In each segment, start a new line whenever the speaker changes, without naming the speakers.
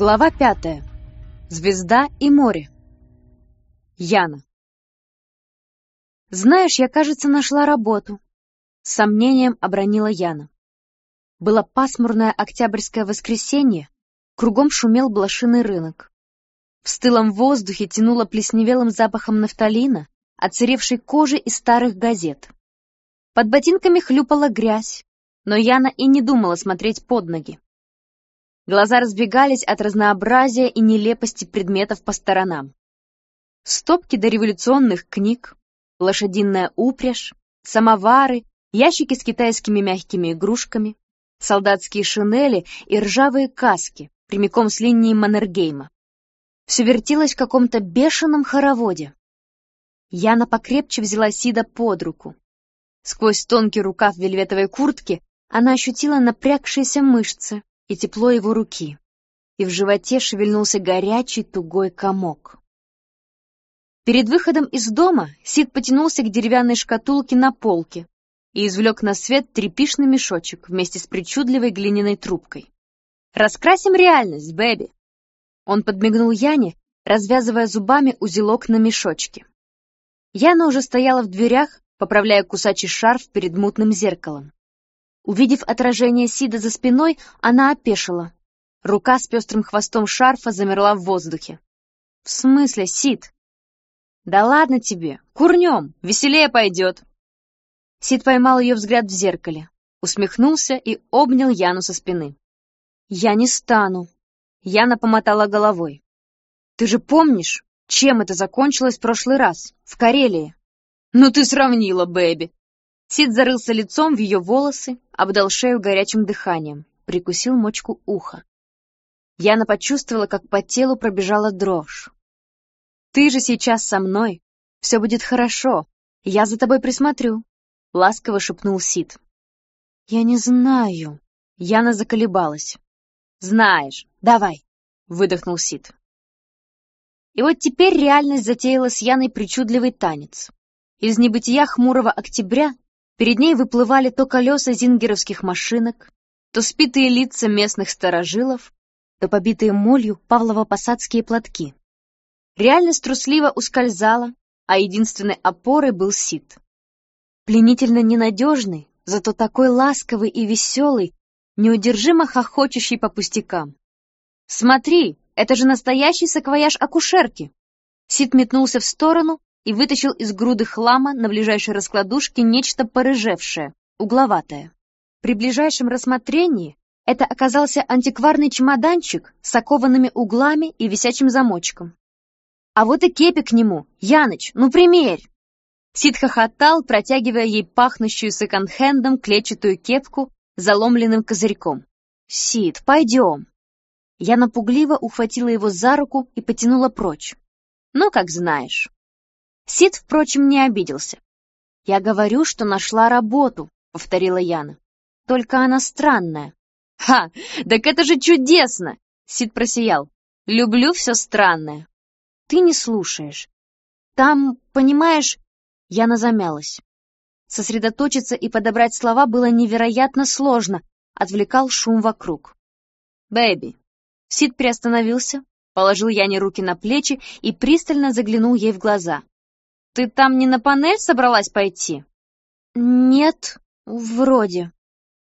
Глава пятая. Звезда и море. Яна. «Знаешь, я, кажется, нашла работу», — с сомнением обронила Яна. Было пасмурное октябрьское воскресенье, кругом шумел блошиный рынок. В стылом воздухе тянуло плесневелым запахом нафталина, отсыревшей кожи и старых газет. Под ботинками хлюпала грязь, но Яна и не думала смотреть под ноги. Глаза разбегались от разнообразия и нелепости предметов по сторонам. Стопки дореволюционных книг, лошадиная упряжь, самовары, ящики с китайскими мягкими игрушками, солдатские шинели и ржавые каски прямиком с линии Маннергейма. Все вертелось в каком-то бешеном хороводе. Яна покрепче взяла Сида под руку. Сквозь тонкий рукав вельветовой куртки она ощутила напрягшиеся мышцы, и тепло его руки, и в животе шевельнулся горячий тугой комок. Перед выходом из дома Сид потянулся к деревянной шкатулке на полке и извлек на свет трепишный мешочек вместе с причудливой глиняной трубкой. «Раскрасим реальность, Бэби!» Он подмигнул Яне, развязывая зубами узелок на мешочке. Яна уже стояла в дверях, поправляя кусачий шарф перед мутным зеркалом. Увидев отражение Сида за спиной, она опешила. Рука с пестрым хвостом шарфа замерла в воздухе. «В смысле, Сид?» «Да ладно тебе, курнем, веселее пойдет!» Сид поймал ее взгляд в зеркале, усмехнулся и обнял Яну со спины. «Я не стану!» Яна помотала головой. «Ты же помнишь, чем это закончилось в прошлый раз, в Карелии?» «Ну ты сравнила, Бэби!» Сид зарылся лицом в ее волосы, обдал шею горячим дыханием, прикусил мочку уха. Яна почувствовала, как по телу пробежала дрожь. «Ты же сейчас со мной. Все будет хорошо. Я за тобой присмотрю», — ласково шепнул Сид. «Я не знаю». Яна заколебалась. «Знаешь. Давай», — выдохнул Сид. И вот теперь реальность затеяла с Яной причудливый танец. Из небытия хмурого октября Перед ней выплывали то колеса зингеровских машинок, то спитые лица местных старожилов, то побитые молью павлово-посадские платки. Реальность трусливо ускользала, а единственной опорой был Сид. Пленительно ненадежный, зато такой ласковый и веселый, неудержимо хохочущий по пустякам. «Смотри, это же настоящий саквояж акушерки!» Сид метнулся в сторону, и вытащил из груды хлама на ближайшей раскладушке нечто порыжевшее, угловатое. При ближайшем рассмотрении это оказался антикварный чемоданчик с окованными углами и висячим замочком. А вот и кепи к нему. Яныч, ну примерь! Сид хохотал, протягивая ей пахнущую секонд-хендом клетчатую кепку заломленным козырьком. «Сид, пойдем!» Я напугливо ухватила его за руку и потянула прочь. «Ну, как знаешь». Сид, впрочем, не обиделся. «Я говорю, что нашла работу», — повторила Яна. «Только она странная». «Ха! Так это же чудесно!» — Сид просиял. «Люблю все странное». «Ты не слушаешь. Там, понимаешь...» Яна замялась. Сосредоточиться и подобрать слова было невероятно сложно, отвлекал шум вокруг. «Бэби». Сид приостановился, положил Яне руки на плечи и пристально заглянул ей в глаза. Ты там не на панель собралась пойти? Нет, вроде.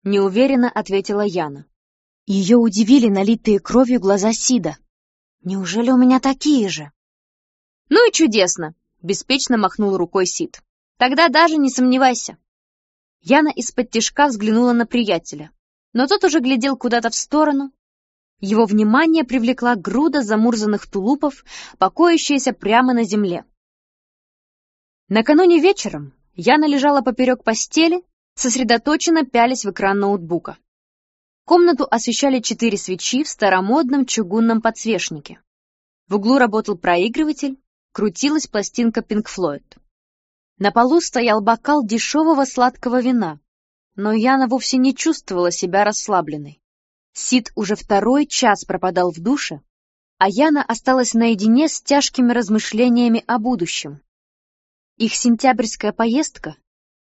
Неуверенно ответила Яна. Ее удивили налитые кровью глаза Сида. Неужели у меня такие же? Ну и чудесно, беспечно махнул рукой Сид. Тогда даже не сомневайся. Яна из-под тишка взглянула на приятеля, но тот уже глядел куда-то в сторону. Его внимание привлекла груда замурзанных тулупов, покоящаяся прямо на земле. Накануне вечером Яна лежала поперек постели, сосредоточенно пялись в экран ноутбука. Комнату освещали четыре свечи в старомодном чугунном подсвечнике. В углу работал проигрыватель, крутилась пластинка Pink Floyd. На полу стоял бокал дешевого сладкого вина, но Яна вовсе не чувствовала себя расслабленной. Сид уже второй час пропадал в душе, а Яна осталась наедине с тяжкими размышлениями о будущем. Их сентябрьская поездка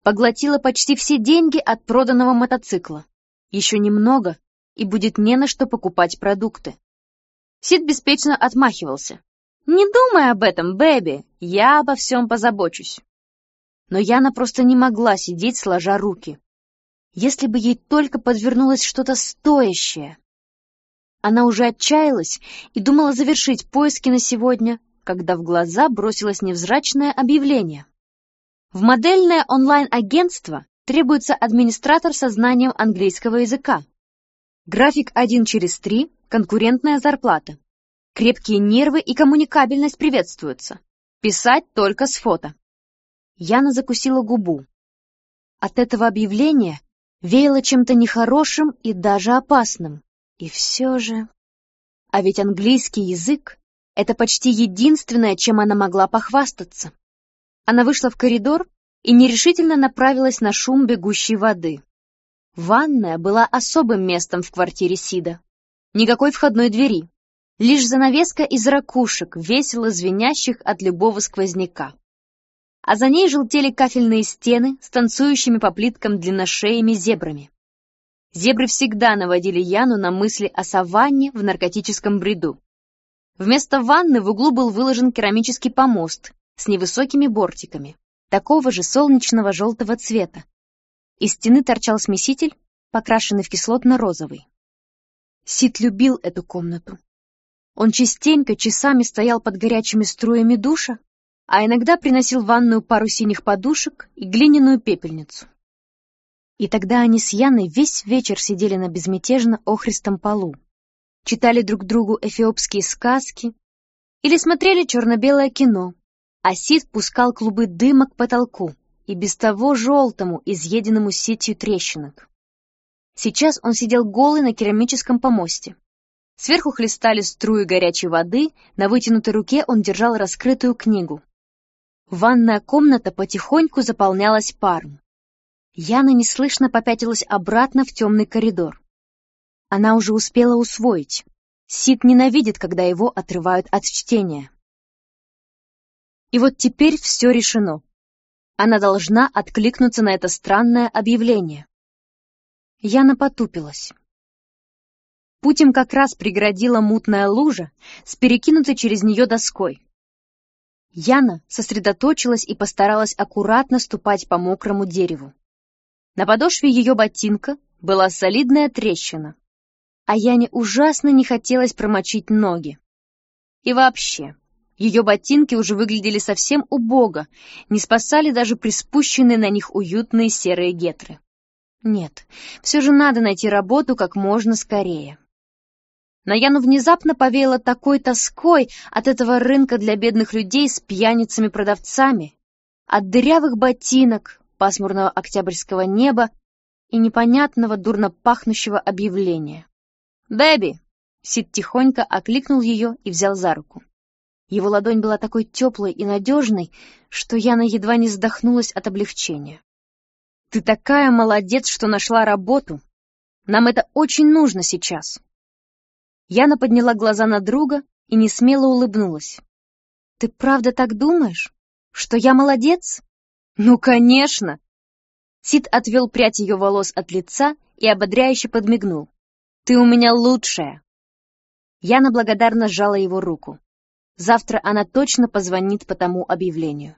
поглотила почти все деньги от проданного мотоцикла. Еще немного, и будет не на что покупать продукты. Сид беспечно отмахивался. «Не думай об этом, Бэби, я обо всем позабочусь». Но Яна просто не могла сидеть, сложа руки. Если бы ей только подвернулось что-то стоящее. Она уже отчаялась и думала завершить поиски на сегодня, когда в глаза бросилось невзрачное объявление. В модельное онлайн-агентство требуется администратор со знанием английского языка. График 1 через 3, конкурентная зарплата. Крепкие нервы и коммуникабельность приветствуются. Писать только с фото. Яна закусила губу. От этого объявления веяло чем-то нехорошим и даже опасным. И все же... А ведь английский язык — это почти единственное, чем она могла похвастаться. Она вышла в коридор и нерешительно направилась на шум бегущей воды. Ванная была особым местом в квартире Сида. Никакой входной двери. Лишь занавеска из ракушек, весело звенящих от любого сквозняка. А за ней желтели кафельные стены с танцующими по плиткам длинношеями зебрами. Зебры всегда наводили Яну на мысли о саванне в наркотическом бреду. Вместо ванны в углу был выложен керамический помост с невысокими бортиками, такого же солнечного желтого цвета. Из стены торчал смеситель, покрашенный в кислотно-розовый. Сид любил эту комнату. Он частенько часами стоял под горячими струями душа, а иногда приносил в ванную пару синих подушек и глиняную пепельницу. И тогда они с Яной весь вечер сидели на безмятежно охристом полу, читали друг другу эфиопские сказки или смотрели черно-белое кино, а Сид пускал клубы дыма к потолку и без того желтому, изъеденному сетью трещинок. Сейчас он сидел голый на керамическом помосте. Сверху хлестали струи горячей воды, на вытянутой руке он держал раскрытую книгу. Ванная комната потихоньку заполнялась паром. Яна неслышно попятилась обратно в темный коридор. Она уже успела усвоить. Сид ненавидит, когда его отрывают от чтения. И вот теперь все решено. Она должна откликнуться на это странное объявление. Яна потупилась. Путь как раз преградила мутная лужа с перекинутой через нее доской. Яна сосредоточилась и постаралась аккуратно ступать по мокрому дереву. На подошве ее ботинка была солидная трещина, а Яне ужасно не хотелось промочить ноги. И вообще, ее ботинки уже выглядели совсем убого, не спасали даже приспущенные на них уютные серые гетры. Нет, все же надо найти работу как можно скорее. На Яну внезапно повеяло такой тоской от этого рынка для бедных людей с пьяницами-продавцами, от дырявых ботинок, пасмурного октябрьского неба и непонятного дурно пахнущего объявления. «Бэби!» — Сид тихонько окликнул ее и взял за руку. Его ладонь была такой теплой и надежной, что Яна едва не вздохнулась от облегчения. «Ты такая молодец, что нашла работу! Нам это очень нужно сейчас!» Яна подняла глаза на друга и несмело улыбнулась. «Ты правда так думаешь? Что я молодец?» «Ну, конечно!» Сид отвел прядь ее волос от лица и ободряюще подмигнул. «Ты у меня лучшая!» Яна благодарно сжала его руку. Завтра она точно позвонит по тому объявлению.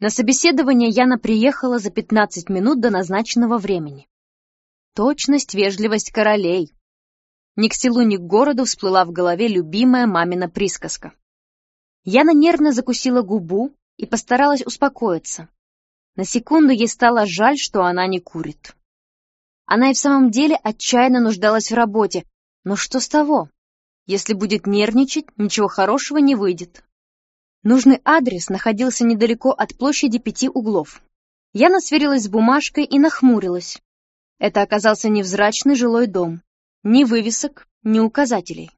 На собеседование Яна приехала за 15 минут до назначенного времени. Точность, вежливость королей. Ни к селу, ни к городу всплыла в голове любимая мамина присказка. Яна нервно закусила губу, и постаралась успокоиться. На секунду ей стало жаль, что она не курит. Она и в самом деле отчаянно нуждалась в работе, но что с того? Если будет нервничать, ничего хорошего не выйдет. Нужный адрес находился недалеко от площади пяти углов. Яна сверилась с бумажкой и нахмурилась. Это оказался невзрачный жилой дом. Ни вывесок, ни указателей.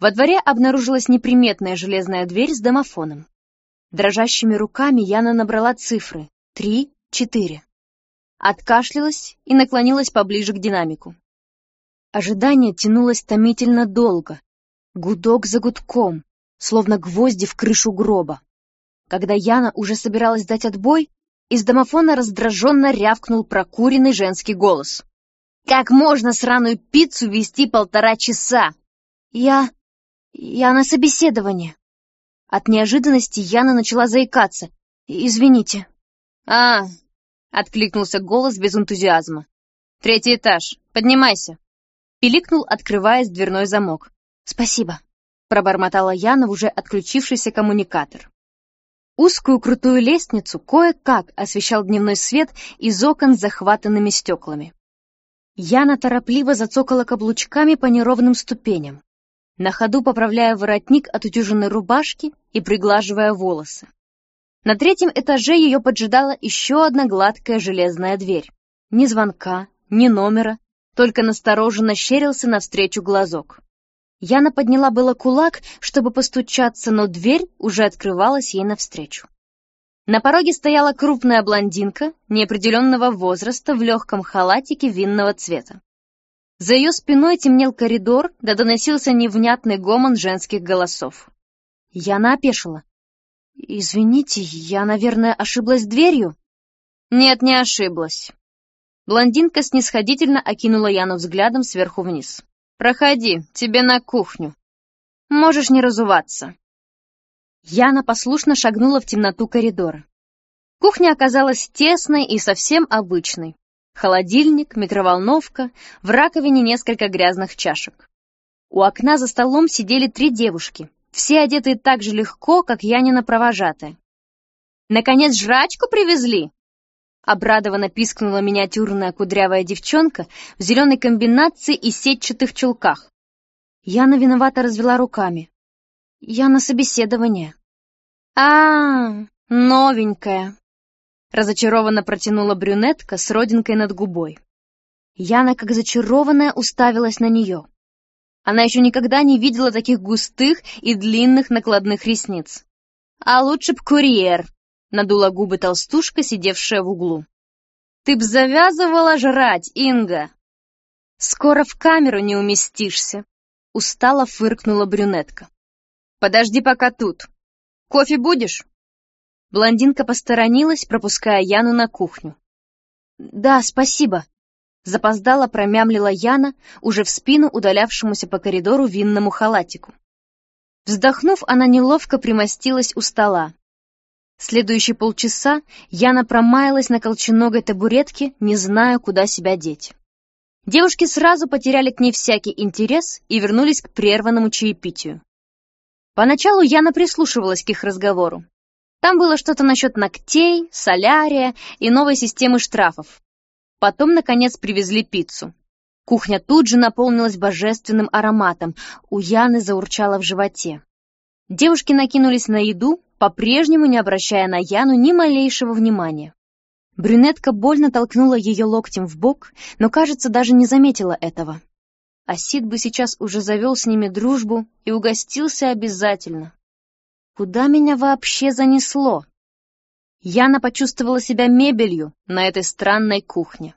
Во дворе обнаружилась неприметная железная дверь с домофоном. Дрожащими руками Яна набрала цифры. Три, четыре. Откашлялась и наклонилась поближе к динамику. Ожидание тянулось томительно долго. Гудок за гудком, словно гвозди в крышу гроба. Когда Яна уже собиралась дать отбой, из домофона раздраженно рявкнул прокуренный женский голос. «Как можно сраную пиццу вести полтора часа? Я... я на собеседовании. От неожиданности Яна начала заикаться. Извините.
А, откликнулся голос без энтузиазма. Третий этаж. Поднимайся. Пиликнул, открываясь дверной замок.
Спасибо, пробормотала Яна в уже отключившийся коммуникатор. Узкую крутую лестницу кое-как освещал дневной свет из окон с захватанными стеклами. Яна торопливо зацокала каблучками по неровным ступеням, на ходу поправляя воротник от утюженной рубашки и приглаживая волосы. На третьем этаже ее поджидала еще одна гладкая железная дверь. Ни звонка, ни номера, только настороженно щерился навстречу глазок. Яна подняла было кулак, чтобы постучаться, но дверь уже открывалась ей навстречу. На пороге стояла крупная блондинка неопределенного возраста в легком халатике винного цвета. За ее спиной темнел коридор, да доносился невнятный гомон женских голосов. Яна опешила. «Извините, я, наверное, ошиблась дверью?»
«Нет, не ошиблась». Блондинка снисходительно окинула Яну взглядом сверху вниз. «Проходи, тебе на кухню. Можешь не разуваться».
Яна послушно шагнула в темноту коридора. Кухня оказалась тесной и совсем обычной. Холодильник, микроволновка, в раковине несколько грязных чашек. У окна за столом сидели три девушки, все одетые так же легко, как Янина провожатая.
«Наконец жрачку привезли?»
Обрадованно пискнула миниатюрная кудрявая девчонка в зеленой комбинации и сетчатых чулках. Яна виновато развела руками. Я на собеседование.
А, новенькая.
Разочарованно протянула брюнетка с родинкой над губой. Яна, как зачарованная, уставилась на нее. Она еще никогда не видела таких густых и длинных накладных ресниц.
А лучше б курьер, надула губы толстушка, сидевшая в углу. «Ты б завязывала жрать, Инга!»
«Скоро в камеру не уместишься», — устало фыркнула брюнетка.
«Подожди пока тут. Кофе будешь?»
Блондинка посторонилась, пропуская Яну на кухню. «Да, спасибо», — запоздала промямлила Яна, уже в спину удалявшемуся по коридору винному халатику. Вздохнув, она неловко примостилась у стола. Следующие полчаса Яна промаялась на колченогой табуретке, не зная, куда себя деть. Девушки сразу потеряли к ней всякий интерес и вернулись к прерванному чаепитию. Поначалу Яна прислушивалась к их разговору. Там было что-то насчет ногтей, солярия и новой системы штрафов. Потом, наконец, привезли пиццу. Кухня тут же наполнилась божественным ароматом, у Яны заурчало в животе. Девушки накинулись на еду, по-прежнему не обращая на Яну ни малейшего внимания. Брюнетка больно толкнула ее локтем в бок, но, кажется, даже не заметила этого. Асид бы сейчас уже завел с ними дружбу и угостился обязательно. Куда меня вообще занесло? Яна почувствовала себя мебелью на этой странной кухне.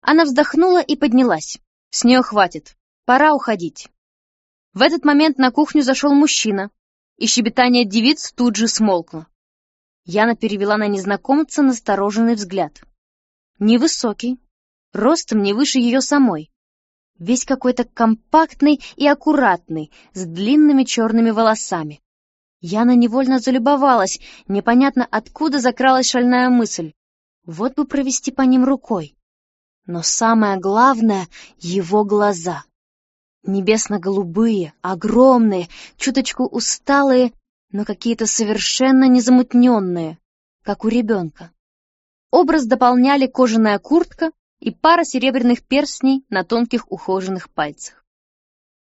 Она вздохнула и поднялась. С нее хватит. Пора уходить. В этот момент на кухню зашел мужчина, и щебетание девиц тут же смолкло. Яна перевела на незнакомца настороженный взгляд. Невысокий, ростом не выше ее самой. Весь какой-то компактный и аккуратный, с длинными черными волосами. Яна невольно залюбовалась, непонятно откуда закралась шальная мысль. Вот бы провести по ним рукой. Но самое главное — его глаза. Небесно-голубые, огромные, чуточку усталые, но какие-то совершенно незамутненные, как у ребенка. Образ дополняли кожаная куртка и пара серебряных перстней на тонких ухоженных пальцах.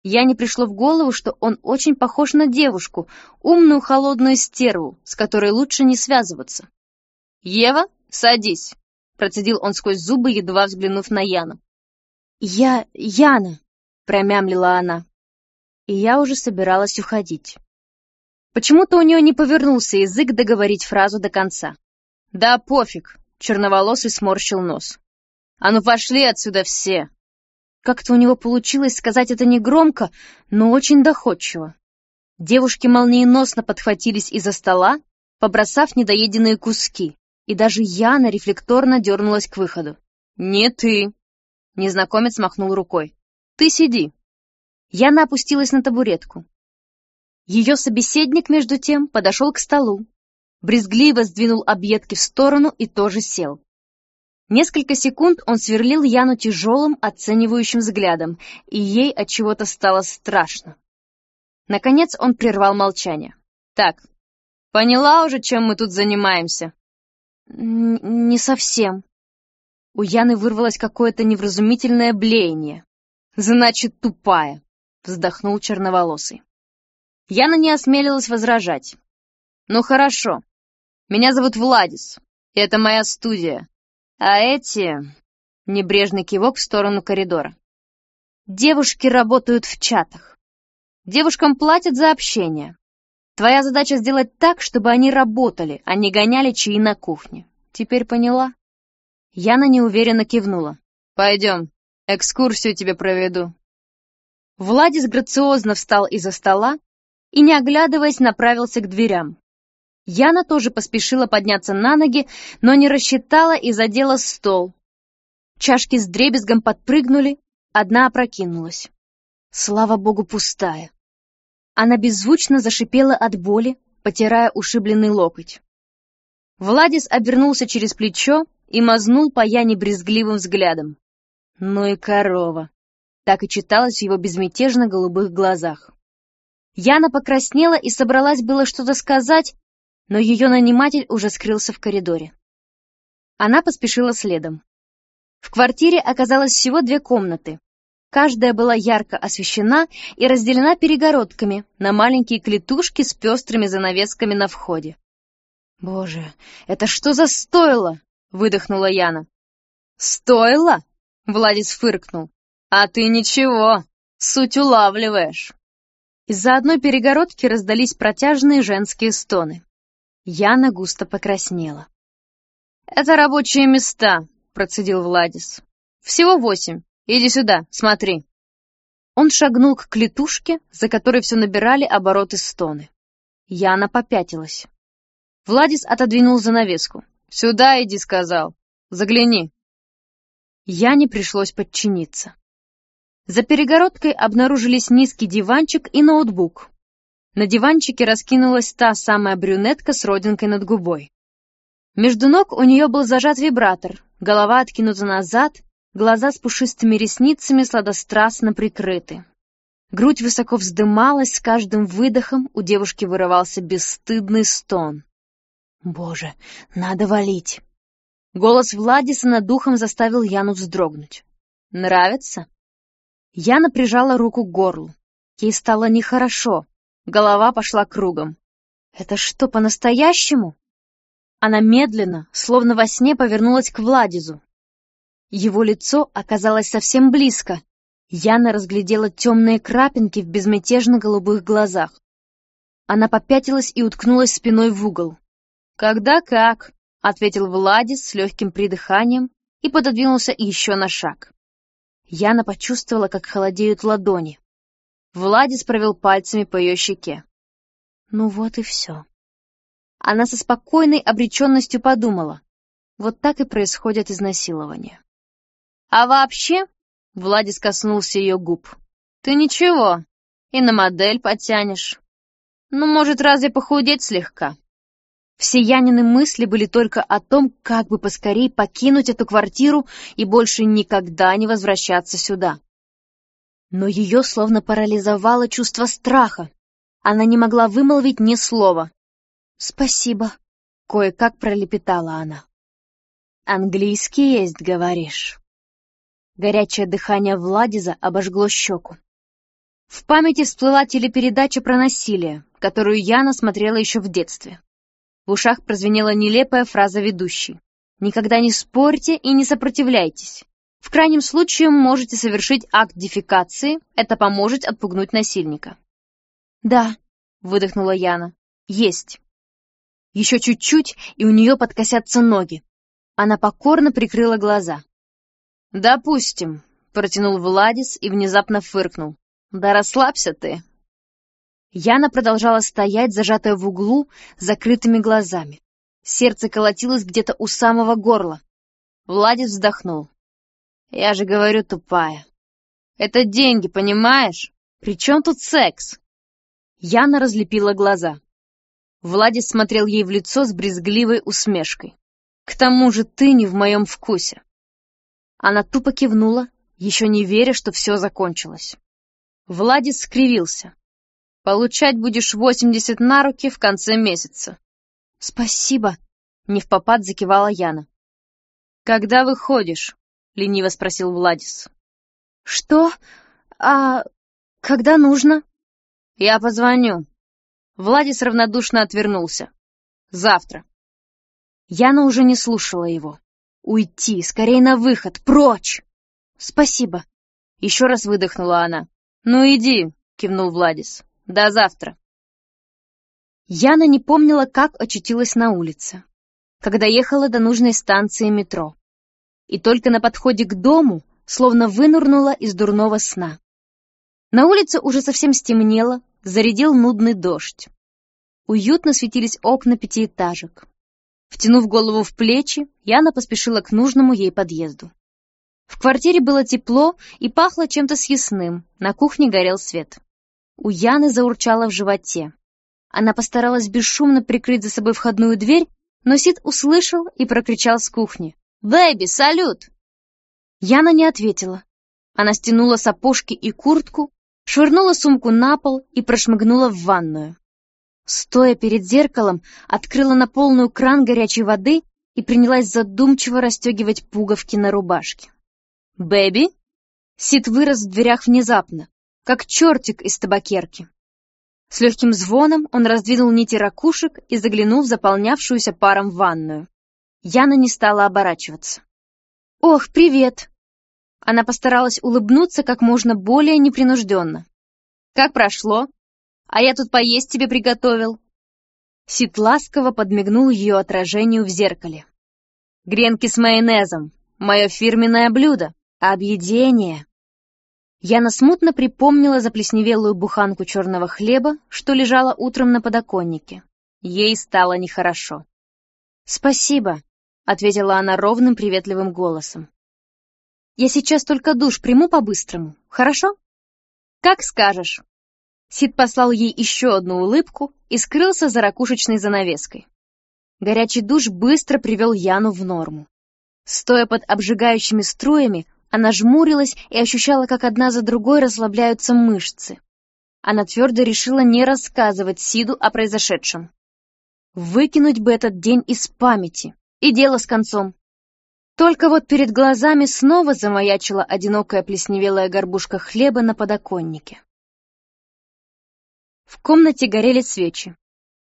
Я не пришло в голову, что он очень похож на девушку, умную холодную стерву, с которой лучше не связываться.
«Ева, садись!» — процедил он сквозь зубы, едва взглянув на Яну.
«Я... Яна!» — промямлила она. И я уже собиралась уходить. Почему-то у нее не повернулся язык договорить фразу до конца.
«Да пофиг», — черноволосый сморщил нос. «А ну пошли отсюда все!»
Как-то у него получилось сказать это негромко, но очень доходчиво. Девушки молниеносно подхватились из-за стола, побросав недоеденные куски, и даже Яна рефлекторно дернулась к выходу.
«Не ты!» — незнакомец махнул рукой. Ты сиди.
Яна опустилась на табуретку. Ее собеседник, между тем, подошел к столу, брезгливо сдвинул объедки в сторону и тоже сел. Несколько секунд он сверлил Яну тяжелым, оценивающим взглядом, и ей от чего-то стало страшно. Наконец он прервал молчание. «Так, поняла уже, чем мы тут занимаемся?» «Не совсем». У Яны вырвалось какое-то невразумительное блеяние. «Значит, тупая», — вздохнул черноволосый. Яна не осмелилась возражать. «Ну хорошо. Меня зовут Владис, и это моя студия. А эти...» Небрежный кивок в сторону коридора. «Девушки работают в чатах. Девушкам платят за общение. Твоя задача сделать так, чтобы они работали, а не гоняли чаи на кухне. Теперь поняла?» Яна неуверенно кивнула. «Пойдем, экскурсию тебе проведу». Владис грациозно встал из-за стола и, не оглядываясь, направился к дверям. Яна тоже поспешила подняться на ноги, но не рассчитала и задела стол. Чашки с дребезгом подпрыгнули, одна опрокинулась. Слава богу, пустая. Она беззвучно зашипела от боли, потирая ушибленный локоть. Владис обернулся через плечо и мазнул по Яне брезгливым взглядом. Ну и корова. Так и читалось в его безмятежно голубых глазах. Яна покраснела и собралась было что-то сказать, но ее наниматель уже скрылся в коридоре. Она поспешила следом. В квартире оказалось всего две комнаты. Каждая была ярко освещена и разделена перегородками на маленькие клетушки с пестрыми занавесками на входе. «Боже, это что за стоило?» — выдохнула Яна. «Стоило?» — Владис фыркнул. «А ты ничего, суть улавливаешь». Из-за одной перегородки раздались протяжные женские стоны. Яна густо покраснела. «Это рабочие места», — процедил Владис. «Всего восемь. Иди сюда, смотри». Он шагнул к клетушке, за которой все набирали обороты стоны. Яна попятилась. Владис отодвинул занавеску. «Сюда иди», — сказал. «Загляни». Яне пришлось подчиниться. За перегородкой обнаружились низкий диванчик и ноутбук. На диванчике раскинулась та самая брюнетка с родинкой над губой. Между ног у нее был зажат вибратор, голова откинута назад, глаза с пушистыми ресницами сладострастно прикрыты. Грудь высоко вздымалась, с каждым выдохом у девушки вырывался бесстыдный стон. «Боже, надо валить!» Голос Владиса над духом заставил Яну вздрогнуть. «Нравится?» Яна прижала руку к горлу. Ей стало нехорошо, голова пошла кругом. «Это что, по-настоящему?» Она медленно, словно во сне, повернулась к Владизу. Его лицо оказалось совсем близко. Яна разглядела темные крапинки в безмятежно-голубых глазах. Она попятилась и уткнулась спиной в угол. «Когда как?» — ответил Владис с легким придыханием и пододвинулся еще на шаг. Яна почувствовала, как холодеют ладони. Владис провел пальцами по ее щеке. Ну вот и все. Она со спокойной обреченностью подумала. Вот так и происходят изнасилования. А вообще, Владис коснулся ее губ. Ты ничего, и на модель потянешь. Ну, может, разве похудеть слегка? Все Янины мысли были только о том, как бы поскорей покинуть эту квартиру и больше никогда не возвращаться сюда. Но ее словно парализовало чувство страха. Она не могла вымолвить ни слова. «Спасибо», — кое-как пролепетала она. «Английский есть, говоришь?» Горячее дыхание Владиза обожгло щеку. В памяти всплыла телепередача про насилие, которую Яна смотрела еще в детстве. В ушах прозвенела нелепая фраза ведущей. «Никогда не спорьте и не сопротивляйтесь. В крайнем случае можете совершить акт дефекации, это поможет отпугнуть насильника». «Да», — выдохнула Яна, — «есть». Еще чуть-чуть, и у нее подкосятся ноги. Она покорно прикрыла глаза. «Допустим», — протянул Владис и внезапно фыркнул. «Да расслабься ты, Яна продолжала стоять, зажатая в углу, закрытыми глазами. Сердце колотилось где-то у самого горла. Владис вздохнул. «Я же говорю, тупая. Это деньги, понимаешь?
«При чем тут секс?»
Яна разлепила глаза. Владис смотрел ей в лицо с брезгливой усмешкой. «К тому же ты не в моем вкусе». Она тупо кивнула, еще не веря, что все закончилось. Владис скривился. «Получать будешь восемьдесят на руки в конце месяца». «Спасибо», — не в попад закивала Яна. «Когда выходишь?» — лениво спросил Владис. «Что? А когда нужно?» «Я позвоню». Владис равнодушно отвернулся. «Завтра». Яна уже не слушала его. «Уйти, скорее на выход, прочь!» «Спасибо!» Еще раз выдохнула она. «Ну иди!» — кивнул Владис. «До завтра!» Яна не помнила, как очутилась на улице, когда ехала до нужной станции метро. И только на подходе к дому словно вынурнула из дурного сна. На улице уже совсем стемнело, зарядил нудный дождь. Уютно светились окна пятиэтажек. Втянув голову в плечи, Яна поспешила к нужному ей подъезду. В квартире было тепло и пахло чем-то съестным, на кухне горел свет. У Яны заурчало в животе. Она постаралась бесшумно прикрыть за собой входную дверь, но Сид услышал и прокричал с кухни. «Бэби, салют!» Яна не ответила. Она стянула сапожки и куртку, швырнула сумку на пол и прошмыгнула в ванную. Стоя перед зеркалом, открыла на полную кран горячей воды и принялась задумчиво расстегивать пуговки на рубашке. «Бэби?» Сид вырос в дверях внезапно, как чертик из табакерки. С легким звоном он раздвинул нити ракушек и заглянул в заполнявшуюся паром ванную. Яна не стала оборачиваться. «Ох, привет!» Она постаралась улыбнуться как можно более непринужденно. «Как прошло? А я тут поесть тебе приготовил». Сид ласково подмигнул ее отражению в зеркале. «Гренки с майонезом. Мое фирменное блюдо. Объедение». Яна смутно припомнила заплесневелую буханку черного хлеба, что лежала утром на подоконнике. Ей стало нехорошо. «Спасибо», — ответила она ровным приветливым голосом. Я сейчас только душ приму по-быстрому, хорошо? Как скажешь. Сид послал ей еще одну улыбку и скрылся за ракушечной занавеской. Горячий душ быстро привел Яну в норму. Стоя под обжигающими струями, она жмурилась и ощущала, как одна за другой расслабляются мышцы. Она твердо решила не рассказывать Сиду о произошедшем. Выкинуть бы этот день из памяти, и дело с концом. Только вот перед глазами снова замаячила одинокая плесневелая горбушка хлеба на подоконнике. В комнате горели свечи.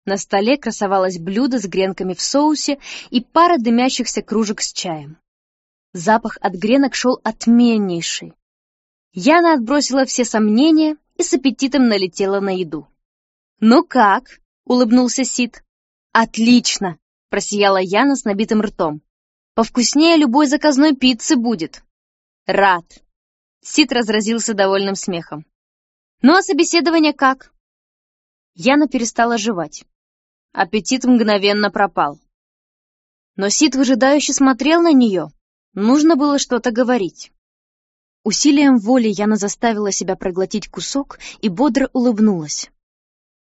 На столе красовалось блюдо с гренками в соусе и пара дымящихся кружек с чаем. Запах от гренок шел отменнейший. Яна отбросила все сомнения и с аппетитом налетела на еду. «Ну как?» — улыбнулся Сид. «Отлично!» — просияла Яна с набитым ртом. Повкуснее любой заказной пиццы будет. Рад. Сид разразился довольным смехом. Ну а собеседование как? Яна перестала жевать. Аппетит мгновенно пропал. Но Сид выжидающе смотрел на нее. Нужно было что-то говорить. Усилием воли Яна заставила себя проглотить кусок и бодро улыбнулась.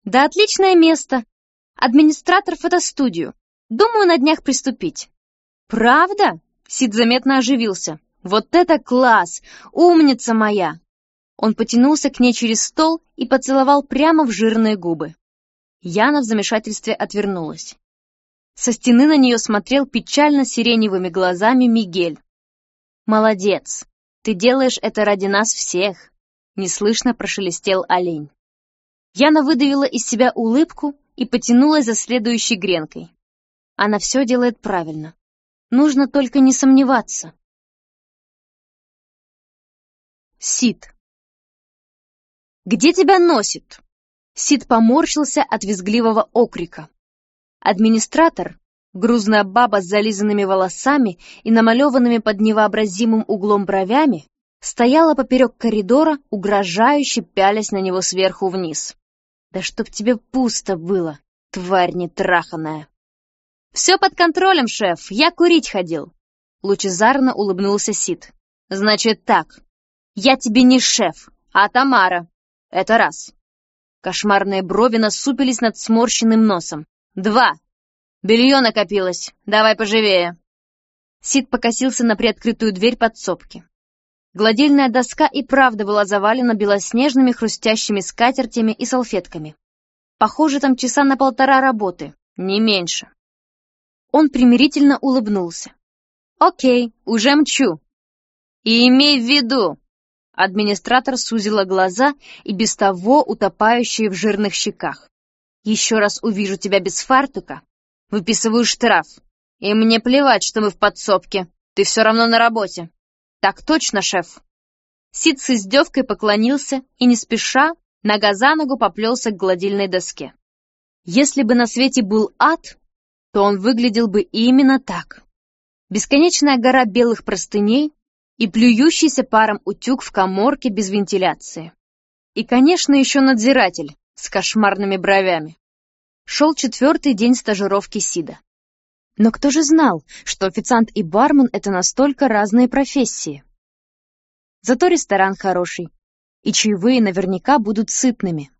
«Да отличное место! Администратор фотостудию. Думаю, на днях приступить. «Правда?» — Сид заметно оживился. «Вот это класс! Умница моя!» Он потянулся к ней через стол и поцеловал прямо в жирные губы. Яна в замешательстве отвернулась. Со стены на нее смотрел печально сиреневыми глазами Мигель. «Молодец! Ты делаешь это ради нас всех!» Неслышно прошелестел олень. Яна выдавила из себя улыбку и потянулась за следующей гренкой. Она все делает правильно. Нужно только не сомневаться. Сид. «Где тебя носит?» Сид поморщился от визгливого окрика. Администратор, грузная баба с зализанными волосами и намалеванными под невообразимым углом бровями, стояла поперек коридора, угрожающе пялясь на него сверху вниз. «Да чтоб тебе пусто было, тварь нетраханная!» «Все под контролем, шеф, я курить ходил», — лучезарно улыбнулся Сид. «Значит так, я тебе не шеф, а Тамара.
Это раз. Кошмарные брови насупились над сморщенным носом. Два. Белье накопилось. Давай поживее. Сид покосился на приоткрытую дверь подсобки. Гладильная доска и правда была завалена белоснежными хрустящими скатертями и салфетками. Похоже, там часа на полтора работы, не меньше. Он примирительно улыбнулся. «Окей, уже мчу». «И имей в виду!» Администратор сузила глаза и без того утопающие в жирных щеках. «Еще раз увижу тебя без фартука, выписываю штраф. И мне плевать, что мы в подсобке, ты все равно на работе». «Так точно, шеф!» Сид с издевкой поклонился и не спеша, нога за ногу поплелся к гладильной доске. Если бы на свете был ад, то он выглядел бы именно так. Бесконечная гора белых простыней и плюющийся паром утюг в коморке без вентиляции. И, конечно, еще надзиратель с кошмарными бровями. Шел четвертый день стажировки Сида. Но кто же знал, что официант и бармен — это настолько разные профессии? Зато ресторан хороший, и чаевые наверняка будут сытными.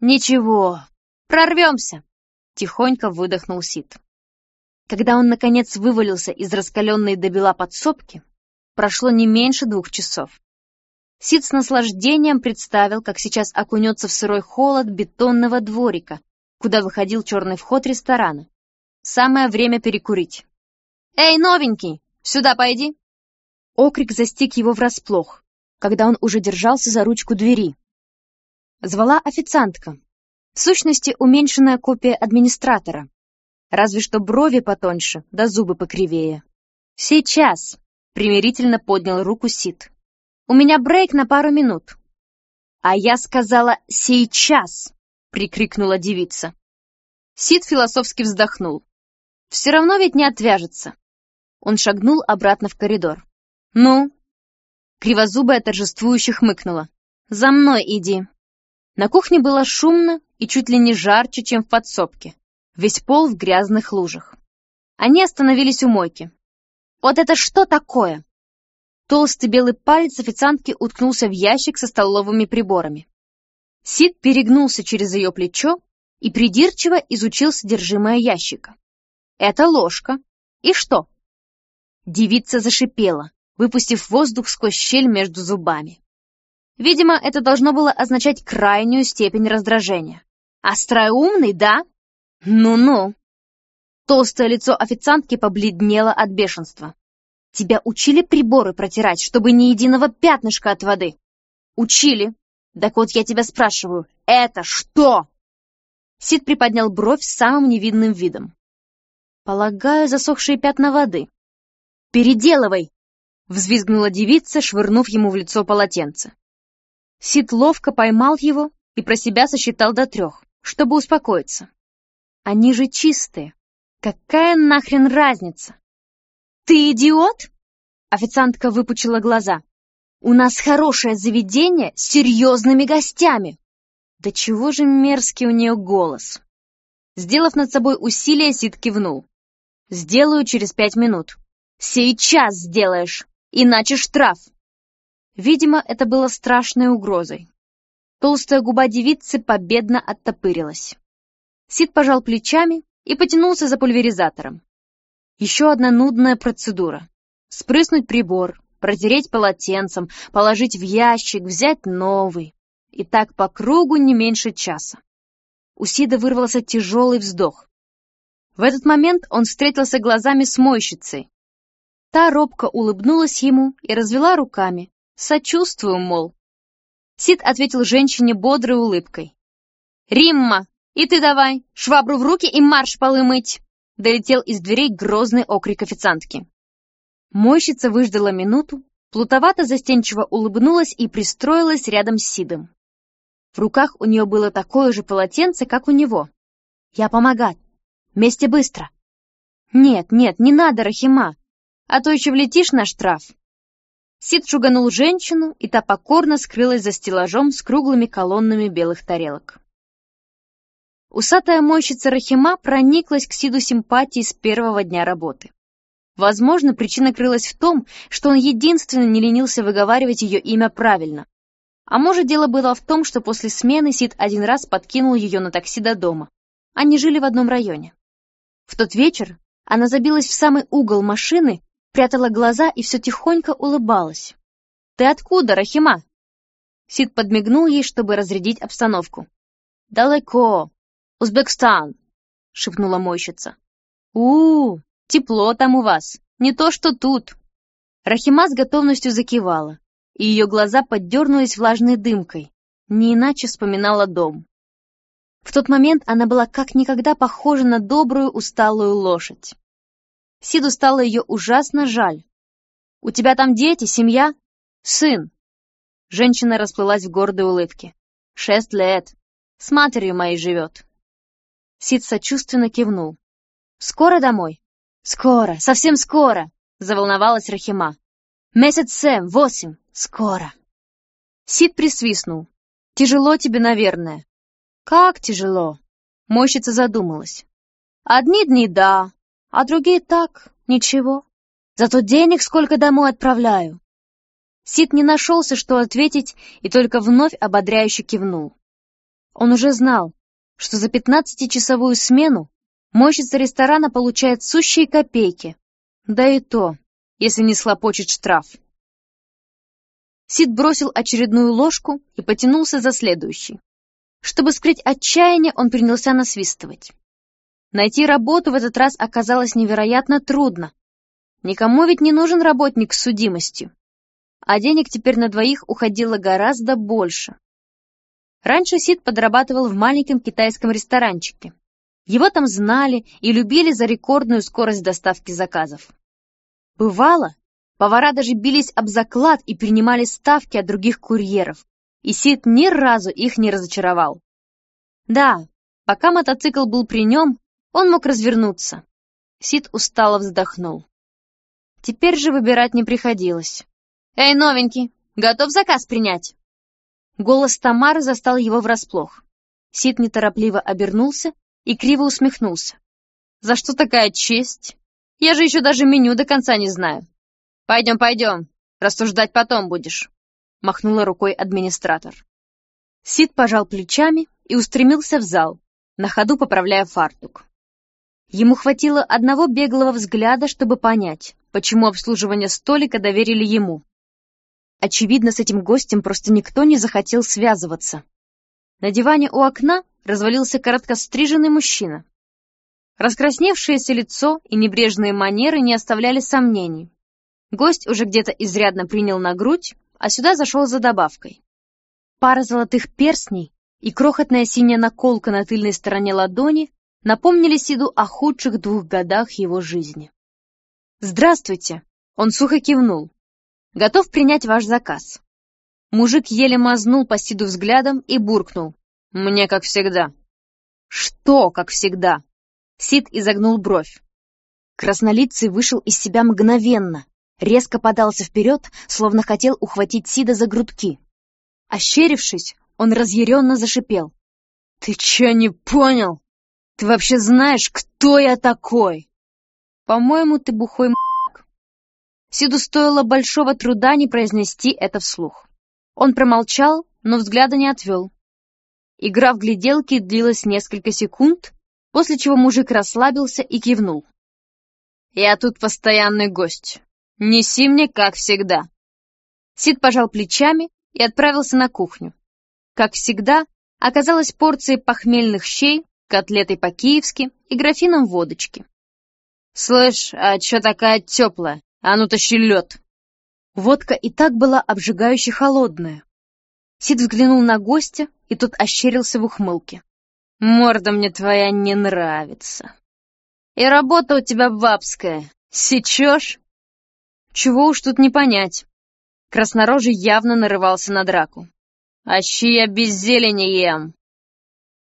«Ничего, прорвемся!» — тихонько выдохнул Сид. Когда он, наконец, вывалился из раскаленной до бела подсобки, прошло не меньше двух часов. Сид с наслаждением представил, как сейчас окунется в сырой холод бетонного дворика, куда выходил черный вход ресторана. Самое время перекурить. «Эй, новенький, сюда пойди!» Окрик застиг его врасплох, когда он уже держался за ручку двери. Звала официантка. В сущности, уменьшенная копия администратора. Разве что брови потоньше, да зубы покривее. «Сейчас!» — примирительно поднял руку Сид. «У меня брейк на пару минут». «А я сказала «сейчас!» — прикрикнула девица. Сид философски вздохнул. Все равно ведь не отвяжется. Он шагнул обратно в коридор. «Ну?» Кривозубая торжествующе хмыкнула. «За мной иди». На кухне было шумно и чуть ли не жарче, чем в подсобке. Весь пол в грязных лужах. Они остановились у мойки. «Вот это что такое?» Толстый белый палец официантки уткнулся в ящик со столовыми приборами. Сид перегнулся через ее плечо и придирчиво изучил содержимое ящика. Это ложка. И что? Девица зашипела, выпустив воздух сквозь щель между зубами. Видимо, это должно было означать крайнюю степень раздражения. Остроумный, да? Ну-ну. Толстое лицо официантки побледнело от бешенства. Тебя учили приборы протирать, чтобы ни единого пятнышка от воды? Учили. Так вот я тебя спрашиваю, это что? Сид приподнял бровь с самым невидным видом. Полагаю, засохшие пятна воды. «Переделывай!» — взвизгнула девица, швырнув ему в лицо полотенце. Сид ловко поймал его и про себя сосчитал до трех, чтобы успокоиться. Они же чистые. Какая нахрен разница? «Ты идиот?» Официантка выпучила глаза. «У нас хорошее заведение с серьезными гостями!» Да чего же мерзкий у нее голос. Сделав над собой усилие, Сид кивнул. Сделаю через пять минут. Сейчас сделаешь, иначе штраф. Видимо, это было страшной угрозой. Толстая губа девицы победно оттопырилась. Сид пожал плечами и потянулся за пульверизатором. Еще одна нудная процедура. Спрыснуть прибор, протереть полотенцем, положить в ящик, взять новый. И так по кругу не меньше часа. У Сида вырвался тяжелый вздох. В этот момент он встретился глазами с мойщицей. Та робко улыбнулась ему и развела руками. «Сочувствую, мол». Сид ответил женщине бодрой улыбкой. «Римма, и ты давай, швабру в руки и марш полы мыть!» Долетел из дверей грозный окрик официантки. Мойщица выждала минуту, плутовато застенчиво улыбнулась и пристроилась рядом с Сидом. В руках у нее было такое же полотенце, как у него. «Я помогать, Вместе быстро!» «Нет, нет, не надо, Рахима, а то еще влетишь на штраф!» Сид шуганул женщину, и та покорно скрылась за стеллажом с круглыми колоннами белых тарелок. Усатая мойщица Рахима прониклась к Сиду симпатией с первого дня работы. Возможно, причина крылась в том, что он единственно не ленился выговаривать ее имя правильно.
А может, дело было в том, что после смены Сид один раз подкинул ее на такси до дома. Они жили в одном районе. В тот вечер она забилась в самый угол машины, прятала глаза и все тихонько улыбалась. «Ты откуда, Рахима?» Сид подмигнул ей, чтобы разрядить обстановку. «Далеко. Узбекистан», — шепнула мойщица. у, -у тепло там у вас. Не то, что тут». Рахима с готовностью закивала, и ее глаза поддернулись влажной дымкой, не иначе вспоминала дом. В тот момент она была как никогда похожа на добрую усталую лошадь. Сиду стало ее ужасно жаль. «У тебя там дети, семья?» «Сын!» Женщина расплылась в гордой улыбке. «Шесть лет. С матерью моей живет». Сид сочувственно кивнул. «Скоро домой?» «Скоро, совсем скоро!» Заволновалась Рахима. «Месяц семь, восемь, скоро!» Сид присвистнул. «Тяжело тебе, наверное». «Как тяжело?» Мойщица задумалась. «Одни дни да, а другие так, ничего. Зато денег сколько домой отправляю. Сид не нашелся, что ответить, и только вновь ободряюще кивнул. Он уже знал, что за пятнадцатичасовую смену мойщица ресторана получает сущие копейки, да и то, если не слопочет штраф. Сид бросил очередную ложку и потянулся за следующей. Чтобы скрыть отчаяние, он принялся насвистывать. Найти работу в этот раз оказалось невероятно трудно. Никому ведь не нужен работник с судимостью а денег теперь на двоих уходило гораздо больше. Раньше Сид подрабатывал в маленьком китайском ресторанчике. Его там знали и любили за рекордную скорость доставки заказов. Бывало, повара даже бились об заклад и принимали ставки от других курьеров, и Сид ни разу их не разочаровал. Да, пока мотоцикл был при нем, он мог развернуться. Сид устало вздохнул. Теперь же выбирать не приходилось. «Эй, новенький, готов заказ принять?» Голос Тамары застал его врасплох. Сид неторопливо обернулся и криво усмехнулся. «За что такая честь? Я же еще даже меню до конца не знаю». «Пойдем, пойдем, рассуждать потом будешь», — махнула рукой администратор. Сид пожал плечами и устремился в зал, на ходу поправляя фартук. Ему хватило одного беглого взгляда, чтобы понять, почему обслуживание столика доверили ему. Очевидно, с этим гостем просто никто не захотел связываться. На диване у окна развалился короткостриженный мужчина. Раскрасневшееся лицо и небрежные манеры не оставляли сомнений. Гость уже где-то изрядно принял на грудь, а сюда зашел за добавкой. Пара золотых перстней и крохотная синяя наколка на тыльной стороне ладони напомнили Сиду о худших двух годах его жизни. «Здравствуйте!» — он сухо кивнул. Готов принять ваш заказ». Мужик еле мазнул по Сиду взглядом и буркнул. «Мне как всегда». «Что, как всегда?» Сид изогнул бровь. Краснолицый вышел из себя мгновенно, резко подался вперед, словно хотел ухватить Сида за грудки. Ощерившись, он разъяренно зашипел. «Ты чё не понял? Ты вообще знаешь, кто я такой?» «По-моему, ты бухой Сиду стоило большого труда не произнести это вслух. Он промолчал, но взгляда не отвел. Игра в гляделки длилась несколько секунд, после чего мужик расслабился и кивнул. «Я тут постоянный гость. Неси мне, как всегда». Сид пожал плечами и отправился на кухню. Как всегда, оказалась порцией похмельных щей, котлетой по-киевски и графином водочки. «Слышь, а чё такая теплая?» «А ну тащи лед!» Водка и так была обжигающе холодная. Сид взглянул на гостя, и тот ощерился в ухмылке. «Морда мне твоя не нравится. И работа у тебя бабская. Сечешь?» «Чего уж тут не понять». Краснорожий явно нарывался на драку. «А щи я без зелени ем!»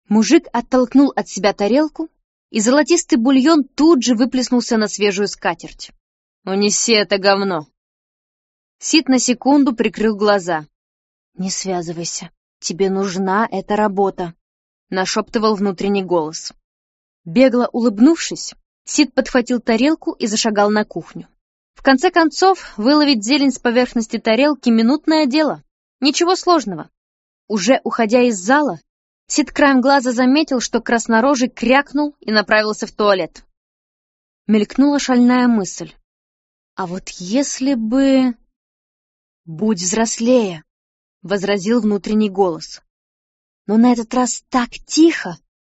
Мужик оттолкнул от себя тарелку, и золотистый бульон тут же выплеснулся на свежую скатерть. «Унеси это говно!» Сид на секунду прикрыл глаза. «Не связывайся, тебе нужна эта работа», — нашептывал внутренний голос. Бегло улыбнувшись, Сид подхватил тарелку и зашагал на кухню. В конце концов, выловить зелень с поверхности тарелки — минутное дело. Ничего сложного. Уже уходя из зала, Сид краем глаза заметил, что краснорожий крякнул и направился в туалет. Мелькнула шальная мысль. А вот если бы... «Будь взрослее», — возразил внутренний голос. Но на этот раз так тихо,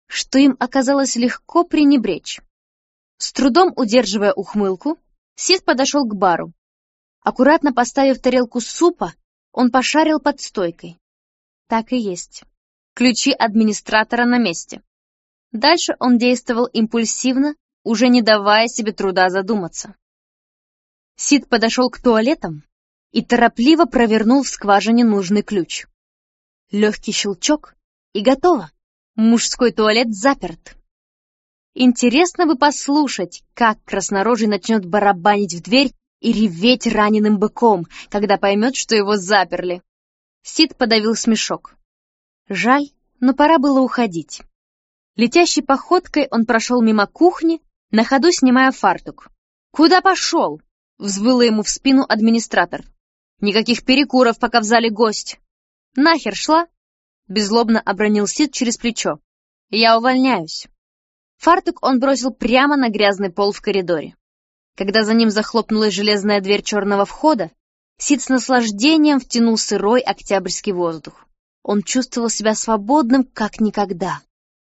что им оказалось легко пренебречь. С трудом удерживая ухмылку, Сид подошел к бару. Аккуратно поставив тарелку супа, он пошарил под стойкой. Так и есть. Ключи администратора на месте. Дальше он действовал импульсивно, уже не давая себе труда задуматься. Сид подошел к туалетам и торопливо провернул в скважине нужный ключ. Легкий щелчок, и готово. Мужской туалет заперт. Интересно бы послушать, как краснорожий начнет барабанить в дверь и реветь раненым быком, когда поймет, что его заперли. Сид подавил смешок. Жаль, но пора было уходить. Летящей походкой он прошел мимо кухни, на ходу снимая фартук. «Куда пошел?» — взвыла ему в спину администратор. «Никаких перекуров, пока в зале гость». «Нахер шла?» — беззлобно обронил Сид через плечо. «Я увольняюсь». Фартук он бросил прямо на грязный пол в коридоре. Когда за ним захлопнулась железная дверь черного входа, Сид с наслаждением втянул сырой октябрьский воздух. Он чувствовал себя свободным, как никогда.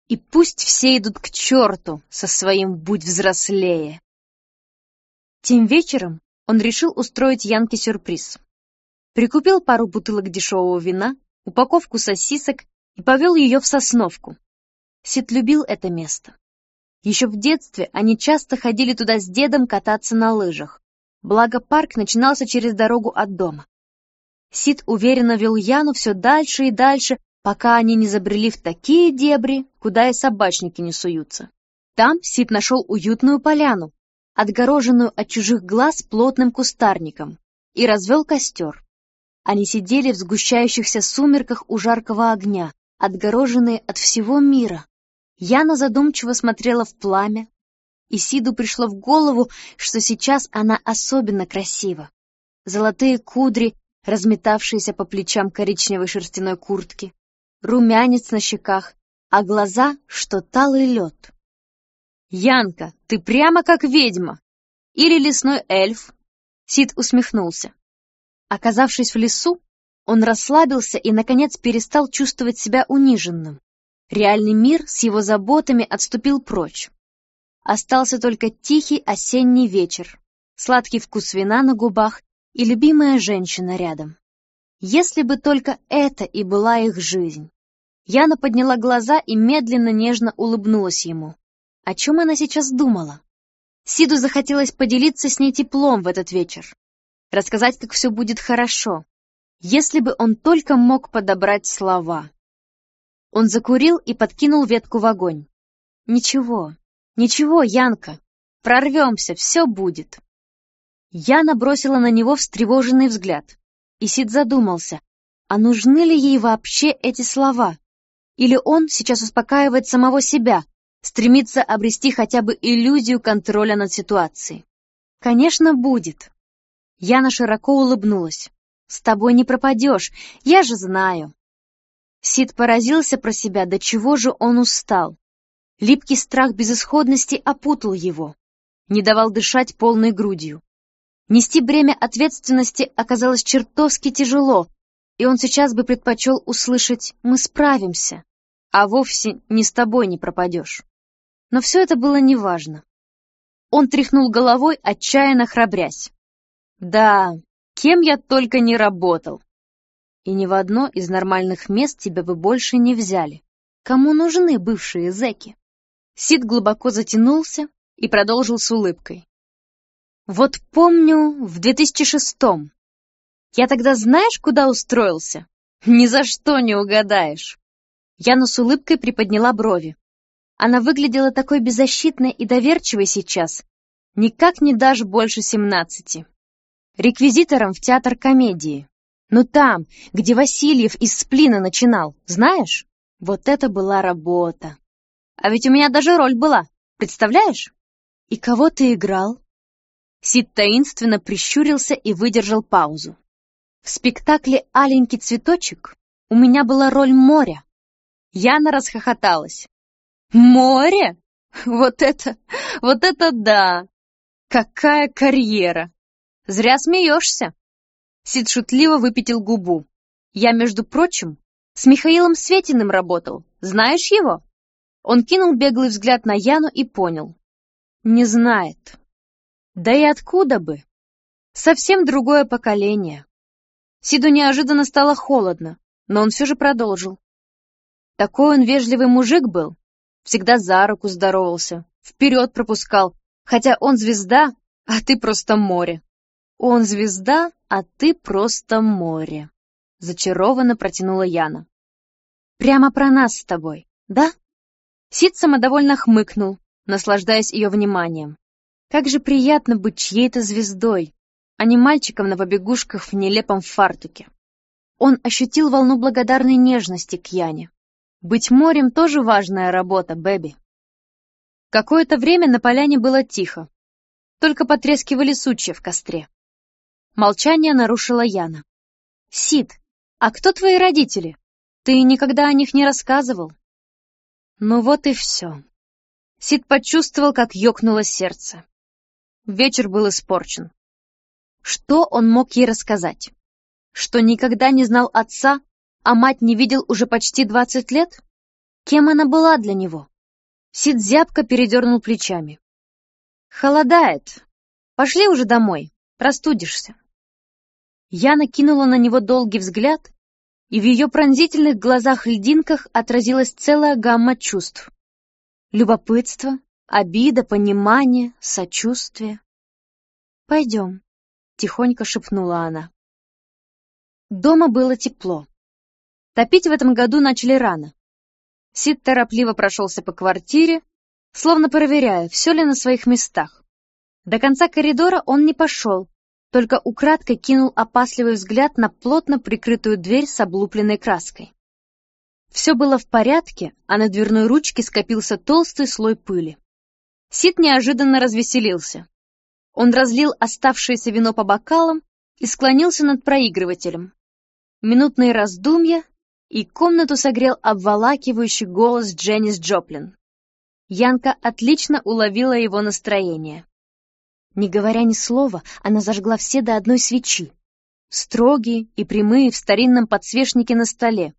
И пусть все идут к черту со своим «будь взрослее». Тем вечером он решил устроить Янке сюрприз. Прикупил пару бутылок дешевого вина, упаковку сосисок и повел ее в Сосновку. Сид любил это место. Еще в детстве они часто ходили туда с дедом кататься на лыжах. Благо парк начинался через дорогу от дома. Сид уверенно вел Яну все дальше и дальше, пока они не забрели в такие дебри, куда и собачники не суются. Там Сид нашел уютную поляну, отгороженную от чужих глаз плотным кустарником, и развел костер. Они сидели в сгущающихся сумерках у жаркого огня, отгороженные от всего мира. Яна задумчиво смотрела в пламя, и Сиду пришло в голову, что сейчас она особенно красива. Золотые кудри, разметавшиеся по плечам коричневой шерстяной куртки, румянец на щеках, а глаза, что талый лед. «Янка, ты прямо как ведьма! Или лесной эльф!» Сид усмехнулся. Оказавшись в лесу, он расслабился и, наконец, перестал чувствовать себя униженным. Реальный мир с его заботами отступил прочь. Остался только тихий осенний вечер, сладкий вкус вина на губах и любимая женщина рядом. Если бы только это и была их жизнь. Яна подняла глаза и медленно нежно улыбнулась ему. О чем она сейчас думала? Сиду захотелось поделиться с ней теплом в этот вечер рассказать, как все будет хорошо, если бы он только мог подобрать слова. Он закурил и подкинул ветку в огонь. «Ничего, ничего, Янка, прорвемся, все будет». Яна бросила на него встревоженный взгляд, и Сид задумался, а нужны ли ей вообще эти слова? Или он сейчас успокаивает самого себя, стремится обрести хотя бы иллюзию контроля над ситуацией? Конечно, будет. Яна широко улыбнулась. «С тобой не пропадешь, я же знаю». Сид поразился про себя, до чего же он устал. Липкий страх безысходности опутал его, не давал дышать полной грудью. Нести бремя ответственности оказалось чертовски тяжело, и он сейчас бы предпочел услышать «мы справимся», а вовсе «не с тобой не пропадешь». Но все это было неважно. Он тряхнул головой, отчаянно храбрясь. Да, кем я только не работал. И ни в одно из нормальных мест тебя бы больше не взяли. Кому нужны бывшие зэки? Сид глубоко затянулся и продолжил с улыбкой. Вот помню, в 2006-м. Я тогда знаешь, куда устроился? Ни за что не угадаешь. Яна с улыбкой приподняла брови. Она выглядела такой беззащитной и доверчивой сейчас. Никак не дашь больше семнадцати реквизитором в театр комедии. Ну там, где Васильев из сплина начинал, знаешь? Вот это была работа. А ведь у меня даже роль была, представляешь? И кого ты играл? Сид таинственно прищурился и выдержал паузу. В спектакле «Аленький цветочек» У меня была роль моря.
Яна расхохоталась. Море? Вот это, вот это да! Какая карьера! Зря смеешься. Сид шутливо выпятил губу. Я, между прочим, с Михаилом Светиным работал. Знаешь его? Он кинул беглый взгляд на Яну и понял. Не знает. Да и откуда бы? Совсем другое поколение. Сиду неожиданно стало холодно, но он все же продолжил. Такой он вежливый мужик был, всегда за руку здоровался, вперед пропускал, хотя он звезда, а ты просто море. Он звезда, а ты просто море. Зачарованно протянула Яна. Прямо про нас с тобой, да? Сид самодовольно хмыкнул, наслаждаясь ее вниманием. Как же приятно быть чьей-то звездой, а не мальчиком на побегушках в нелепом фартуке. Он ощутил волну благодарной нежности к Яне. Быть морем тоже важная работа, Бэби. Какое-то время на поляне было тихо. Только потрескивали сучья в костре. Молчание нарушила Яна. «Сид, а кто твои родители? Ты никогда о них не рассказывал?» Ну вот и все. Сид почувствовал, как ёкнуло сердце. Вечер был испорчен. Что он мог ей рассказать? Что никогда не знал отца, а мать не видел уже почти двадцать лет? Кем она была для него? Сид зябко передернул плечами. «Холодает. Пошли уже домой, простудишься». Я накинула на него долгий взгляд, и в ее пронзительных глазах-льдинках отразилась целая гамма чувств. Любопытство, обида, понимание, сочувствие. «Пойдем», — тихонько шепнула она. Дома было тепло. Топить в этом году начали рано. Сид торопливо прошелся по квартире, словно проверяя, все ли на своих местах. До конца коридора он не пошел, только украдкой кинул опасливый взгляд на плотно прикрытую дверь с облупленной краской. Все было в порядке, а на дверной ручке скопился толстый слой пыли. Сид неожиданно развеселился. Он разлил оставшееся вино по бокалам и склонился над проигрывателем. Минутные раздумья, и комнату согрел обволакивающий голос Дженнис Джоплин. Янка отлично уловила его настроение. Не говоря ни слова, она зажгла все до одной свечи. Строгие и прямые в старинном подсвечнике на столе,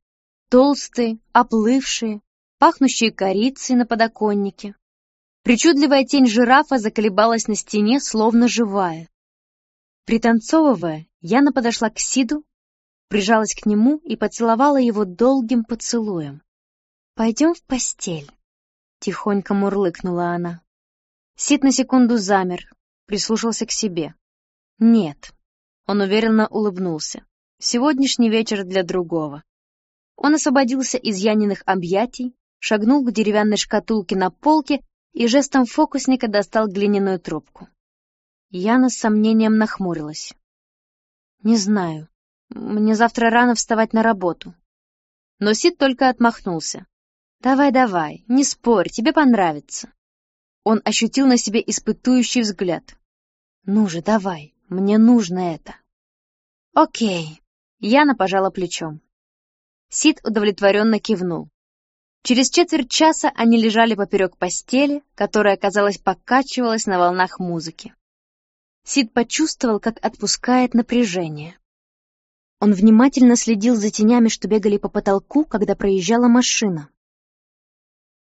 толстые, оплывшие, пахнущие корицей на подоконнике. Причудливая тень жирафа заколебалась на стене, словно живая. Пританцовывая, Яна подошла к Сиду, прижалась к нему и поцеловала его долгим поцелуем. «Пойдем в постель», — тихонько мурлыкнула она. Сид на секунду замер, прислушался к себе. «Нет», — он уверенно улыбнулся, — «сегодняшний вечер для другого». Он освободился из Яниных объятий, шагнул к деревянной шкатулке на полке и жестом фокусника достал глиняную трубку. Яна с сомнением нахмурилась. «Не знаю. Мне завтра рано вставать на работу». Но Сид только отмахнулся. «Давай-давай, не спорь, тебе понравится». Он ощутил на себе испытующий взгляд. «Ну же, давай, мне нужно это». «Окей». Яна пожала плечом. Сид удовлетворенно кивнул. Через четверть часа они лежали поперек постели, которая, казалось, покачивалась на волнах музыки. Сид почувствовал, как отпускает напряжение. Он внимательно следил за тенями, что бегали по потолку, когда проезжала машина.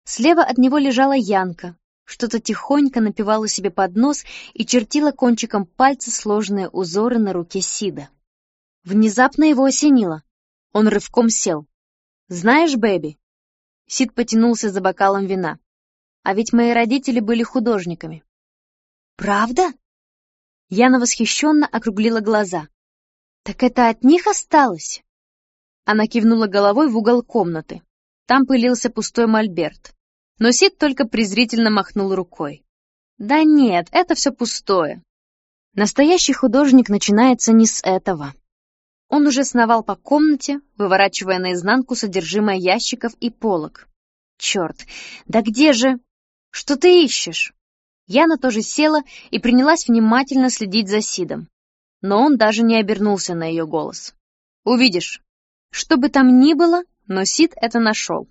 Слева от него лежала Янка, что-то тихонько напевала себе под нос и чертила кончиком пальца сложные узоры на руке Сида. Внезапно его осенило. Он рывком сел. «Знаешь, Бэби, Сид потянулся за бокалом вина. А ведь мои родители были художниками. Правда? Яна восхищенно округлила глаза. Так это от них осталось? Она кивнула головой в угол комнаты. Там пылился пустой мольберт. Но Сид только презрительно махнул рукой. Да нет, это все пустое. Настоящий художник начинается не с этого. Он уже сновал по комнате, выворачивая наизнанку содержимое ящиков и полок. Черт, да где же? Что ты ищешь? Яна тоже села и принялась внимательно следить за Сидом. Но он даже не обернулся на ее голос. «Увидишь».
Что бы там ни было, но Сид это нашел.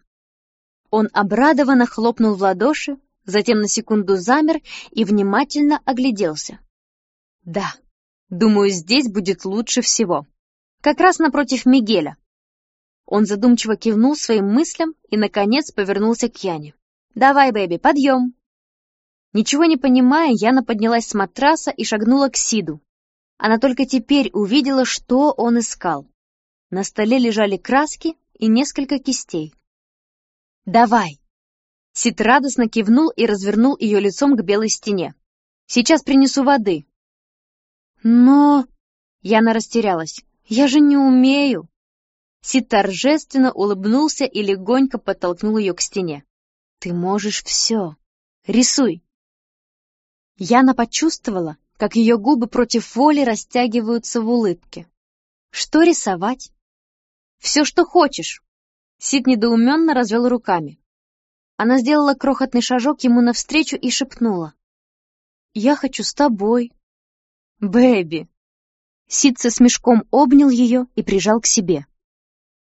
Он обрадованно хлопнул в ладоши, затем на секунду замер и внимательно огляделся. Да, думаю, здесь будет лучше всего. Как раз напротив Мигеля. Он задумчиво кивнул своим мыслям и, наконец, повернулся к Яне. «Давай, бэби, подъем!» Ничего не понимая, Яна поднялась с матраса и шагнула к Сиду. Она только теперь увидела, что он искал. На столе лежали краски и несколько кистей. «Давай!» Сид радостно кивнул и развернул ее лицом к белой стене. «Сейчас принесу воды». «Но...» Яна растерялась. «Я же не умею!» Сид торжественно улыбнулся и легонько подтолкнул ее к стене. «Ты можешь все. Рисуй!» Яна почувствовала, как ее губы против воли растягиваются в улыбке. «Что рисовать?» «Все, что хочешь!» Сид недоуменно развел руками. Она сделала крохотный шажок ему навстречу и шепнула. «Я хочу с тобой». «Бэби!» Сид со смешком обнял ее и прижал к себе.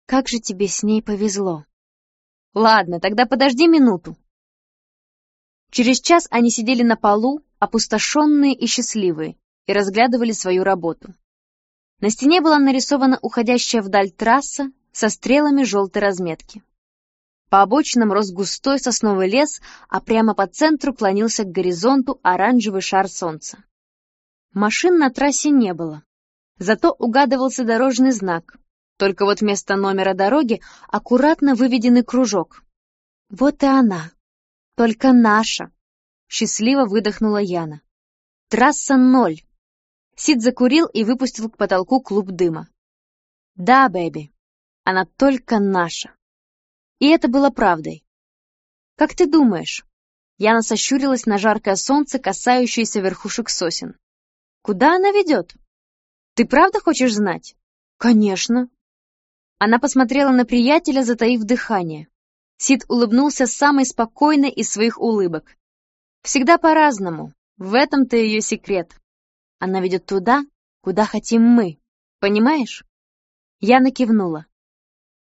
«Как же тебе с ней повезло!» «Ладно, тогда подожди минуту». Через час они сидели на полу, опустошенные и счастливые, и разглядывали свою работу. На стене была нарисована уходящая вдаль трасса, со стрелами желтой разметки. По обочинам рос густой сосновый лес, а прямо по центру клонился к горизонту оранжевый шар солнца. Машин на трассе не было. Зато угадывался дорожный знак. Только вот вместо номера дороги аккуратно выведенный кружок. Вот и она. Только наша. Счастливо выдохнула Яна. Трасса ноль. Сид закурил и выпустил к потолку клуб дыма. Да, бэби, она только наша. И это было правдой. Как ты думаешь? Яна сощурилась на жаркое солнце, касающееся верхушек сосен. Куда она ведет? Ты правда хочешь знать? Конечно. Она посмотрела на приятеля, затаив дыхание. Сид улыбнулся самой спокойной из своих улыбок. Всегда по-разному. В этом-то ее секрет. Она ведет туда, куда хотим мы. Понимаешь? Яна кивнула.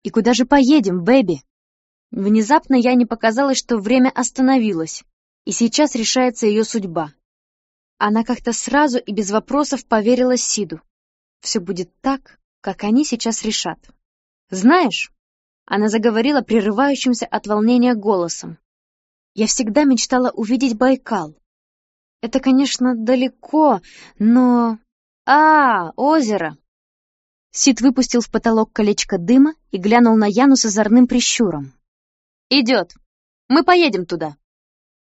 «И куда же поедем, Бэби?» Внезапно я не показалось, что время остановилось, и сейчас решается ее судьба. Она как-то сразу и без вопросов поверила Сиду. Все будет так, как они сейчас решат. «Знаешь...» — она заговорила прерывающимся от волнения голосом. «Я всегда мечтала увидеть Байкал. Это, конечно, далеко, но... А, озеро! Сид выпустил в потолок колечко дыма и глянул на Яну с озорным прищуром. «Идет. Мы поедем туда».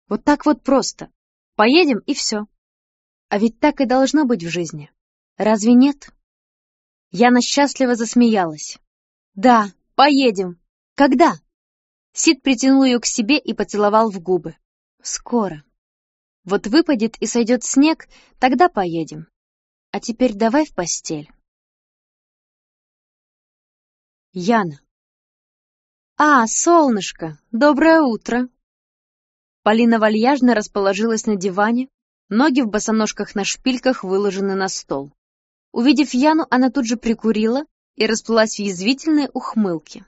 Вот так вот просто. Поедем и все. А ведь так и должно быть в жизни. Разве нет? Яна счастливо засмеялась. «Да, поедем. Когда?» Сид притянул ее к себе и поцеловал в губы. «Скоро. Вот выпадет и сойдет снег, тогда поедем. А теперь давай в постель». Яна. «А, солнышко, доброе утро!» Полина вальяжно расположилась на диване, ноги в босоножках на шпильках выложены на стол. Увидев Яну, она тут же прикурила и расплылась в язвительной ухмылке.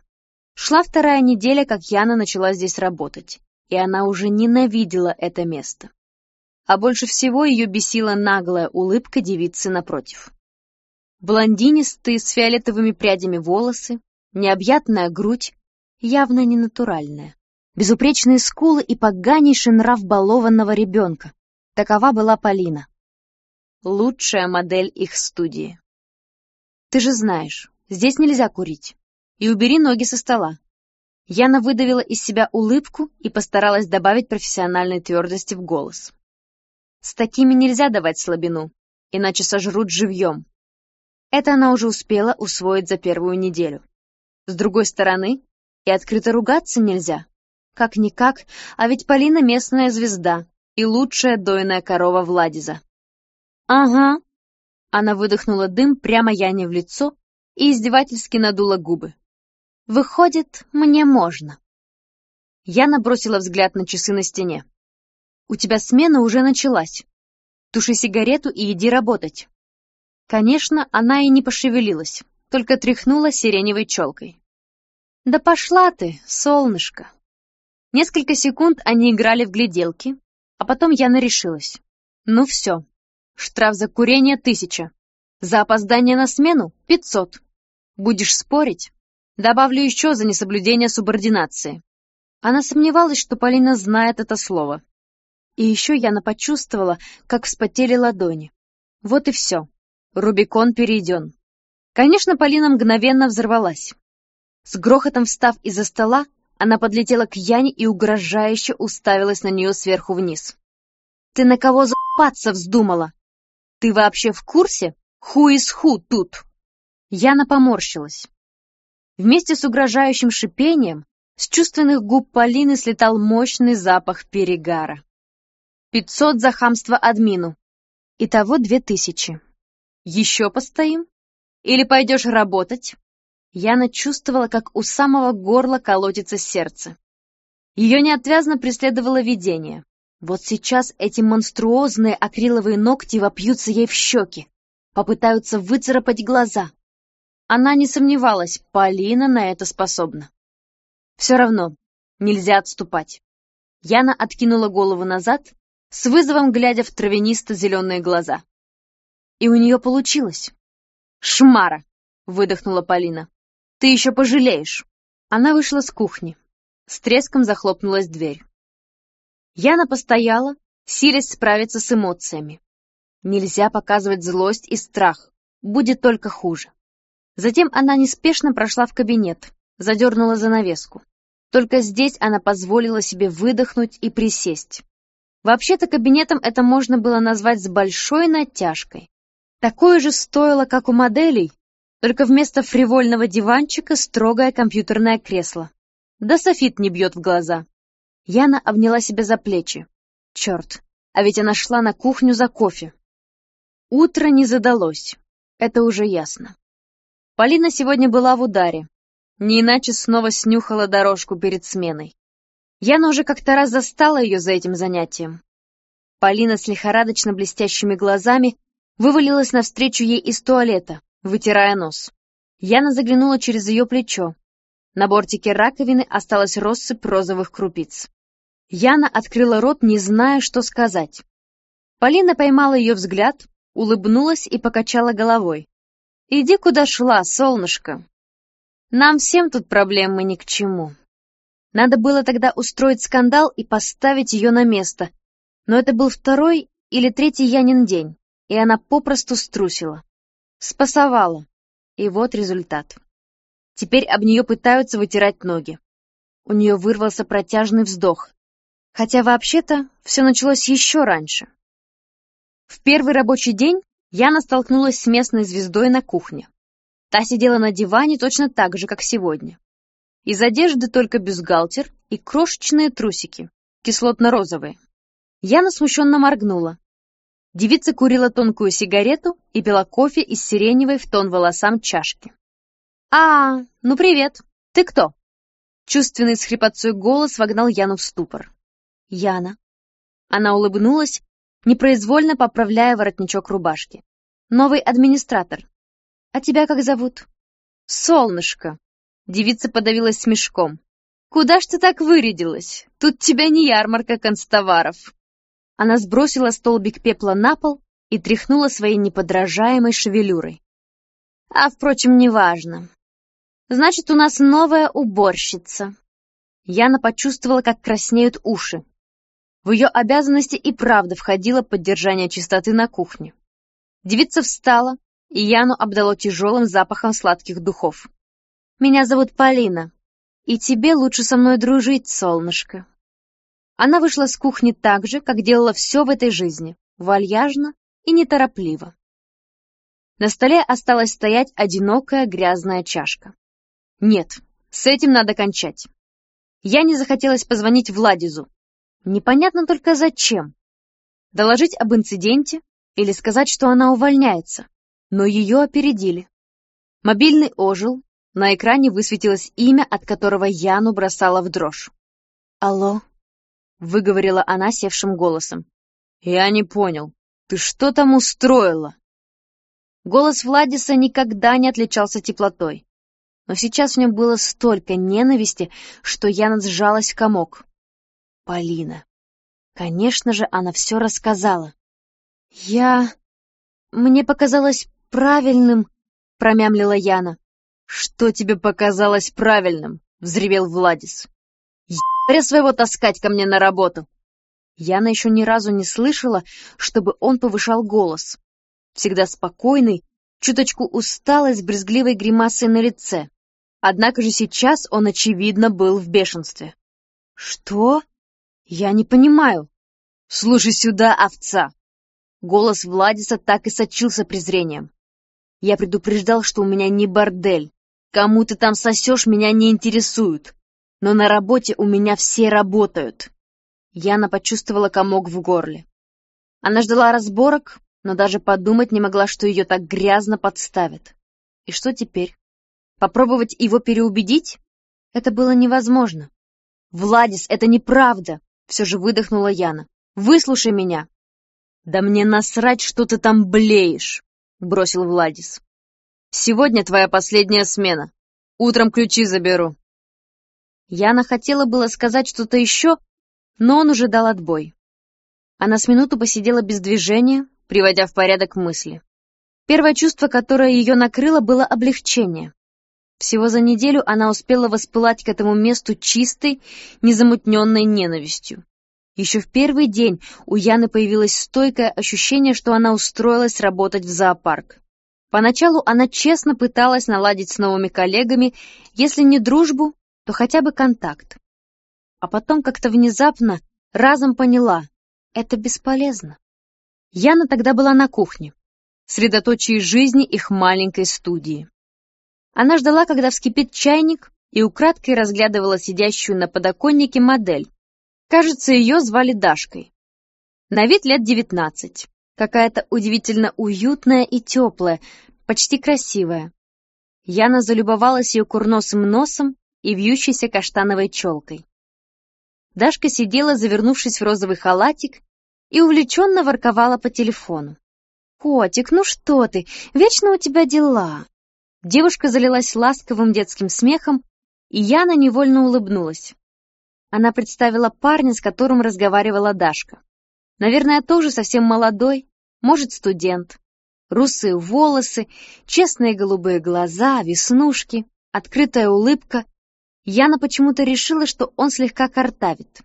Шла вторая неделя, как Яна начала здесь работать, и она уже ненавидела это место. А больше всего ее бесила наглая улыбка девицы напротив. Блондинистые с фиолетовыми прядями волосы, необъятная грудь, явно не натуральная, безупречные скулы и поганейший нрав балованного ребенка. Такова была Полина. Лучшая модель их студии. Ты же знаешь, здесь нельзя курить. И убери ноги со стола. Яна выдавила из себя улыбку и постаралась добавить профессиональной твердости в голос. С такими нельзя давать слабину, иначе сожрут живьем. Это она уже успела усвоить за первую неделю. С другой стороны, и открыто ругаться нельзя. Как-никак, а ведь Полина местная звезда и лучшая дойная корова Владиза. «Ага». Она выдохнула дым прямо Яне в лицо и издевательски надула губы. «Выходит, мне можно». Яна бросила взгляд на часы на стене. «У тебя смена уже началась. Туши сигарету и иди работать». Конечно, она и не пошевелилась, только тряхнула сиреневой челкой. «Да пошла ты, солнышко!» Несколько секунд они играли в гляделки, а потом Яна решилась. «Ну все, штраф за курение тысяча, за опоздание на смену пятьсот. Будешь спорить? Добавлю еще за несоблюдение субординации». Она сомневалась, что Полина знает это слово. И еще Яна почувствовала, как вспотели ладони. Вот и все. Рубикон перейден. Конечно, Полина мгновенно взорвалась. С грохотом встав из-за стола, она подлетела к Яне и угрожающе уставилась на нее сверху вниз. «Ты на кого за***ться вздумала? Ты вообще в курсе? Ху из ху тут?» Яна поморщилась. Вместе с угрожающим шипением с чувственных губ Полины слетал мощный запах перегара. «Пятьсот за хамство админу. Итого две тысячи. Еще постоим? Или пойдешь работать?» Яна чувствовала, как у самого горла колотится сердце. Ее неотвязно преследовало видение. Вот сейчас эти монструозные акриловые ногти вопьются ей в щеки, попытаются выцарапать глаза. Она не сомневалась, Полина на это способна. Все равно, нельзя отступать. Яна откинула голову назад, с вызовом глядя в травянисто-зеленые глаза. И у нее получилось. «Шмара!» — выдохнула Полина. Ты еще пожалеешь. Она вышла с кухни. С треском захлопнулась дверь. Яна постояла, силясь справиться с эмоциями. Нельзя показывать злость и страх, будет только хуже. Затем она неспешно прошла в кабинет, задернула занавеску. Только здесь она позволила себе выдохнуть и присесть. Вообще-то кабинетом это можно было назвать с большой натяжкой. Такое же стоило, как у моделей, только вместо фривольного диванчика строгое компьютерное кресло. Да софит не бьет в глаза. Яна обняла себя за плечи. Черт, а ведь она шла на кухню за кофе. Утро не задалось, это уже ясно. Полина сегодня была в ударе. Не иначе снова снюхала дорожку перед сменой. Яна уже как-то раз застала ее за этим занятием. Полина с лихорадочно блестящими глазами вывалилась навстречу ей из туалета, вытирая нос. Яна заглянула через ее плечо. На бортике раковины осталась россыпь розовых крупиц. Яна открыла рот, не зная, что сказать. Полина поймала ее взгляд, улыбнулась и покачала головой. «Иди, куда шла, солнышко. Нам всем тут проблемы ни к чему». Надо было тогда устроить скандал и поставить ее на место. Но это был второй или третий Янин день, и она попросту струсила. Спасовала. И вот результат. Теперь об нее пытаются вытирать ноги. У нее вырвался протяжный вздох. Хотя вообще-то все началось еще раньше. В первый рабочий день Яна столкнулась с местной звездой на кухне. Та сидела на диване точно так же, как сегодня. Из одежды только бюстгальтер и крошечные трусики, кислотно-розовые. Яна смущенно моргнула. Девица курила тонкую сигарету и пила кофе из сиреневой в тон волосам чашки. «А, ну привет! Ты кто?» Чувственный с хрипотцой голос вогнал Яну в ступор. «Яна». Она улыбнулась, непроизвольно поправляя воротничок рубашки. «Новый администратор. А тебя как зовут?» «Солнышко». Девица подавилась смешком. «Куда ж ты так вырядилась? Тут тебя не ярмарка констоваров». Она сбросила столбик пепла на пол и тряхнула своей неподражаемой шевелюрой. А, впрочем, неважно. Значит, у нас новая уборщица. Яна почувствовала, как краснеют уши. В ее обязанности и правда входило поддержание чистоты на кухне. Девица встала, и Яну обдало тяжелым запахом сладких духов. «Меня зовут Полина, и тебе лучше со мной дружить, солнышко». Она вышла с кухни так же, как делала все в этой жизни, вальяжно и неторопливо. На столе осталась стоять одинокая грязная чашка. Нет, с этим надо кончать. Я не захотелось позвонить Владизу. Непонятно только зачем. Доложить об инциденте или сказать, что она увольняется. Но ее опередили. Мобильный ожил, на экране высветилось имя, от которого Яну бросала в дрожь. «Алло?» выговорила она севшим голосом. «Я не понял, ты что там устроила?» Голос Владиса никогда не отличался теплотой. Но сейчас в нем было столько ненависти, что Яна сжалась в комок. Полина. Конечно же, она все рассказала. «Я... мне показалось правильным...» — промямлила Яна. «Что тебе показалось правильным?» — взревел Владис. «Ебаря своего таскать ко мне на работу!» Яна еще ни разу не слышала, чтобы он повышал голос. Всегда спокойный, чуточку усталый, с брезгливой гримасой на лице. Однако же сейчас он, очевидно, был в бешенстве. «Что? Я не понимаю». «Слушай сюда, овца!» Голос Владиса так и сочился презрением. «Я предупреждал, что у меня не бордель. Кому ты там сосешь, меня не интересует. Но на работе у меня все работают. Яна почувствовала комок в горле. Она ждала разборок, но даже подумать не могла, что ее так грязно подставят. И что теперь? Попробовать его переубедить? Это было невозможно. «Владис, это неправда!» — все же выдохнула Яна. «Выслушай меня!» «Да мне насрать, что ты там блеешь!» — бросил Владис. «Сегодня твоя последняя смена. Утром ключи заберу». Яна хотела было сказать что-то еще, но он уже дал отбой. Она с минуту посидела без движения, приводя в порядок мысли. Первое чувство, которое ее накрыло, было облегчение. Всего за неделю она успела воспылать к этому месту чистой, незамутненной ненавистью. Еще в первый день у Яны появилось стойкое ощущение, что она устроилась работать в зоопарк. Поначалу она честно пыталась наладить с новыми коллегами, если не дружбу, то хотя бы контакт а потом как-то внезапно разом поняла — это бесполезно. Яна тогда была на кухне, средоточие жизни их маленькой студии. Она ждала, когда вскипит чайник, и украдкой разглядывала сидящую на подоконнике модель. Кажется, ее звали Дашкой. На вид лет девятнадцать. Какая-то удивительно уютная и теплая, почти красивая. Яна залюбовалась ее курносым носом и вьющейся каштановой челкой. Дашка сидела, завернувшись в розовый халатик, и увлеченно ворковала по телефону. «Котик, ну что ты? Вечно у тебя дела!» Девушка залилась ласковым детским смехом, и Яна невольно улыбнулась. Она представила парня, с которым разговаривала Дашка. Наверное, тоже совсем молодой, может, студент. Русые волосы, честные голубые глаза, веснушки, открытая улыбка Яна почему-то решила, что он слегка картавит.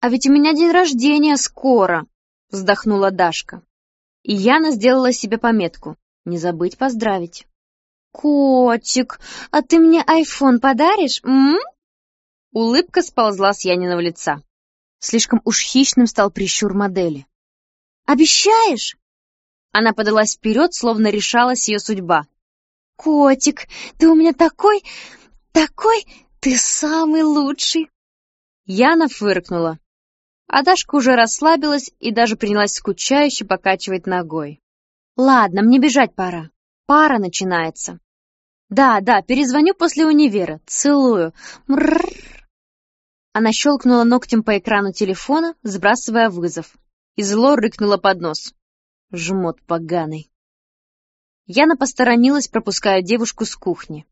«А ведь у меня день рождения скоро!» — вздохнула Дашка. И Яна сделала себе пометку — не забыть поздравить. «Котик, а ты мне айфон подаришь, м?» Улыбка сползла с Яниного лица. Слишком уж хищным стал прищур модели. «Обещаешь?» Она подалась вперед, словно решалась ее судьба. «Котик, ты у меня такой, такой «Ты самый лучший!» Яна фыркнула. А Дашка уже расслабилась и даже принялась скучающе покачивать ногой. «Ладно, мне бежать пора. Пара начинается». «Да, да, перезвоню после универа. Целую. Мрррр». Она щелкнула ногтем по экрану телефона, сбрасывая вызов, и зло рыкнула под нос. Жмот поганый. Яна посторонилась, пропуская девушку с кухни.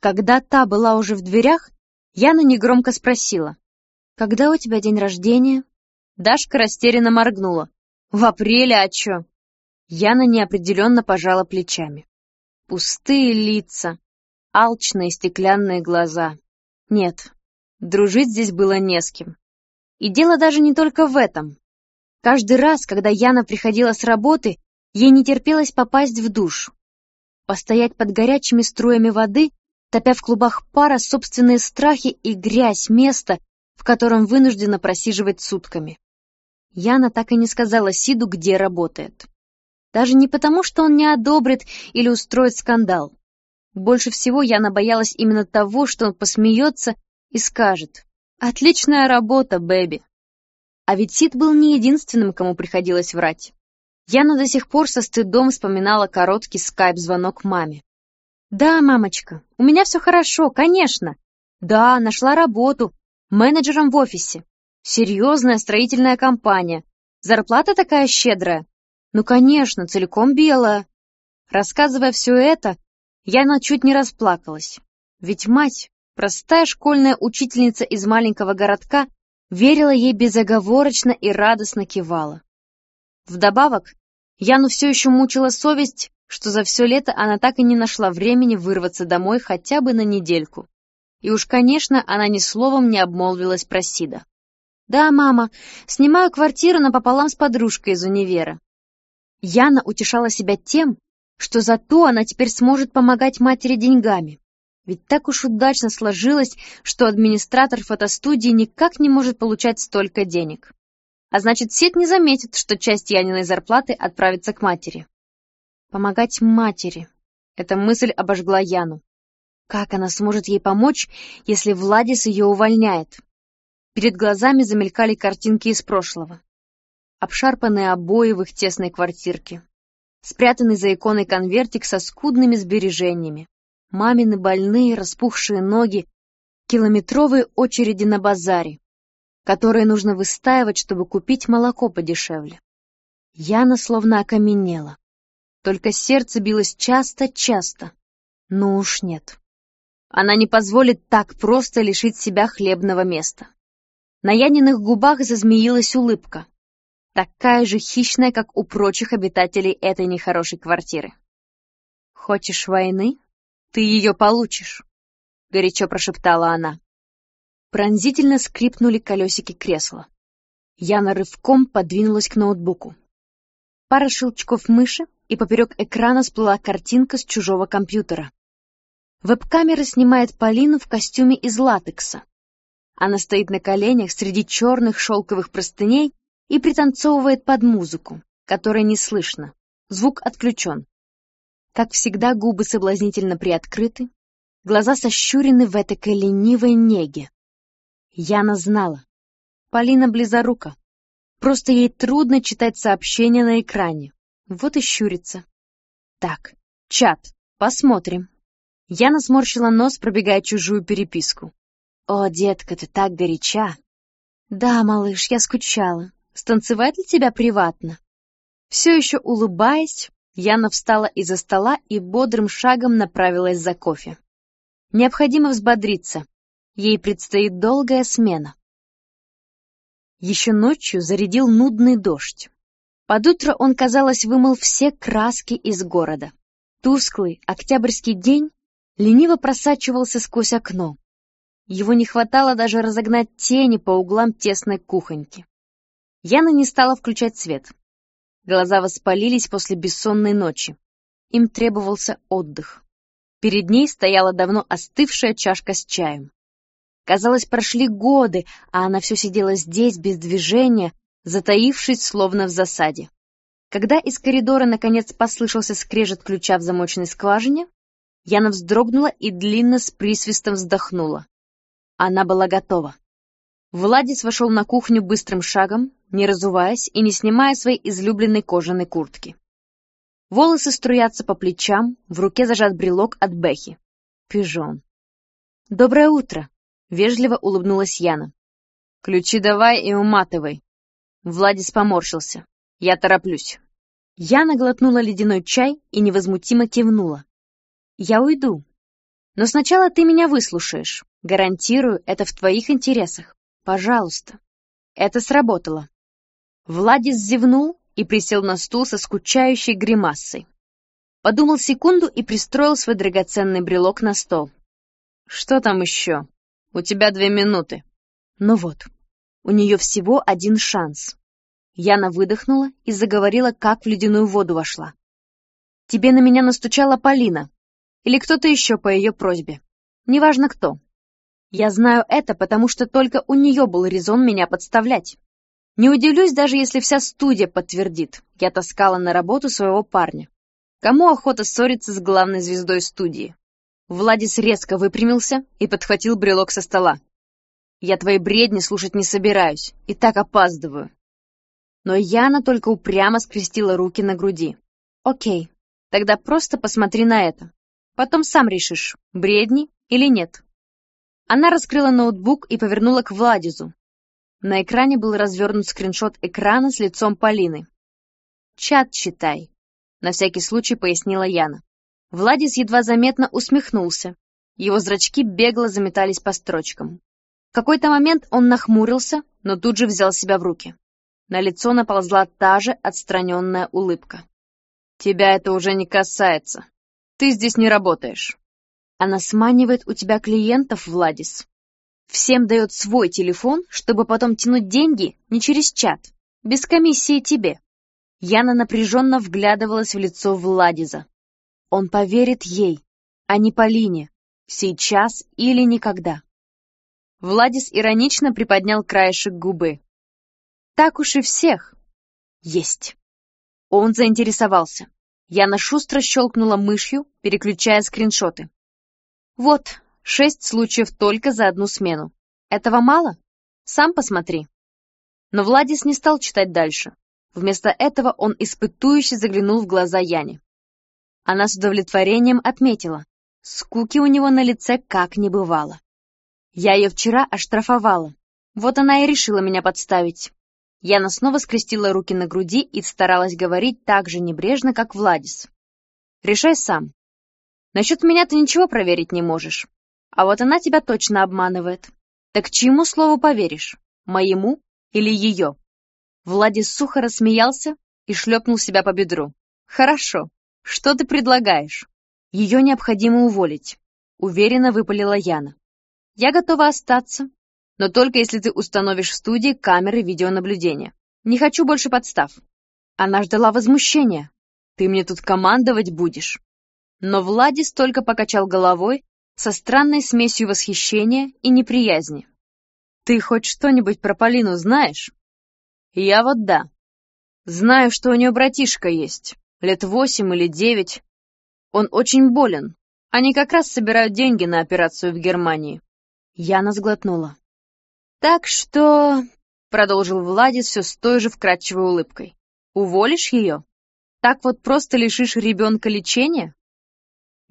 Когда та была уже в дверях, Яна негромко спросила. «Когда у тебя день рождения?» Дашка растерянно моргнула. «В апреле, а чё?» Яна неопределенно пожала плечами. Пустые лица, алчные стеклянные глаза. Нет, дружить здесь было не с кем. И дело даже не только в этом. Каждый раз, когда Яна приходила с работы, ей не терпелось попасть в душ. Постоять под горячими струями воды топя в клубах пара собственные страхи и грязь места, в котором вынуждена просиживать сутками. Яна так и не сказала Сиду, где работает. Даже не потому, что он не одобрит или устроит скандал. Больше всего Яна боялась именно того, что он посмеется и скажет «Отличная работа, Бэби». А ведь Сид был не единственным, кому приходилось врать. Яна до сих пор со стыдом вспоминала короткий скайп-звонок маме. «Да, мамочка, у меня все хорошо, конечно. Да, нашла работу, менеджером в офисе. Серьезная строительная компания. Зарплата такая щедрая. Ну, конечно, целиком белая. Рассказывая все это, Яна чуть не расплакалась. Ведь мать, простая школьная учительница из маленького городка, верила ей безоговорочно и радостно кивала. Вдобавок, Яну все еще мучила совесть, что за все лето она так и не нашла времени вырваться домой хотя бы на недельку. И уж, конечно, она ни словом не обмолвилась про Сида. «Да, мама, снимаю квартиру напополам с подружкой из универа». Яна утешала себя тем, что зато она теперь сможет помогать матери деньгами. Ведь так уж удачно сложилось, что администратор фотостудии никак не может получать столько денег. А значит, Сет не заметит, что часть Яниной зарплаты отправится к матери. Помогать матери. Эта мысль обожгла Яну. Как она сможет ей помочь, если Владис ее увольняет? Перед глазами замелькали картинки из прошлого. Обшарпанные обои в их тесной квартирке. Спрятанный за иконой конвертик со скудными сбережениями. Мамины больные, распухшие ноги, километровые очереди на базаре, которые нужно выстаивать, чтобы купить молоко подешевле. Яна словно окаменела. Только сердце билось часто-часто. Но уж нет. Она не позволит так просто лишить себя хлебного места. На Яниных губах зазмеилась улыбка. Такая же хищная, как у прочих обитателей этой нехорошей квартиры. «Хочешь войны? Ты ее получишь», — горячо прошептала она. Пронзительно скрипнули колесики кресла. Яна рывком подвинулась к ноутбуку. Пара щелчков мыши, и поперек экрана всплыла картинка с чужого компьютера. Веб-камера снимает Полину в костюме из латекса. Она стоит на коленях среди черных шелковых простыней и пританцовывает под музыку, которая не слышно. Звук отключен. Как всегда, губы соблазнительно приоткрыты, глаза сощурены в этакой ленивой неге. Яна знала. Полина близорука. Просто ей трудно читать сообщения на экране. Вот и щурится. Так, чат, посмотрим. Яна сморщила нос, пробегая чужую переписку. О, детка, ты так горяча. Да, малыш, я скучала. Станцевать ли тебя приватно? Все еще улыбаясь, Яна встала из-за стола и бодрым шагом направилась за кофе. Необходимо взбодриться. Ей предстоит долгая смена. Еще ночью зарядил нудный дождь. Под утро он, казалось, вымыл все краски из города. Тусклый октябрьский день лениво просачивался сквозь окно. Его не хватало даже разогнать тени по углам тесной кухоньки. Яна не стала включать свет. Глаза воспалились после бессонной ночи. Им требовался отдых. Перед ней стояла давно остывшая чашка с чаем. Казалось, прошли годы, а она все сидела здесь, без движения, затаившись, словно в засаде. Когда из коридора наконец послышался скрежет ключа в замочной скважине, Яна вздрогнула и длинно с присвистом вздохнула. Она была готова. Владис вошел на кухню быстрым шагом, не разуваясь и не снимая своей излюбленной кожаной куртки. Волосы струятся по плечам, в руке зажат брелок от Бэхи. Пижон. «Доброе утро!» — вежливо улыбнулась Яна. «Ключи давай и уматывай!» Владис поморщился. «Я тороплюсь». Яна глотнула ледяной чай и невозмутимо кивнула. «Я уйду. Но сначала ты меня выслушаешь. Гарантирую, это в твоих интересах. Пожалуйста». Это сработало. Владис зевнул и присел на стул со скучающей гримасой. Подумал секунду и пристроил свой драгоценный брелок на стол. «Что там еще? У тебя две минуты». Ну вот, у нее всего один шанс. Яна выдохнула и заговорила, как в ледяную воду вошла. «Тебе на меня настучала Полина. Или кто-то еще по ее просьбе. Неважно кто. Я знаю это, потому что только у нее был резон меня подставлять. Не удивлюсь, даже если вся студия подтвердит. Я таскала на работу своего парня. Кому охота ссориться с главной звездой студии? Владис резко выпрямился и подхватил брелок со стола. Я твои бредни слушать не собираюсь, и так опаздываю. Но Яна только упрямо скрестила руки на груди. Окей, тогда просто посмотри на это. Потом сам решишь, бредни или нет. Она раскрыла ноутбук и повернула к Владизу. На экране был развернут скриншот экрана с лицом Полины. «Чат читай». на всякий случай пояснила Яна. Владис едва заметно усмехнулся. Его зрачки бегло заметались по строчкам. В какой-то момент он нахмурился, но тут же взял себя в руки. На лицо наползла та же отстраненная улыбка. «Тебя это уже не касается. Ты здесь не работаешь». Она сманивает у тебя клиентов, Владис. Всем дает свой телефон, чтобы потом тянуть деньги не через чат, без комиссии тебе. Яна напряженно вглядывалась в лицо Владиза. Он поверит ей, а не Полине, сейчас или никогда. Владис иронично приподнял краешек губы. Так уж и всех. Есть. Он заинтересовался. Яна шустро щелкнула мышью, переключая скриншоты. Вот, шесть случаев только за одну смену. Этого мало? Сам посмотри. Но Владис не стал читать дальше. Вместо этого он испытующе заглянул в глаза Яне. Она с удовлетворением отметила. Скуки у него на лице как не бывало. Я ее вчера оштрафовала. Вот она и решила меня подставить. Яна снова скрестила руки на груди и старалась говорить так же небрежно, как Владис. «Решай сам. Насчет меня ты ничего проверить не можешь. А вот она тебя точно обманывает. Так чьему слову поверишь? Моему или ее?» Владис сухо рассмеялся и шлепнул себя по бедру. «Хорошо. Что ты предлагаешь?» «Ее необходимо уволить», — уверенно выпалила Яна. «Я готова остаться, но только если ты установишь в студии камеры видеонаблюдения. Не хочу больше подстав». Она ждала возмущения. «Ты мне тут командовать будешь». Но Владис только покачал головой со странной смесью восхищения и неприязни. «Ты хоть что-нибудь про Полину знаешь?» Я вот да. Знаю, что у нее братишка есть, лет восемь или девять. Он очень болен. Они как раз собирают деньги на операцию в Германии. Яна сглотнула. Так что, продолжил Владис все с той же вкрадчивой улыбкой, уволишь ее? Так вот просто лишишь ребенка лечения?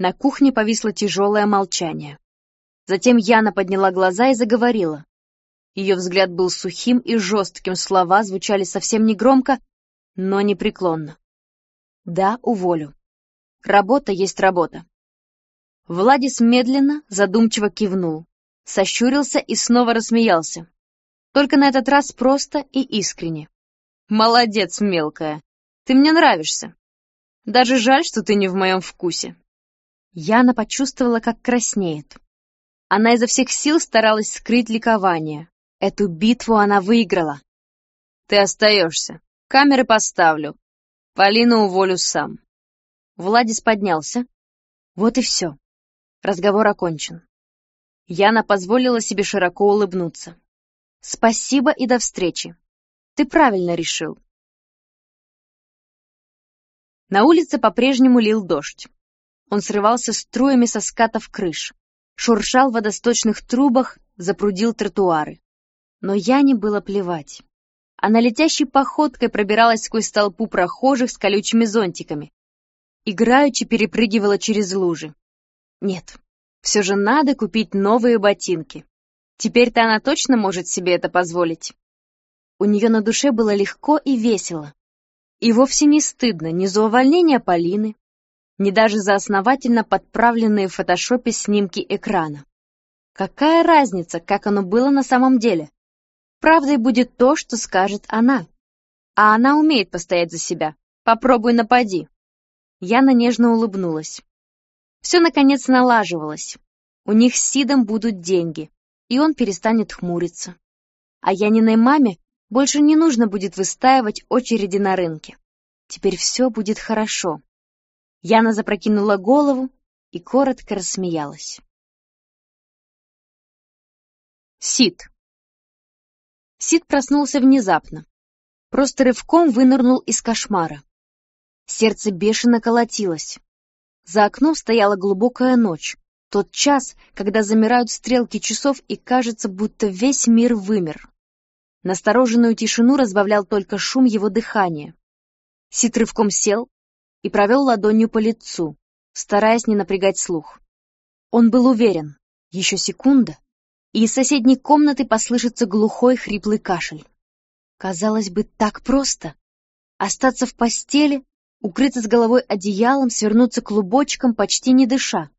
На кухне повисло тяжелое молчание. Затем Яна подняла глаза и заговорила. Ее взгляд был сухим и жестким, слова звучали совсем не громко, но непреклонно. «Да, уволю. Работа есть работа». Владис медленно, задумчиво кивнул, сощурился и снова рассмеялся. Только на этот раз просто и искренне. «Молодец, мелкая. Ты мне нравишься. Даже жаль, что ты не в моем вкусе». Яна почувствовала, как краснеет. Она изо всех сил старалась скрыть ликование, Эту битву она выиграла. Ты остаешься. Камеры поставлю. Полину уволю сам. Владис поднялся. Вот и все. Разговор окончен. Яна позволила себе широко улыбнуться. Спасибо и до встречи. Ты правильно решил. На улице по-прежнему лил дождь. Он срывался струями со скатов крыш, шуршал в водосточных трубах, запрудил тротуары. Но Яне было плевать. Она летящей походкой пробиралась сквозь толпу прохожих с колючими зонтиками. Играючи перепрыгивала через лужи. Нет, все же надо купить новые ботинки. Теперь-то она точно может себе это позволить. У нее на душе было легко и весело. И вовсе не стыдно ни за увольнение Полины, ни даже за основательно подправленные в фотошопе снимки экрана. Какая разница, как оно было на самом деле? Правдой будет то, что скажет она. А она умеет постоять за себя. Попробуй напади. Яна нежно улыбнулась. Все, наконец, налаживалось. У них с Сидом будут деньги, и он перестанет хмуриться. А Яниной маме больше не нужно будет выстаивать очереди на рынке. Теперь все будет хорошо. Яна запрокинула голову и коротко рассмеялась. Сид. Сид проснулся внезапно. Просто рывком вынырнул из кошмара. Сердце бешено колотилось. За окном стояла глубокая ночь, тот час, когда замирают стрелки часов и кажется, будто весь мир вымер. Настороженную тишину разбавлял только шум его дыхания. Сид рывком сел и провел ладонью по лицу, стараясь не напрягать слух. Он был уверен, еще секунда, и из соседней комнаты послышится глухой хриплый кашель. Казалось бы, так просто. Остаться в постели, Укрыться с головой одеялом, свернуться клубочком, почти не дыша.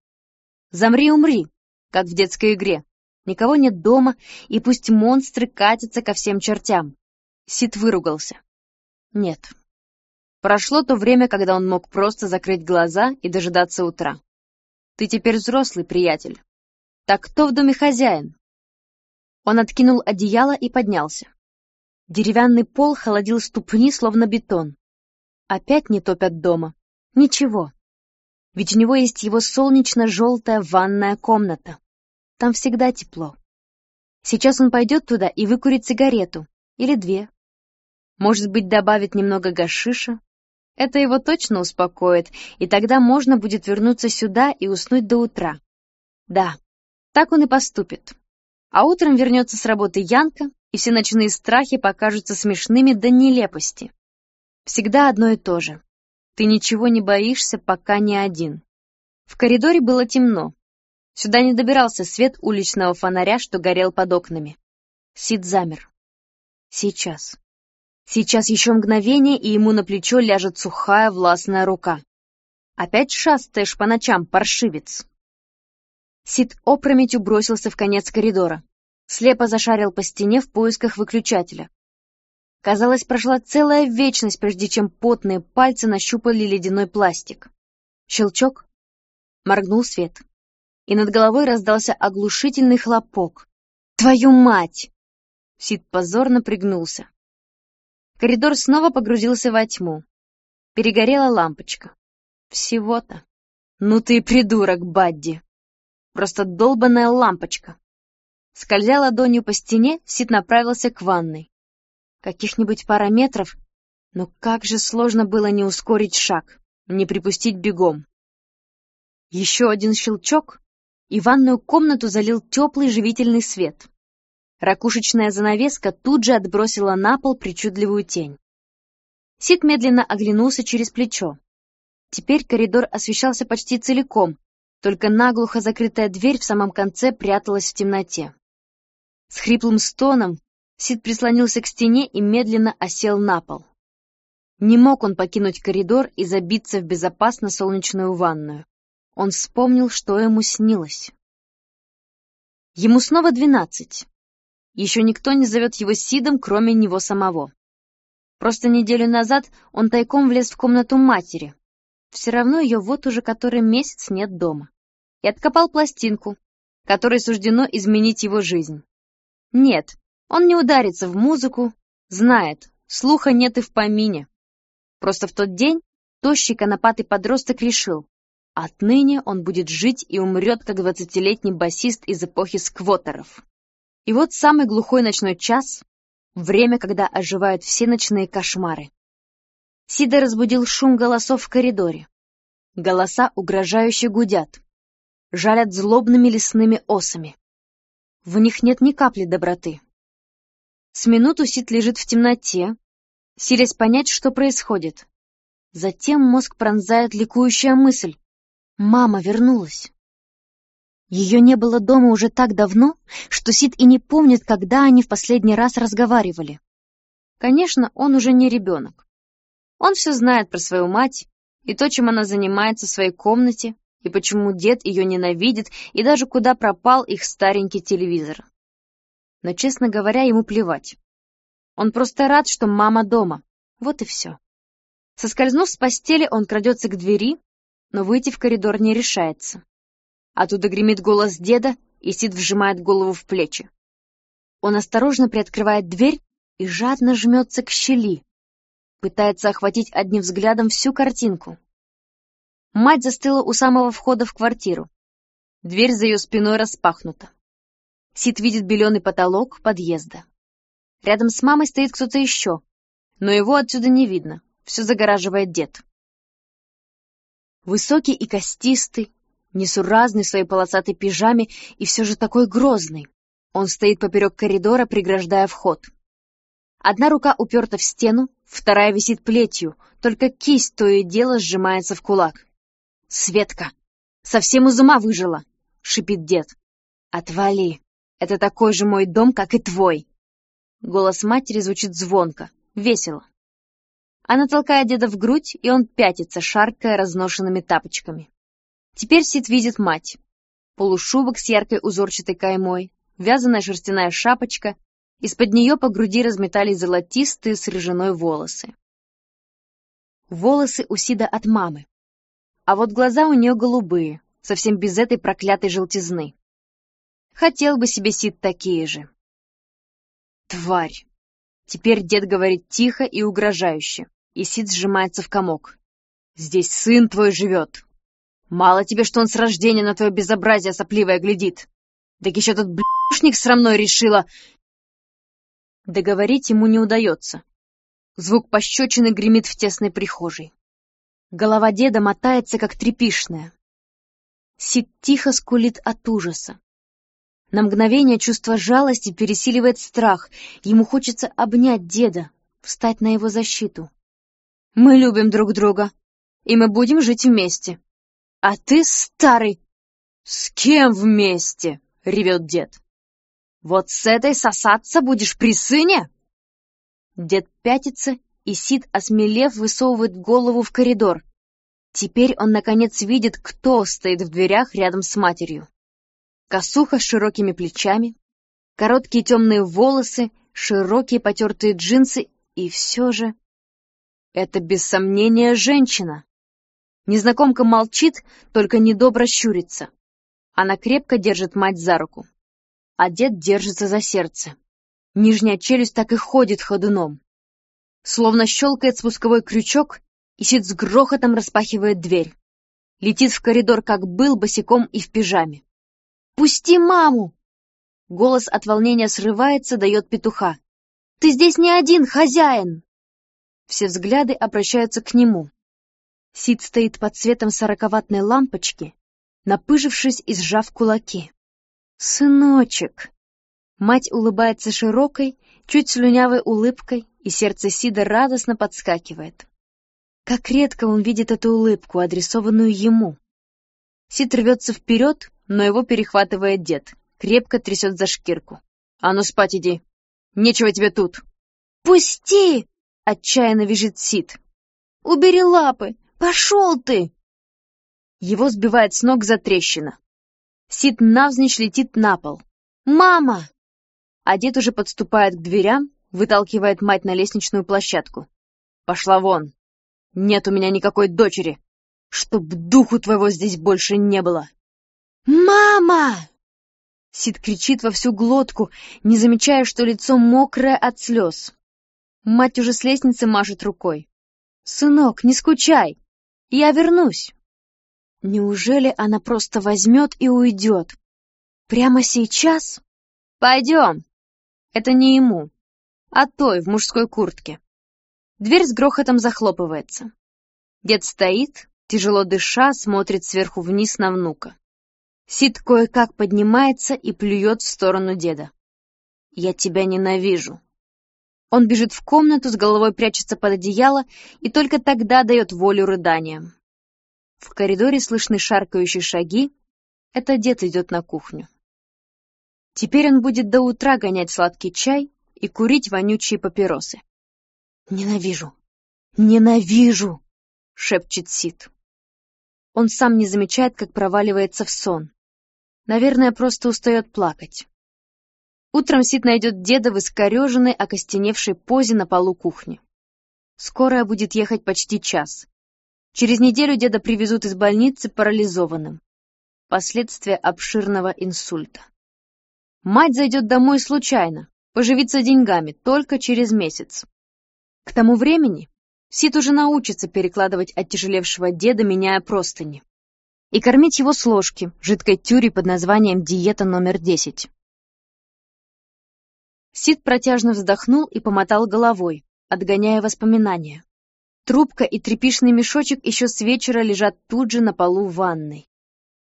Замри, умри, как в детской игре. Никого нет дома, и пусть монстры катятся ко всем чертям. Сид выругался. Нет. Прошло то время, когда он мог просто закрыть глаза и дожидаться утра. Ты теперь взрослый, приятель. Так кто в доме хозяин? Он откинул одеяло и поднялся. Деревянный пол холодил ступни, словно бетон. Опять не топят дома. Ничего. Ведь у него есть его солнечно-желтая ванная комната. Там всегда тепло. Сейчас он пойдет туда и выкурит сигарету. Или две. Может быть, добавит немного гашиша. Это его точно успокоит, и тогда можно будет вернуться сюда и уснуть до утра. Да, так он и поступит. А утром вернется с работы Янка, и все ночные страхи покажутся смешными до нелепости. Всегда одно и то же. Ты ничего не боишься, пока не один. В коридоре было темно. Сюда не добирался свет уличного фонаря, что горел под окнами. Сид замер. Сейчас. Сейчас еще мгновение, и ему на плечо ляжет сухая властная рука. Опять шастаешь по ночам, паршивец. Сид опрометью бросился в конец коридора. Слепо зашарил по стене в поисках выключателя. Казалось, прошла целая вечность, прежде чем потные пальцы нащупали ледяной пластик. Щелчок. Моргнул свет. И над головой раздался оглушительный хлопок. «Твою мать!» Сид позорно пригнулся. Коридор снова погрузился во тьму. Перегорела лампочка. Всего-то. Ну ты придурок, Бадди. Просто долбаная лампочка. Скользя ладонью по стене, Сид направился к ванной. Каких-нибудь пара метров, но как же сложно было не ускорить шаг, не припустить бегом. Еще один щелчок, и ванную комнату залил теплый живительный свет. Ракушечная занавеска тут же отбросила на пол причудливую тень. Сид медленно оглянулся через плечо. Теперь коридор освещался почти целиком, только наглухо закрытая дверь в самом конце пряталась в темноте. С хриплым стоном Сид прислонился к стене и медленно осел на пол. Не мог он покинуть коридор и забиться в безопасно солнечную ванную. Он вспомнил, что ему снилось. Ему снова двенадцать. Еще никто не зовет его Сидом, кроме него самого. Просто неделю назад он тайком влез в комнату матери. Все равно ее вот уже который месяц нет дома и откопал пластинку, которой суждено изменить его жизнь. Нет, он не ударится в музыку, знает, слуха нет и в помине. Просто в тот день тощий конопатый подросток решил, отныне он будет жить и умрет, как двадцатилетний басист из эпохи сквотеров. И вот самый глухой ночной час, время, когда оживают все ночные кошмары. Сида разбудил шум голосов в коридоре. Голоса угрожающе гудят жалят злобными лесными осами. В них нет ни капли доброты. С минуту Сид лежит в темноте, силясь понять, что происходит. Затем мозг пронзает ликующая мысль. Мама вернулась. Ее не было дома уже так давно, что Сид и не помнит, когда они в последний раз разговаривали. Конечно, он уже не ребенок. Он все знает про свою мать и то, чем она занимается в своей комнате, и почему дед ее ненавидит, и даже куда пропал их старенький телевизор. Но, честно говоря, ему плевать. Он просто рад, что мама дома. Вот и все. Соскользнув с постели, он крадется к двери, но выйти в коридор не решается. Оттуда гремит голос деда, и Сид вжимает голову в плечи. Он осторожно приоткрывает дверь и жадно жмется к щели. Пытается охватить одним взглядом всю картинку. Мать застыла у самого входа в квартиру. Дверь за ее спиной распахнута. Сид видит беленый потолок подъезда. Рядом с мамой стоит кто-то еще, но его отсюда не видно, все загораживает дед. Высокий и костистый, несуразный в своей полосатой пижаме и все же такой грозный. Он стоит поперек коридора, преграждая вход. Одна рука уперта в стену, вторая висит плетью, только кисть то и дело сжимается в кулак. «Светка! Совсем из ума выжила!» — шипит дед. «Отвали! Это такой же мой дом, как и твой!» Голос матери звучит звонко, весело. Она толкает деда в грудь, и он пятится, шаркая разношенными тапочками. Теперь Сид видит мать. Полушубок с яркой узорчатой каймой, вязаная шерстяная шапочка, из-под нее по груди разметались золотистые с рыжиной волосы. Волосы у Сида от мамы. А вот глаза у нее голубые, совсем без этой проклятой желтизны. Хотел бы себе Сид такие же. Тварь! Теперь дед говорит тихо и угрожающе, и Сид сжимается в комок. «Здесь сын твой живет. Мало тебе, что он с рождения на твое безобразие сопливое глядит. Так еще тот блюшник срамной решила...» Договорить ему не удается. Звук пощечины гремит в тесной прихожей. Голова деда мотается, как трепишная. Сид тихо скулит от ужаса. На мгновение чувство жалости пересиливает страх. Ему хочется обнять деда, встать на его защиту. «Мы любим друг друга, и мы будем жить вместе. А ты, старый...» «С кем вместе?» — ревет дед. «Вот с этой сосаться будешь при сыне?» Дед пятится, и Сид, осмелев, высовывает голову в коридор. Теперь он, наконец, видит, кто стоит в дверях рядом с матерью. Косуха с широкими плечами, короткие темные волосы, широкие потертые джинсы, и все же... Это, без сомнения, женщина. Незнакомка молчит, только недобро щурится. Она крепко держит мать за руку. А дед держится за сердце. Нижняя челюсть так и ходит ходуном. Словно щелкает спусковой крючок, и Сид с грохотом распахивает дверь. Летит в коридор, как был, босиком и в пижаме. «Пусти маму!» Голос от волнения срывается, дает петуха. «Ты здесь не один, хозяин!» Все взгляды обращаются к нему. Сид стоит под светом сороковатной лампочки, напыжившись и сжав кулаки. «Сыночек!» Мать улыбается широкой, чуть слюнявой улыбкой, и сердце Сида радостно подскакивает. Как редко он видит эту улыбку, адресованную ему. Сид рвется вперед, но его перехватывает дед, крепко трясет за шкирку. «А ну спать иди! Нечего тебе тут!» «Пусти!» — отчаянно вяжет Сид. «Убери лапы! Пошел ты!» Его сбивает с ног затрещина. Сид навзничь летит на пол. «Мама!» А дед уже подступает к дверям, выталкивает мать на лестничную площадку. «Пошла вон! Нет у меня никакой дочери! Чтоб духу твоего здесь больше не было!» «Мама!» Сид кричит во всю глотку, не замечая, что лицо мокрое от слез. Мать уже с лестницы машет рукой. «Сынок, не скучай! Я вернусь!» Неужели она просто возьмет и уйдет? Прямо сейчас? «Пойдем!» Это не ему, а той в мужской куртке. Дверь с грохотом захлопывается. Дед стоит, тяжело дыша, смотрит сверху вниз на внука. Сид кое-как поднимается и плюет в сторону деда. «Я тебя ненавижу». Он бежит в комнату, с головой прячется под одеяло и только тогда дает волю рыданиям. В коридоре слышны шаркающие шаги. Это дед идет на кухню. Теперь он будет до утра гонять сладкий чай и курить вонючие папиросы. «Ненавижу! Ненавижу!» — шепчет Сид. Он сам не замечает, как проваливается в сон. Наверное, просто устает плакать. Утром Сид найдет деда в искореженной, окостеневшей позе на полу кухни. Скорая будет ехать почти час. Через неделю деда привезут из больницы парализованным. Последствия обширного инсульта. Мать зайдет домой случайно, поживиться деньгами только через месяц. К тому времени Сид уже научится перекладывать оттяжелевшего деда, меняя простыни. И кормить его с ложки, жидкой тюри под названием «Диета номер 10». Сид протяжно вздохнул и помотал головой, отгоняя воспоминания. Трубка и тряпичный мешочек еще с вечера лежат тут же на полу ванной.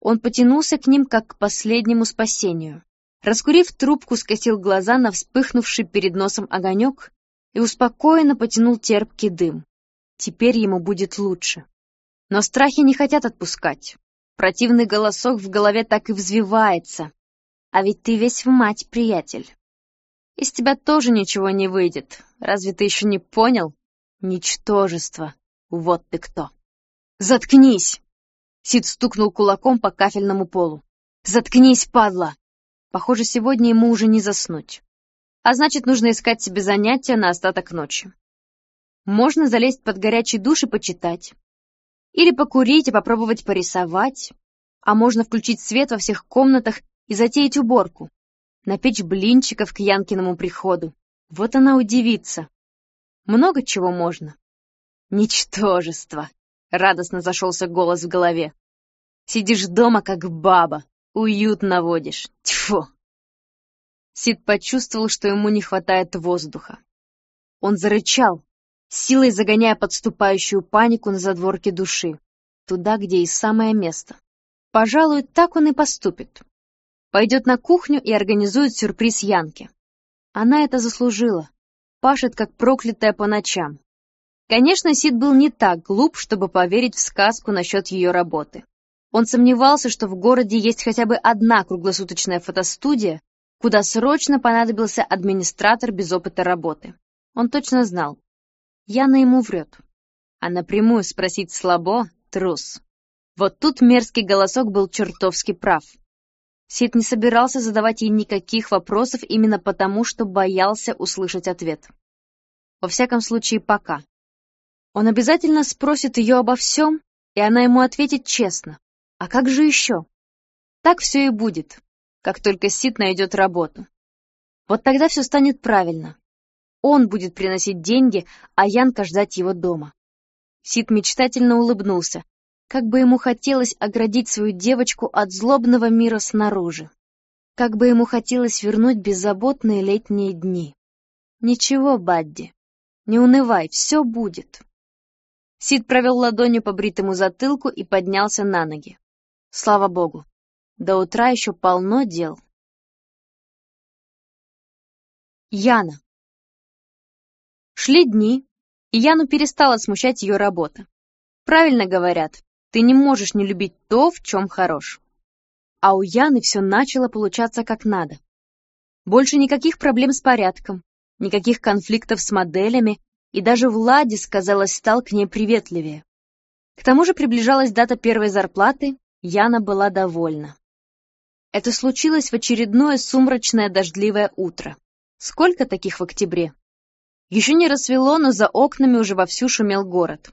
Он потянулся к ним, как к последнему спасению. Раскурив трубку, скосил глаза на вспыхнувший перед носом огонек и успокоенно потянул терпкий дым. Теперь ему будет лучше. Но страхи не хотят отпускать. Противный голосок в голове так и взвивается. А ведь ты весь в мать, приятель. Из тебя тоже ничего не выйдет. Разве ты еще не понял? Ничтожество. Вот ты кто. Заткнись! Сид стукнул кулаком по кафельному полу. Заткнись, падла! Похоже, сегодня ему уже не заснуть. А значит, нужно искать себе занятия на остаток ночи. Можно залезть под горячий душ и почитать. Или покурить и попробовать порисовать. А можно включить свет во всех комнатах и затеять уборку. Напечь блинчиков к Янкиному приходу. Вот она удивится. Много чего можно. Ничтожество! Радостно зашелся голос в голове. Сидишь дома, как баба. Уют наводишь. Тьфу! Сид почувствовал, что ему не хватает воздуха. Он зарычал, силой загоняя подступающую панику на задворке души, туда, где и самое место. Пожалуй, так он и поступит. Пойдет на кухню и организует сюрприз Янке. Она это заслужила. Пашет, как проклятая по ночам. Конечно, Сид был не так глуп, чтобы поверить в сказку насчет ее работы. Он сомневался, что в городе есть хотя бы одна круглосуточная фотостудия, куда срочно понадобился администратор без опыта работы. Он точно знал, Яна ему врет. А напрямую спросить слабо — трус. Вот тут мерзкий голосок был чертовски прав. Сид не собирался задавать ей никаких вопросов именно потому, что боялся услышать ответ. Во всяком случае, пока. Он обязательно спросит ее обо всем, и она ему ответит честно. А как же еще? Так все и будет, как только Сид найдет работу. Вот тогда все станет правильно. Он будет приносить деньги, а Янка ждать его дома. Сид мечтательно улыбнулся, как бы ему хотелось оградить свою девочку от злобного мира снаружи. Как бы ему хотелось вернуть беззаботные летние дни. Ничего, Бадди, не унывай, все будет. Сид провел ладонью по бритому затылку и поднялся на ноги. Слава богу, до утра еще полно дел. Яна. Шли дни, и Яну перестала смущать ее работа. Правильно говорят, ты не можешь не любить то, в чем хорош. А у Яны все начало получаться как надо. Больше никаких проблем с порядком, никаких конфликтов с моделями, и даже Владис, казалось, стал к ней приветливее. К тому же приближалась дата первой зарплаты, Яна была довольна. Это случилось в очередное сумрачное дождливое утро. Сколько таких в октябре? Еще не рассвело, но за окнами уже вовсю шумел город.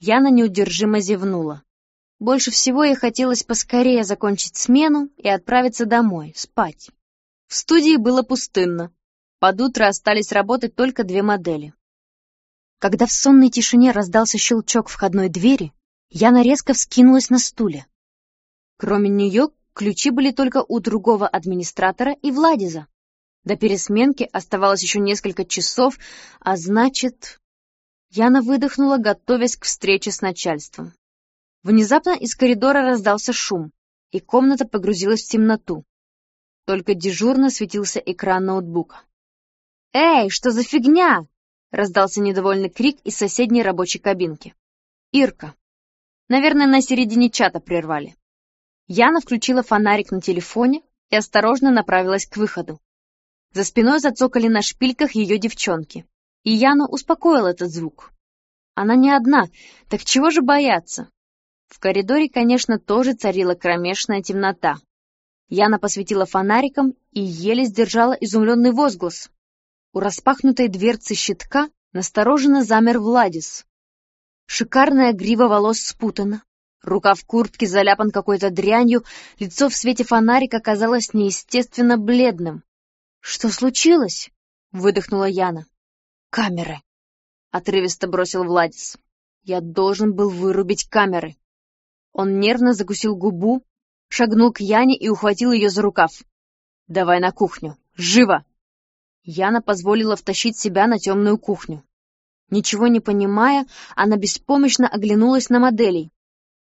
Яна неудержимо зевнула. Больше всего ей хотелось поскорее закончить смену и отправиться домой, спать. В студии было пустынно. Под утро остались работать только две модели. Когда в сонной тишине раздался щелчок входной двери, Яна резко вскинулась на стуле. Кроме нее, ключи были только у другого администратора и Владиза. До пересменки оставалось еще несколько часов, а значит... Яна выдохнула, готовясь к встрече с начальством. Внезапно из коридора раздался шум, и комната погрузилась в темноту. Только дежурно светился экран ноутбука. «Эй, что за фигня?» — раздался недовольный крик из соседней рабочей кабинки. «Ирка. Наверное, на середине чата прервали». Яна включила фонарик на телефоне и осторожно направилась к выходу. За спиной зацокали на шпильках ее девчонки. И Яну успокоил этот звук. Она не одна, так чего же бояться? В коридоре, конечно, тоже царила кромешная темнота. Яна посветила фонариком и еле сдержала изумленный возглас. У распахнутой дверцы щитка настороженно замер Владис. Шикарная грива волос спутана, рука в куртке заляпан какой-то дрянью, лицо в свете фонарика казалось неестественно бледным. «Что случилось?» — выдохнула Яна. «Камеры!» — отрывисто бросил Владис. «Я должен был вырубить камеры». Он нервно закусил губу, шагнул к Яне и ухватил ее за рукав. «Давай на кухню! Живо!» Яна позволила втащить себя на темную кухню. Ничего не понимая, она беспомощно оглянулась на моделей.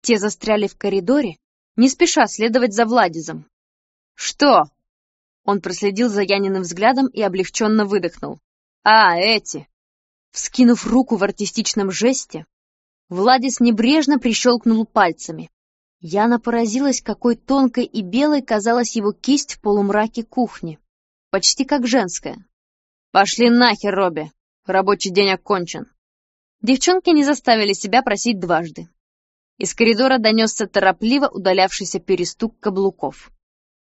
Те застряли в коридоре, не спеша следовать за Владизом. «Что?» Он проследил за Яниным взглядом и облегченно выдохнул. «А, эти!» Вскинув руку в артистичном жесте, Владис небрежно прищелкнул пальцами. Яна поразилась, какой тонкой и белой казалась его кисть в полумраке кухни. Почти как женская. «Пошли нахер, Робби! Рабочий день окончен!»
Девчонки не заставили себя просить дважды. Из коридора донесся торопливо удалявшийся перестук каблуков.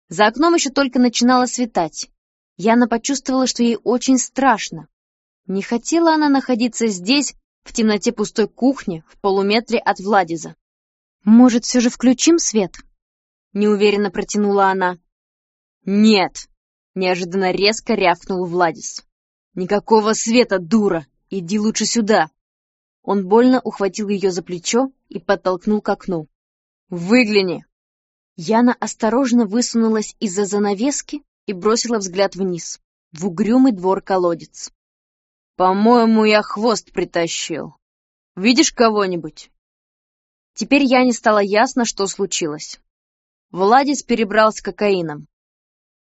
За окном еще только начинало светать. Яна почувствовала, что ей очень страшно. Не хотела она находиться здесь, в темноте пустой кухни, в полуметре от Владиза. «Может, все же включим свет?» — неуверенно протянула она. «Нет!» — неожиданно резко рявкнул Владис. «Никакого света, дура! Иди лучше сюда!» Он больно ухватил ее за плечо и подтолкнул к окну. «Выгляни!» Яна осторожно высунулась из-за занавески и бросила взгляд вниз, в угрюмый двор-колодец. «По-моему, я хвост притащил. Видишь кого-нибудь?» Теперь Яне стало ясно, что случилось. Владис перебрал с кокаином.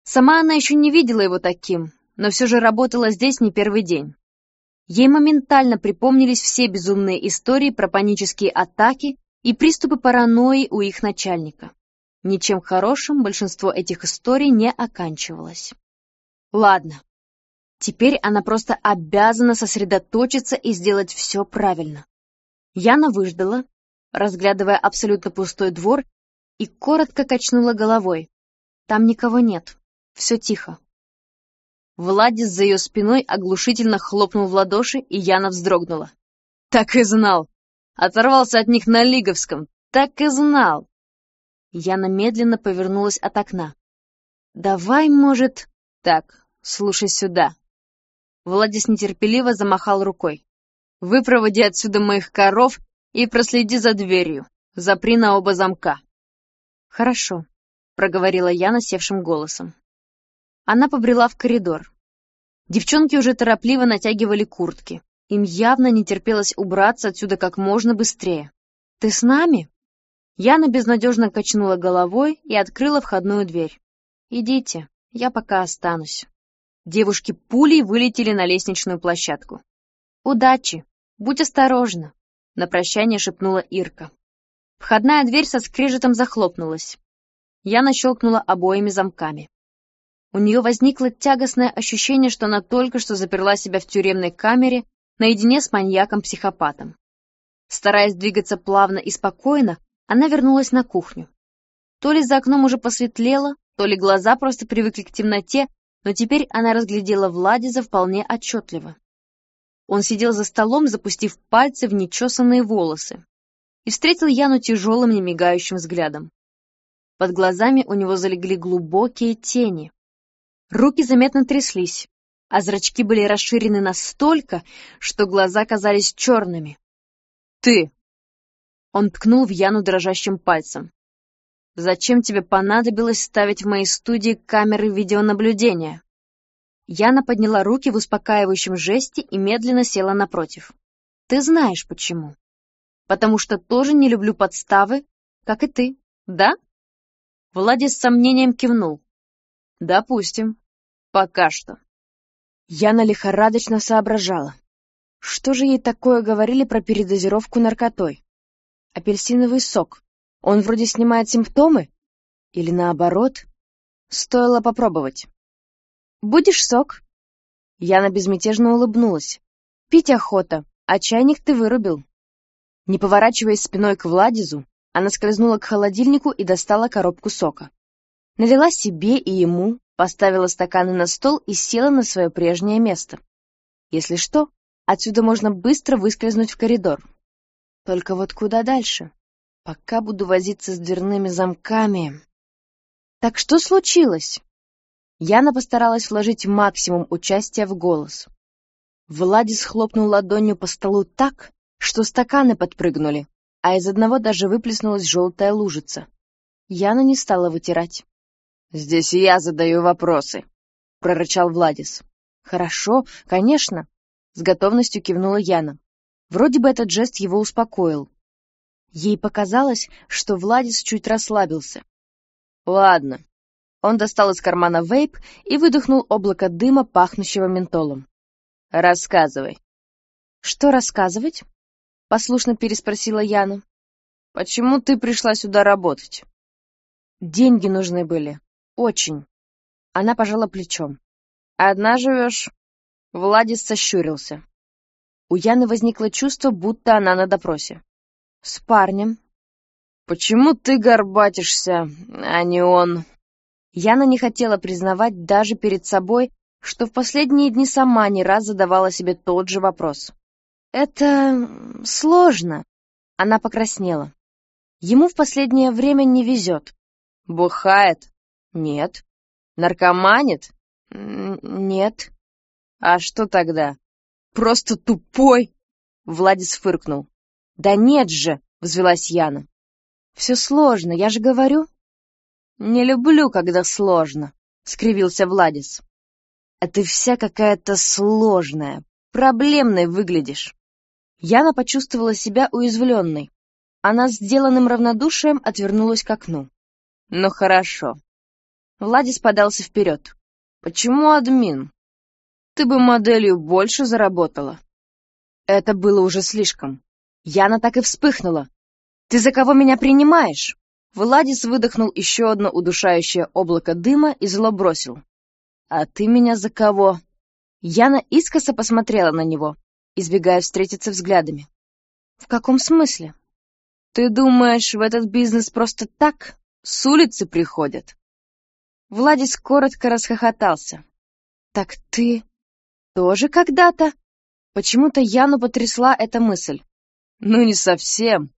Сама она еще не видела его таким, но все же работала здесь не первый день. Ей моментально припомнились все безумные истории про панические атаки и приступы паранойи у их начальника. Ничем хорошим большинство этих историй не оканчивалось. Ладно, теперь она просто обязана сосредоточиться и сделать все правильно. Яна выждала, разглядывая абсолютно пустой двор, и коротко качнула головой. Там никого нет, все тихо. Владис за ее спиной оглушительно хлопнул в ладоши, и Яна вздрогнула. «Так и знал! Оторвался от них на Лиговском! Так и знал!» Яна медленно повернулась от окна. «Давай, может...» «Так, слушай сюда». Владис нетерпеливо замахал рукой. «Выпроводи отсюда моих коров и проследи за дверью. Запри на оба замка». «Хорошо», — проговорила Яна севшим голосом. Она побрела в коридор. Девчонки уже торопливо натягивали куртки. Им явно не терпелось убраться отсюда как можно быстрее. «Ты с нами?» Яна безнадежно качнула головой и открыла входную дверь. «Идите, я пока останусь». Девушки пулей вылетели на лестничную площадку. «Удачи! Будь осторожна!» — на прощание шепнула Ирка. Входная дверь со скрежетом захлопнулась. Яна щелкнула обоими замками. У нее возникло тягостное ощущение, что она только что заперла себя в тюремной камере наедине с маньяком-психопатом. Стараясь двигаться плавно и спокойно, она вернулась на кухню. То ли за окном уже посветлело, то ли глаза просто привыкли к темноте, но теперь она разглядела Владиза вполне отчетливо. Он сидел за столом, запустив пальцы в нечесанные волосы, и встретил Яну тяжелым, немигающим взглядом. Под глазами у него залегли глубокие тени. Руки заметно тряслись, а зрачки были расширены настолько, что глаза казались черными. «Ты!» Он ткнул в Яну дрожащим пальцем. «Зачем тебе понадобилось ставить в моей студии камеры видеонаблюдения?» Яна подняла руки в успокаивающем жесте и медленно села напротив. «Ты знаешь, почему. Потому что тоже не люблю подставы, как и ты, да?» Владис с сомнением кивнул. «Допустим. Пока что. Яна лихорадочно соображала. Что же ей такое говорили про передозировку наркотой? Апельсиновый сок. Он вроде снимает симптомы? Или наоборот? Стоило попробовать. «Будешь сок?» Яна безмятежно улыбнулась. «Пить охота, а чайник ты вырубил». Не поворачиваясь спиной к Владизу, она скользнула к холодильнику и достала коробку сока. Налила себе и ему, поставила стаканы на стол и села на свое прежнее место. Если что, отсюда можно быстро выскользнуть в коридор. Только вот куда дальше? Пока буду возиться с дверными замками. Так что случилось? Яна постаралась вложить максимум участия в голос. Владис хлопнул ладонью по столу так, что стаканы подпрыгнули, а из одного даже выплеснулась желтая лужица. Яна не стала вытирать. «Здесь я задаю вопросы», — прорычал Владис. «Хорошо, конечно», — с готовностью кивнула Яна. Вроде бы этот жест его успокоил. Ей показалось, что Владис чуть расслабился. «Ладно». Он достал из кармана вейп и выдохнул облако дыма, пахнущего ментолом. «Рассказывай». «Что рассказывать?» — послушно переспросила Яна. «Почему ты пришла сюда работать?» «Деньги нужны были. Очень. Она пожала плечом. Одна живешь? Владис сощурился.
У Яны возникло чувство, будто она на допросе. «С парнем».
«Почему ты горбатишься, а не он?»
Яна не хотела признавать даже перед собой, что в последние дни сама не раз задавала себе тот же вопрос. «Это сложно». Она покраснела. Ему в последнее время не везет.
«Бухает?» «Нет». «Наркоманит?»
«Нет».
«А что тогда?» «Просто тупой!»
Владис фыркнул. «Да нет же!» — взвелась Яна. «Все сложно, я же говорю».
«Не люблю, когда сложно», — скривился Владис.
«А ты вся какая-то сложная, проблемной выглядишь». Яна почувствовала себя уязвленной. Она с сделанным равнодушием отвернулась к окну.
«Ну хорошо».
Владис подался вперед.
«Почему админ? Ты бы моделью больше заработала».
Это было уже слишком. Яна так и вспыхнула. «Ты за кого меня принимаешь?» Владис выдохнул еще одно удушающее облако дыма и зло бросил. «А ты меня за кого?» Яна искоса посмотрела на него, избегая встретиться взглядами. «В каком смысле?» «Ты думаешь, в этот бизнес просто так? С улицы приходят?» Владис коротко расхохотался. «Так ты тоже когда-то?» Почему-то Яну потрясла эта мысль.
«Ну, не совсем».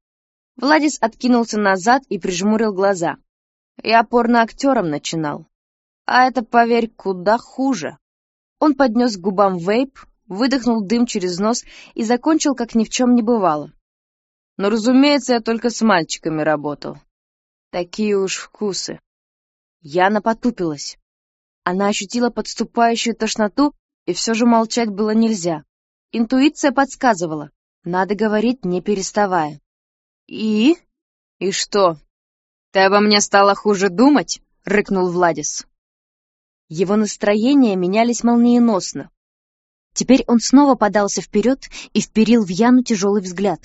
Владис откинулся назад и прижмурил глаза. «Я порно-актером начинал. А это, поверь, куда хуже». Он поднес к губам вейп, выдохнул дым через нос и закончил, как ни в чем не бывало.
Но, разумеется, я только с мальчиками работал.
Такие уж вкусы. Яна потупилась. Она ощутила подступающую тошноту, и все же молчать было нельзя. Интуиция подсказывала. Надо говорить, не переставая.
«И? И что? Ты обо мне стала хуже думать?» — рыкнул Владис.
Его настроения менялись молниеносно. Теперь он снова подался вперед и вперил в Яну тяжелый взгляд.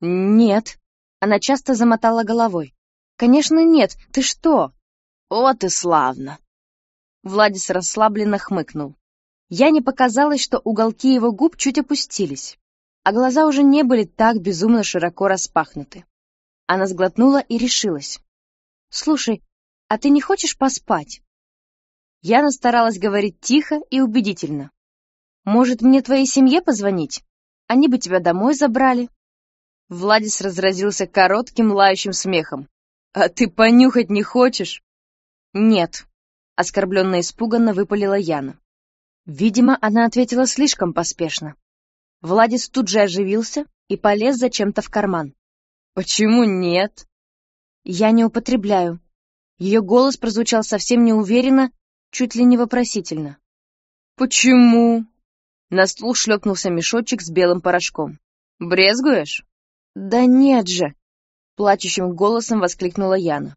«Нет». Она часто замотала головой. «Конечно нет. Ты что?»
«Вот и славно!»
Владис расслабленно хмыкнул. Я не показалось, что уголки его губ чуть опустились, а глаза уже не были так безумно широко распахнуты. Она сглотнула и решилась. «Слушай, а ты не хочешь поспать?» Яна старалась говорить тихо и убедительно. «Может, мне твоей семье позвонить? Они бы тебя домой забрали».
Владис разразился коротким лающим смехом. «А ты понюхать не хочешь?»
«Нет», — оскорбленно испуганно выпалила Яна. Видимо, она ответила слишком поспешно. Владис тут же оживился и полез зачем-то в карман.
«Почему нет?»
«Я не употребляю». Ее голос прозвучал совсем неуверенно, чуть ли не вопросительно.
«Почему?»
На стул шлепнулся мешочек с белым порошком.
«Брезгуешь?»
«Да нет же!» Плачущим голосом воскликнула Яна.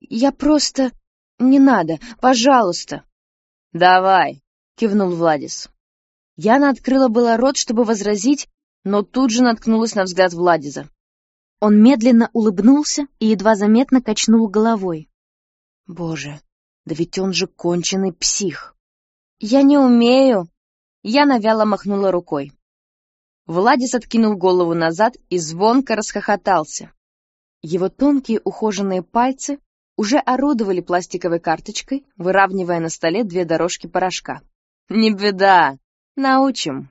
«Я просто... Не надо, пожалуйста!»
«Давай!»
— кивнул Владис. Яна открыла было рот, чтобы возразить, но тут же наткнулась на взгляд Владиза. Он медленно улыбнулся и едва заметно качнул головой. «Боже, да ведь он же конченый псих!» «Я не умею!» Яна вяло махнула рукой. Владис откинул голову назад и звонко расхохотался. Его тонкие ухоженные пальцы уже орудовали пластиковой карточкой, выравнивая на столе две дорожки порошка.
«Не беда, научим».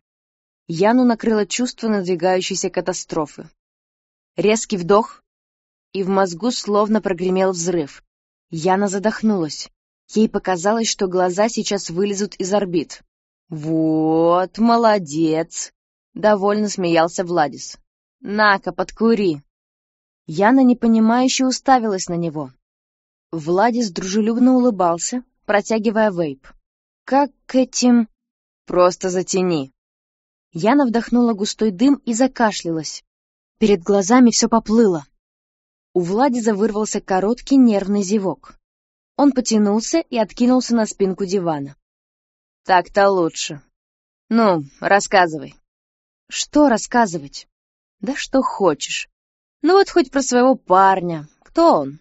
Яну накрыло чувство надвигающейся катастрофы. Резкий вдох, и в мозгу словно прогремел взрыв. Яна задохнулась. Ей показалось, что глаза сейчас вылезут из орбит. «Вот, молодец!» — довольно смеялся Владис. «На-ка, подкури!» Яна непонимающе уставилась на него. Владис дружелюбно улыбался, протягивая вейп. Как к этим...
Просто затяни.
Яна вдохнула густой дым и закашлялась. Перед глазами все поплыло. У Владиза вырвался короткий нервный зевок. Он потянулся и откинулся на спинку дивана.
«Так-то лучше. Ну, рассказывай».
«Что рассказывать?»
«Да что хочешь. Ну вот хоть про своего парня. Кто он?»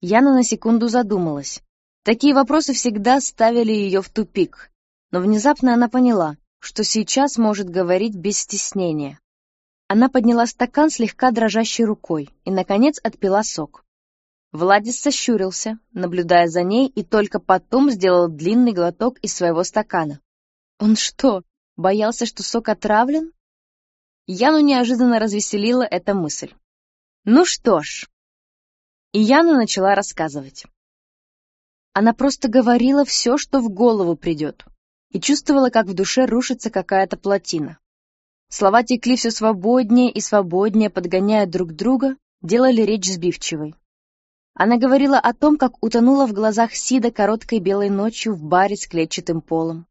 Яна на секунду задумалась. Такие вопросы всегда ставили ее в тупик. Но внезапно она поняла. что сейчас может говорить без стеснения. Она подняла стакан слегка дрожащей рукой и, наконец, отпила сок. Владис сощурился, наблюдая за ней, и только потом сделал длинный глоток из своего стакана. Он что, боялся, что сок отравлен? Яну неожиданно развеселила эта мысль. Ну что ж. И Яна начала рассказывать. Она просто говорила все, что в голову придет, и чувствовала, как в душе рушится какая-то плотина. Слова текли все свободнее и свободнее, подгоняя друг друга, делали речь сбивчивой. Она говорила о том, как утонула в глазах Сида короткой белой ночью в баре с клетчатым полом,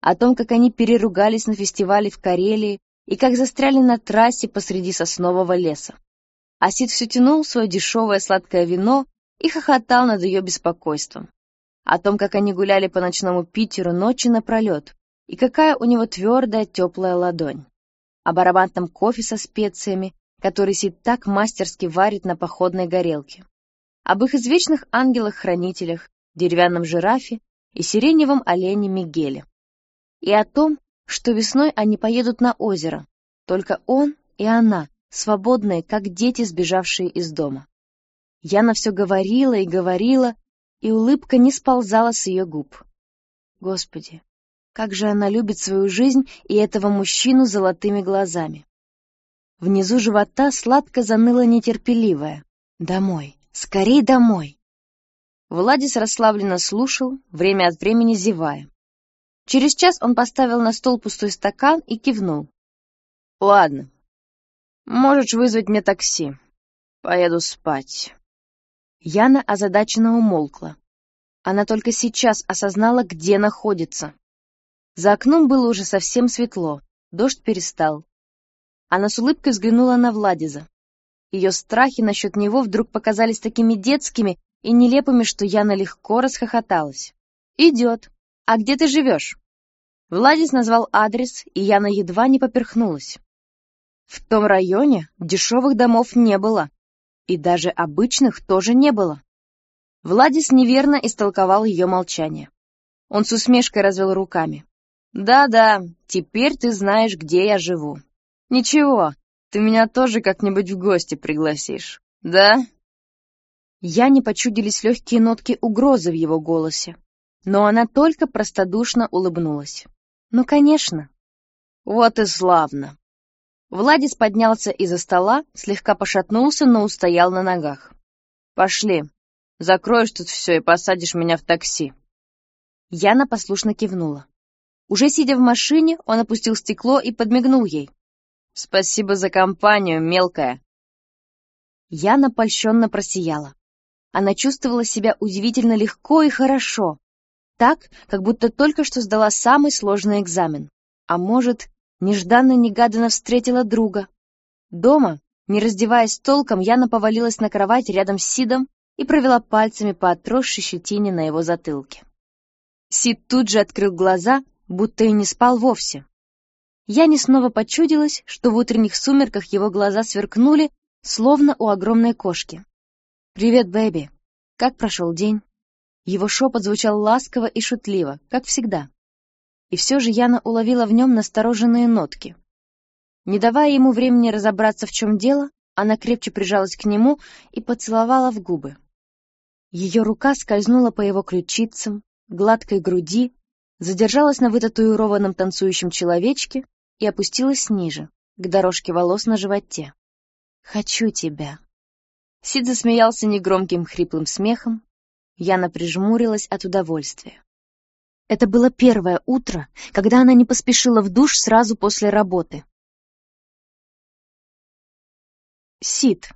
о том, как они переругались на фестивале в Карелии и как застряли на трассе посреди соснового леса. А Сид все тянул свое дешевое сладкое вино и хохотал над ее беспокойством. О том, как они гуляли по ночному Питеру ночи напролет, и какая у него твердая теплая ладонь. Об ароматном кофе со специями, который Сид так мастерски варит на походной горелке, об их извечных ангелах-хранителях, деревянном жирафе и сиреневом олене Мигеле, и о том, что весной они поедут на озеро, только он и она, свободные, как дети, сбежавшие из дома. Яна все говорила и говорила, и улыбка не сползала с ее губ. Господи, как же она любит свою жизнь и этого мужчину золотыми глазами. Внизу живота сладко заныла нетерпеливая. «Домой! Скорей домой!» Владис расслабленно слушал, время от времени зевая. Через час он поставил на стол пустой стакан и кивнул. «Ладно. Можешь вызвать мне такси. Поеду спать». Яна озадаченно умолкла. Она только сейчас осознала, где находится. За окном было уже совсем светло, дождь перестал. Она с улыбкой взглянула на Владиза. Ее страхи насчет него вдруг показались такими детскими и нелепыми, что Яна легко расхохоталась. «Идет. А где ты живешь?» Владис назвал адрес, и Яна едва не поперхнулась. В том районе дешевых домов не было, и даже обычных тоже не было. Владис неверно истолковал ее молчание. Он с усмешкой развел руками. «Да-да, теперь ты знаешь, где я живу. Ничего, ты меня тоже как-нибудь в гости пригласишь, да?» Я не почудились легкие нотки угрозы в его голосе, но она только простодушно улыбнулась. «Ну, конечно». «Вот и славно». Владис поднялся из-за стола, слегка пошатнулся, но устоял на ногах. «Пошли. Закроешь тут все и посадишь меня в такси». Яна послушно кивнула. Уже сидя в машине, он опустил стекло и подмигнул ей. «Спасибо за компанию, мелкая». Яна польщенно просияла. Она чувствовала себя удивительно легко и хорошо. Так, как будто только что сдала самый сложный экзамен. А может, нежданно-негаданно встретила друга. Дома, не раздеваясь толком, Яна повалилась на кровать рядом с Сидом и провела пальцами по отросшей щетине на его затылке. Сид тут же открыл глаза будто и не спал вовсе. Я не снова почудилась, что в утренних сумерках его глаза сверкнули, словно у огромной кошки. «Привет, бэби. Как прошел день?» Его шепот звучал ласково и шутливо, как всегда. И все же Яна уловила в нем настороженные нотки. Не давая ему времени разобраться, в чем дело, она крепче прижалась к нему и поцеловала в губы. Ее рука скользнула по его ключицам, гладкой груди, задержалась на вытатуированном танцующем человечке и опустилась ниже, к дорожке волос на животе. «Хочу тебя». Сид засмеялся негромким хриплым смехом. Яна прижмурилась от удовольствия. Это было первое утро, когда она не поспешила в душ сразу после работы. Сид.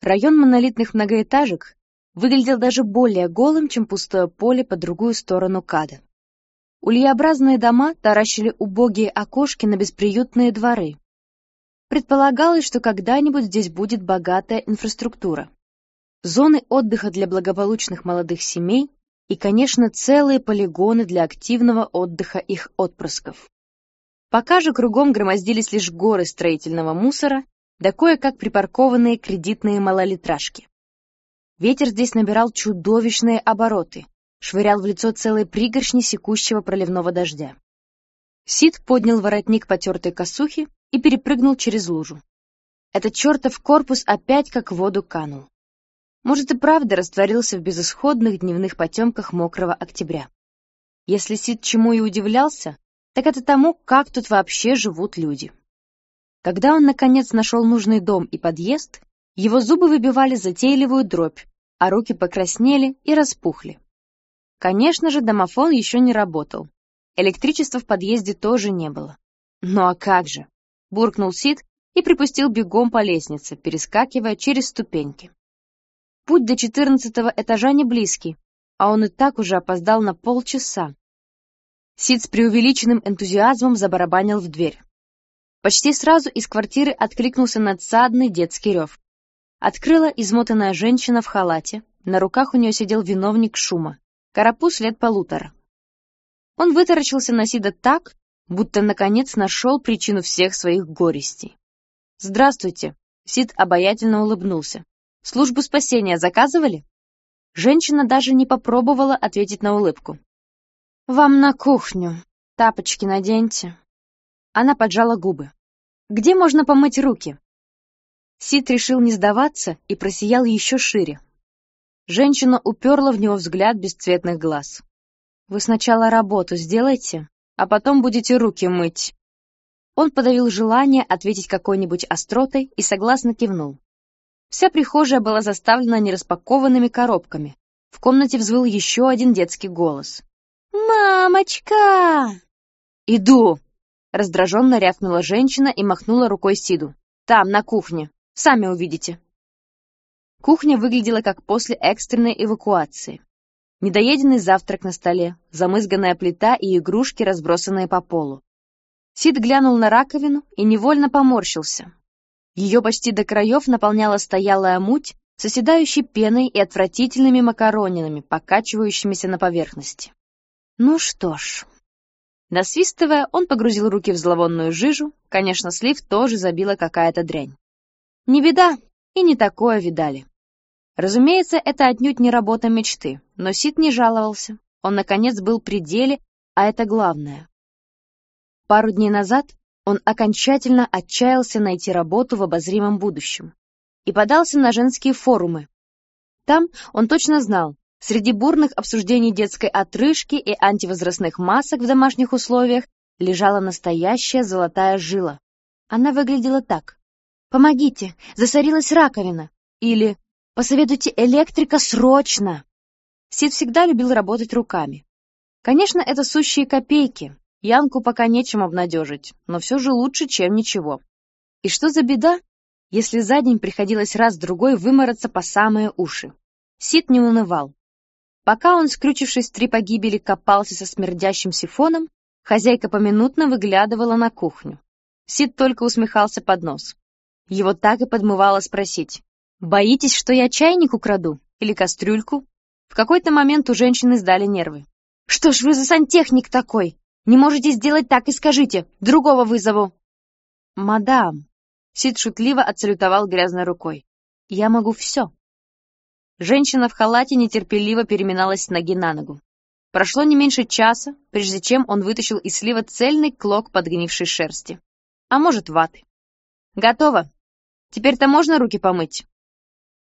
Район монолитных многоэтажек выглядел даже более голым, чем пустое поле по другую сторону Када. Ульеобразные дома таращили убогие окошки на бесприютные дворы. Предполагалось, что когда-нибудь здесь будет богатая инфраструктура. Зоны отдыха для благополучных молодых семей и, конечно, целые полигоны для активного отдыха их отпрысков. Пока же кругом громоздились лишь горы строительного мусора, да кое-как припаркованные кредитные малолитражки. Ветер здесь набирал чудовищные обороты, швырял в лицо целые пригоршни секущего проливного дождя. Сид поднял воротник потертой косухи и перепрыгнул через лужу. Этот чертов корпус опять как в воду канул. Может, и правда растворился в безысходных дневных потемках мокрого октября. Если Сид чему и удивлялся, так это тому, как тут вообще живут люди. Когда он, наконец, нашел нужный дом и подъезд, его зубы выбивали затейливую дробь, а руки покраснели и распухли. Конечно же, домофон еще не работал. Электричества в подъезде тоже не было. Ну а как же? Буркнул Сид и припустил бегом по лестнице, перескакивая через ступеньки. Путь до четырнадцатого этажа не близкий, а он и так уже опоздал на полчаса. Сид с преувеличенным энтузиазмом забарабанил в дверь. Почти сразу из квартиры откликнулся надсадный детский рев. Открыла измотанная женщина в халате, на руках у нее сидел виновник шума, карапуз лет полутора. Он вытаращился на Сида так, будто наконец нашел причину всех своих горестей. «Здравствуйте», — Сид обаятельно улыбнулся. «Службу спасения заказывали?» Женщина даже не попробовала ответить на улыбку. «Вам на кухню. Тапочки наденьте». Она поджала губы. «Где можно помыть руки?» Сид решил не сдаваться и просиял еще шире. Женщина уперла в него взгляд бесцветных глаз. «Вы сначала работу сделайте, а потом будете руки мыть». Он подавил желание ответить какой-нибудь остротой и согласно кивнул. Вся прихожая была заставлена нераспакованными коробками. В комнате взвыл еще один детский голос. «Мамочка!» «Иду!» — раздраженно рявкнула женщина и махнула рукой Сиду. «Там, на кухне. Сами увидите». Кухня выглядела как после экстренной эвакуации. Недоеденный завтрак на столе, замызганная плита и игрушки, разбросанные по полу. Сид глянул на раковину и невольно поморщился. Ее почти до краев наполняла стоялая муть с оседающей пеной и отвратительными макаронинами, покачивающимися на поверхности. Ну что ж. Насвистывая, он погрузил руки в зловонную жижу, конечно, слив тоже забила какая-то дрянь. Не беда, и не такое видали. Разумеется, это отнюдь не работа мечты, но Сид не жаловался. Он, наконец, был при деле, а это главное. Пару дней назад он окончательно отчаялся найти работу в обозримом будущем и подался на женские форумы. Там он точно знал, среди бурных обсуждений детской отрыжки и антивозрастных масок в домашних условиях лежала настоящая золотая жила. Она выглядела так. «Помогите, засорилась раковина!» или «Посоветуйте электрика срочно!» Сид всегда любил работать руками. Конечно, это сущие копейки. Янку пока нечем обнадежить, но все же лучше, чем ничего. И что за беда, если за день приходилось раз-другой вымораться по самые уши? Сид не унывал. Пока он, скрючившись три погибели, копался со смердящим сифоном, хозяйка поминутно выглядывала на кухню. Сид только усмехался под нос. Его так и подмывало спросить. «Боитесь, что я чайник украду? Или кастрюльку?» В какой-то момент у женщины сдали нервы. «Что ж вы за сантехник такой? Не можете сделать так и скажите. Другого вызову». «Мадам», — Сид шутливо отсалютовал грязной рукой, — «я могу все». Женщина в халате нетерпеливо переминалась с ноги на ногу. Прошло не меньше часа, прежде чем он вытащил из слива цельный клок подгнившей шерсти. А может, ваты. «Готово», Теперь-то можно руки помыть?»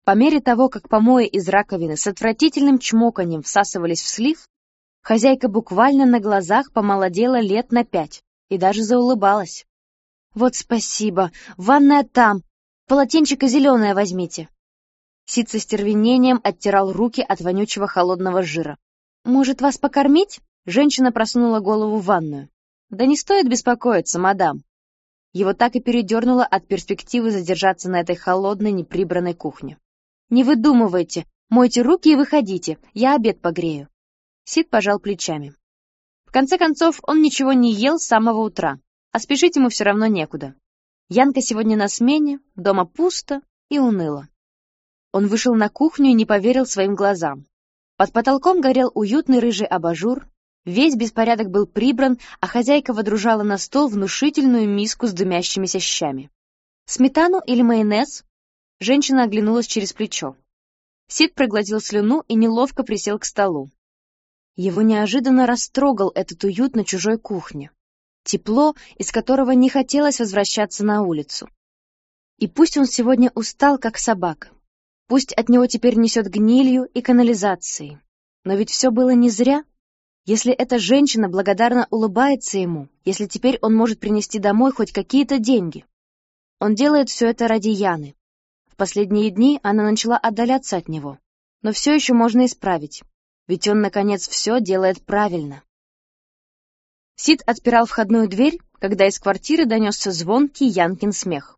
По мере того, как помои из раковины с отвратительным чмоканьем всасывались в слив, хозяйка буквально на глазах помолодела лет на пять и даже заулыбалась. «Вот спасибо, ванная там, полотенчико зеленое возьмите». Сид со стервенением оттирал руки от вонючего холодного жира. «Может, вас покормить?» Женщина просунула голову в ванную. «Да не стоит беспокоиться, мадам. Его так и передернуло от перспективы задержаться на этой холодной, неприбранной кухне. «Не выдумывайте! Мойте руки и выходите, я обед погрею!» Сид пожал плечами. В конце концов, он ничего не ел с самого утра, а спешить ему все равно некуда. Янка сегодня на смене, дома пусто и уныло. Он вышел на кухню и не поверил своим глазам. Под потолком горел уютный рыжий абажур, Весь беспорядок был прибран, а хозяйка водружала на стол внушительную миску с дымящимися щами. «Сметану или майонез?» Женщина оглянулась через плечо. Сид проглотил слюну и неловко присел к столу. Его неожиданно растрогал этот уют на чужой кухне. тепло, из которого не хотелось возвращаться на улицу. И пусть он сегодня устал, как собака, пусть от него теперь несет гнилью и канализацией, но ведь все было не зря. Если эта женщина благодарно улыбается ему, если теперь он может принести домой хоть какие-то деньги. Он делает все это ради Яны. В последние дни она начала отдаляться от него, но все еще можно исправить, ведь он, наконец, все делает правильно. Сид отпирал входную дверь, когда из квартиры донесся звонкий Янкин смех.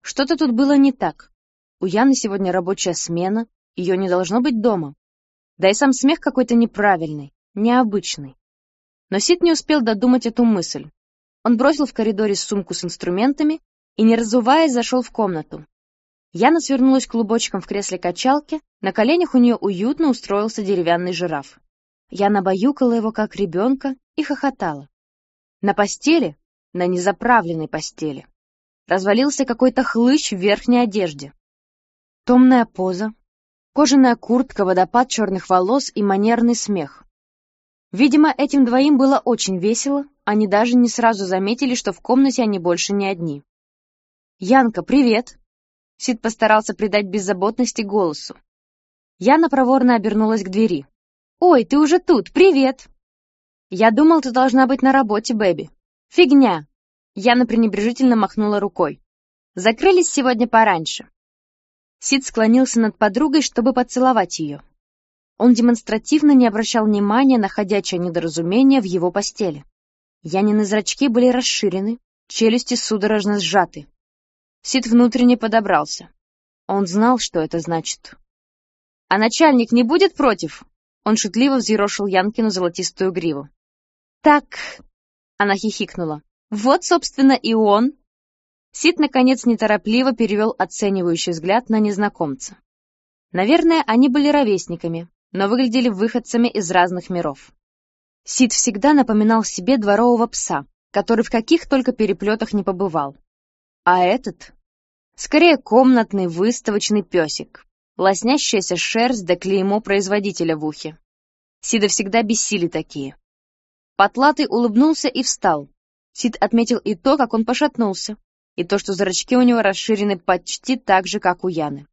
Что-то тут было не так. У Яны сегодня рабочая смена, ее не должно быть дома. Да и сам смех какой-то неправильный, необычный. Но Сид не успел додумать эту мысль. Он бросил в коридоре сумку с инструментами и, не разуваясь, зашел в комнату. Яна свернулась клубочком в кресле качалки, на коленях у нее уютно устроился деревянный жираф. Яна баюкала его, как ребенка, и хохотала. На постели, на незаправленной постели, развалился какой-то хлыщ в верхней одежде. Томная поза, кожаная куртка, водопад черных волос и манерный смех. Видимо, этим двоим было очень весело, они даже не сразу заметили, что в комнате они больше не одни. «Янка, привет!» Сид постарался придать беззаботности голосу. Яна проворно обернулась к двери. «Ой, ты уже тут, привет!» «Я думал, ты должна быть на работе, Бэби». «Фигня!» Яна пренебрежительно махнула рукой. «Закрылись сегодня пораньше». Сид склонился над подругой, чтобы поцеловать ее. Он демонстративно не обращал внимания на ходячее недоразумение в его постели. Янины зрачки были расширены, челюсти судорожно сжаты. Сид внутренне подобрался. Он знал, что это значит. «А начальник не будет против?» Он шутливо взъерошил Янкину золотистую гриву. «Так...» — она хихикнула. «Вот, собственно, и он». Сид, наконец, неторопливо перевел оценивающий взгляд на незнакомца. Наверное, они были ровесниками, но выглядели выходцами из разных миров. Сид всегда напоминал себе дворового пса, который в каких только переплетах не побывал. А этот? Скорее, комнатный выставочный песик. Лоснящаяся шерсть да клеймо производителя в ухе. Сида всегда бесили такие. Потлатый улыбнулся и встал. Сид отметил и то, как он пошатнулся, и то, что зрачки у него расширены почти так же, как у Яны.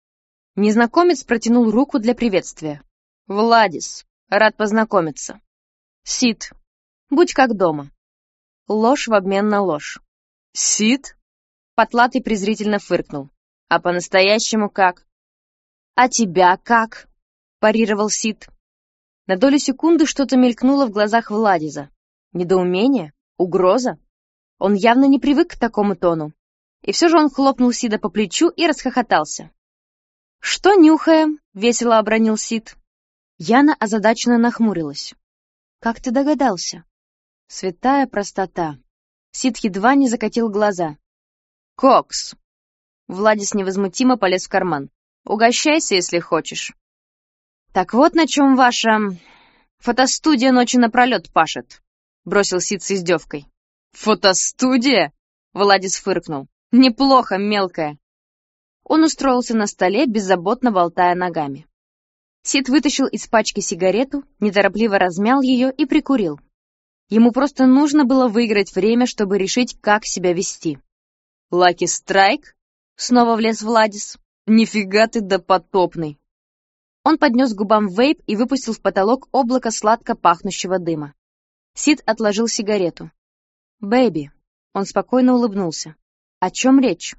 Незнакомец протянул руку для приветствия. «Владис, рад познакомиться». «Сид, будь как дома». Ложь в обмен на ложь. «Сид?» Потлатый презрительно фыркнул. «А по-настоящему как?» «А тебя как?» — парировал Сид. На долю секунды что-то мелькнуло в глазах Владиза. Недоумение? Угроза? Он явно не привык к такому тону. И все же он хлопнул Сида по плечу и расхохотался. «Что нюхаем?» — весело обронил Сид. Яна озадаченно нахмурилась. «Как ты догадался?» Святая простота. Сид едва не закатил глаза. «Кокс!» Владис невозмутимо полез в карман. «Угощайся, если хочешь». «Так вот на чем ваша... фотостудия ночи напролет пашет», — бросил Сид с издевкой. «Фотостудия?» — Владис фыркнул. «Неплохо, мелкая». Он устроился на столе, беззаботно болтая ногами. Сид вытащил из пачки сигарету, неторопливо размял ее и прикурил. Ему просто нужно было выиграть время, чтобы решить, как себя вести. «Лаки Страйк?» — снова влез Владис. «Нифига ты допотопный!» Он поднес губам вейп и выпустил в потолок облако сладко пахнущего дыма. Сид отложил сигарету. «Бэби», — он спокойно улыбнулся. «О чем речь?»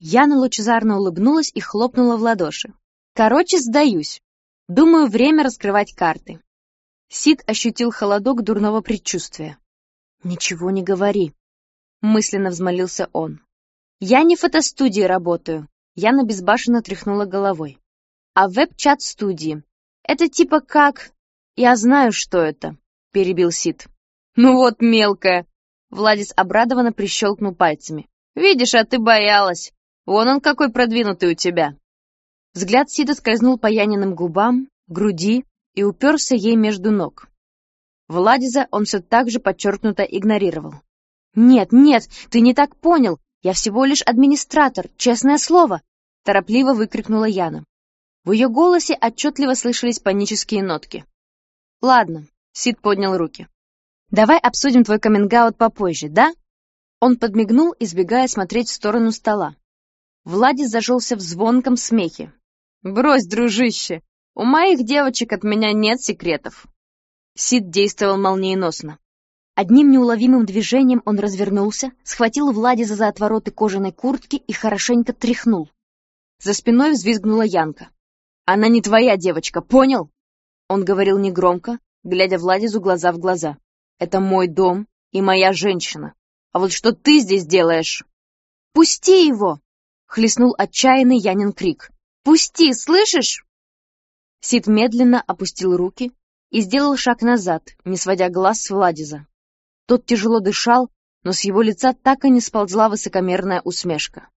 Яна лучезарно улыбнулась и хлопнула в ладоши. «Короче, сдаюсь. Думаю, время раскрывать карты». Сид ощутил холодок дурного предчувствия. «Ничего не говори», — мысленно взмолился он. «Я не в фотостудии работаю». Яна безбашенно тряхнула головой а веб-чат студии. Это типа как... Я знаю, что это, перебил Сид. Ну вот, мелкая. Владис обрадованно прищелкнул пальцами. Видишь, а ты боялась. Вон он какой продвинутый у тебя. Взгляд Сида скользнул по Яниным губам, груди и уперся ей между ног. Владиза он все так же подчеркнуто игнорировал. «Нет, нет, ты не так понял. Я всего лишь администратор, честное слово!» Торопливо выкрикнула Яна. В ее голосе отчетливо слышались панические нотки. «Ладно», — Сид поднял руки. Давай обсудим твой каминг попозже, да? Он подмигнул, избегая смотреть в сторону стола. Владис зажелся в звонком смехе. «Брось, дружище, у моих девочек от меня нет секретов». Сид действовал молниеносно. Одним неуловимым движением он развернулся, схватил Владиса за отвороты кожаной куртки и хорошенько тряхнул. За спиной взвизгнула Янка. «Она не твоя девочка, понял?» Он говорил негромко, глядя Владизу глаза в глаза. «Это мой дом и моя женщина. А вот что ты здесь делаешь?» «Пусти его!» — хлестнул отчаянный Янин крик. «Пусти, слышишь?» Сид медленно опустил руки и сделал шаг назад, не сводя глаз с Владиза. Тот тяжело дышал, но с его лица так и не сползла высокомерная усмешка.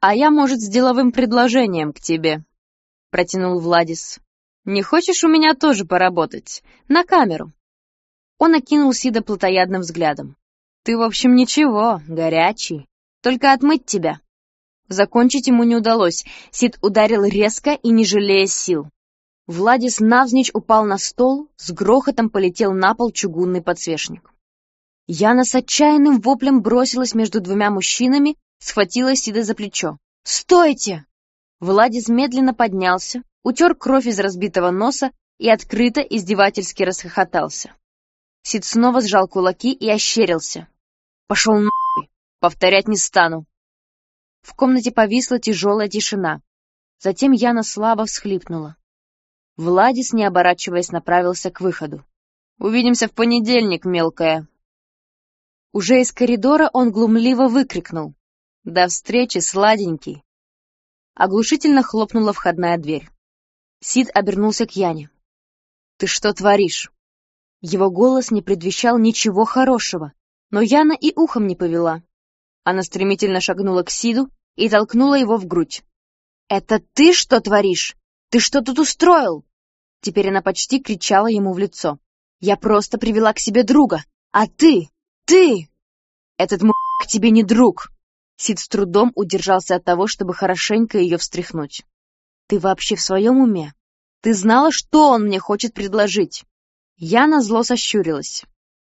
«А я, может, с деловым предложением к тебе», — протянул Владис. «Не хочешь у меня тоже поработать? На камеру?» Он окинул Сида плотоядным взглядом. «Ты, в общем, ничего, горячий. Только отмыть тебя». Закончить ему не удалось. Сид ударил резко и не жалея сил. Владис навзничь упал на стол, с грохотом полетел на пол чугунный подсвечник. Яна с отчаянным воплем бросилась между двумя мужчинами, схватила Сида за плечо. «Стойте!» Владис медленно поднялся, утер кровь из разбитого носа и открыто издевательски расхохотался. Сид снова сжал кулаки и ощерился. Пошел нахуй. Повторять не стану. В комнате повисла тяжелая тишина. Затем Яна слабо всхлипнула. Владис, не оборачиваясь, направился к выходу. «Увидимся в понедельник, мелкая!» Уже из коридора он глумливо выкрикнул. «До встречи, сладенький!» Оглушительно хлопнула входная дверь. Сид обернулся к Яне. «Ты что творишь?» Его голос не предвещал ничего хорошего, но Яна и ухом не повела. Она стремительно шагнула к Сиду и толкнула его в грудь. «Это ты что творишь? Ты что тут устроил?» Теперь она почти кричала ему в лицо. «Я просто привела к себе друга, а ты, ты...» «Этот к тебе не друг!» Сид с трудом удержался от того, чтобы хорошенько ее встряхнуть. «Ты вообще в своем уме? Ты знала, что он мне хочет предложить?» Яна зло сощурилась.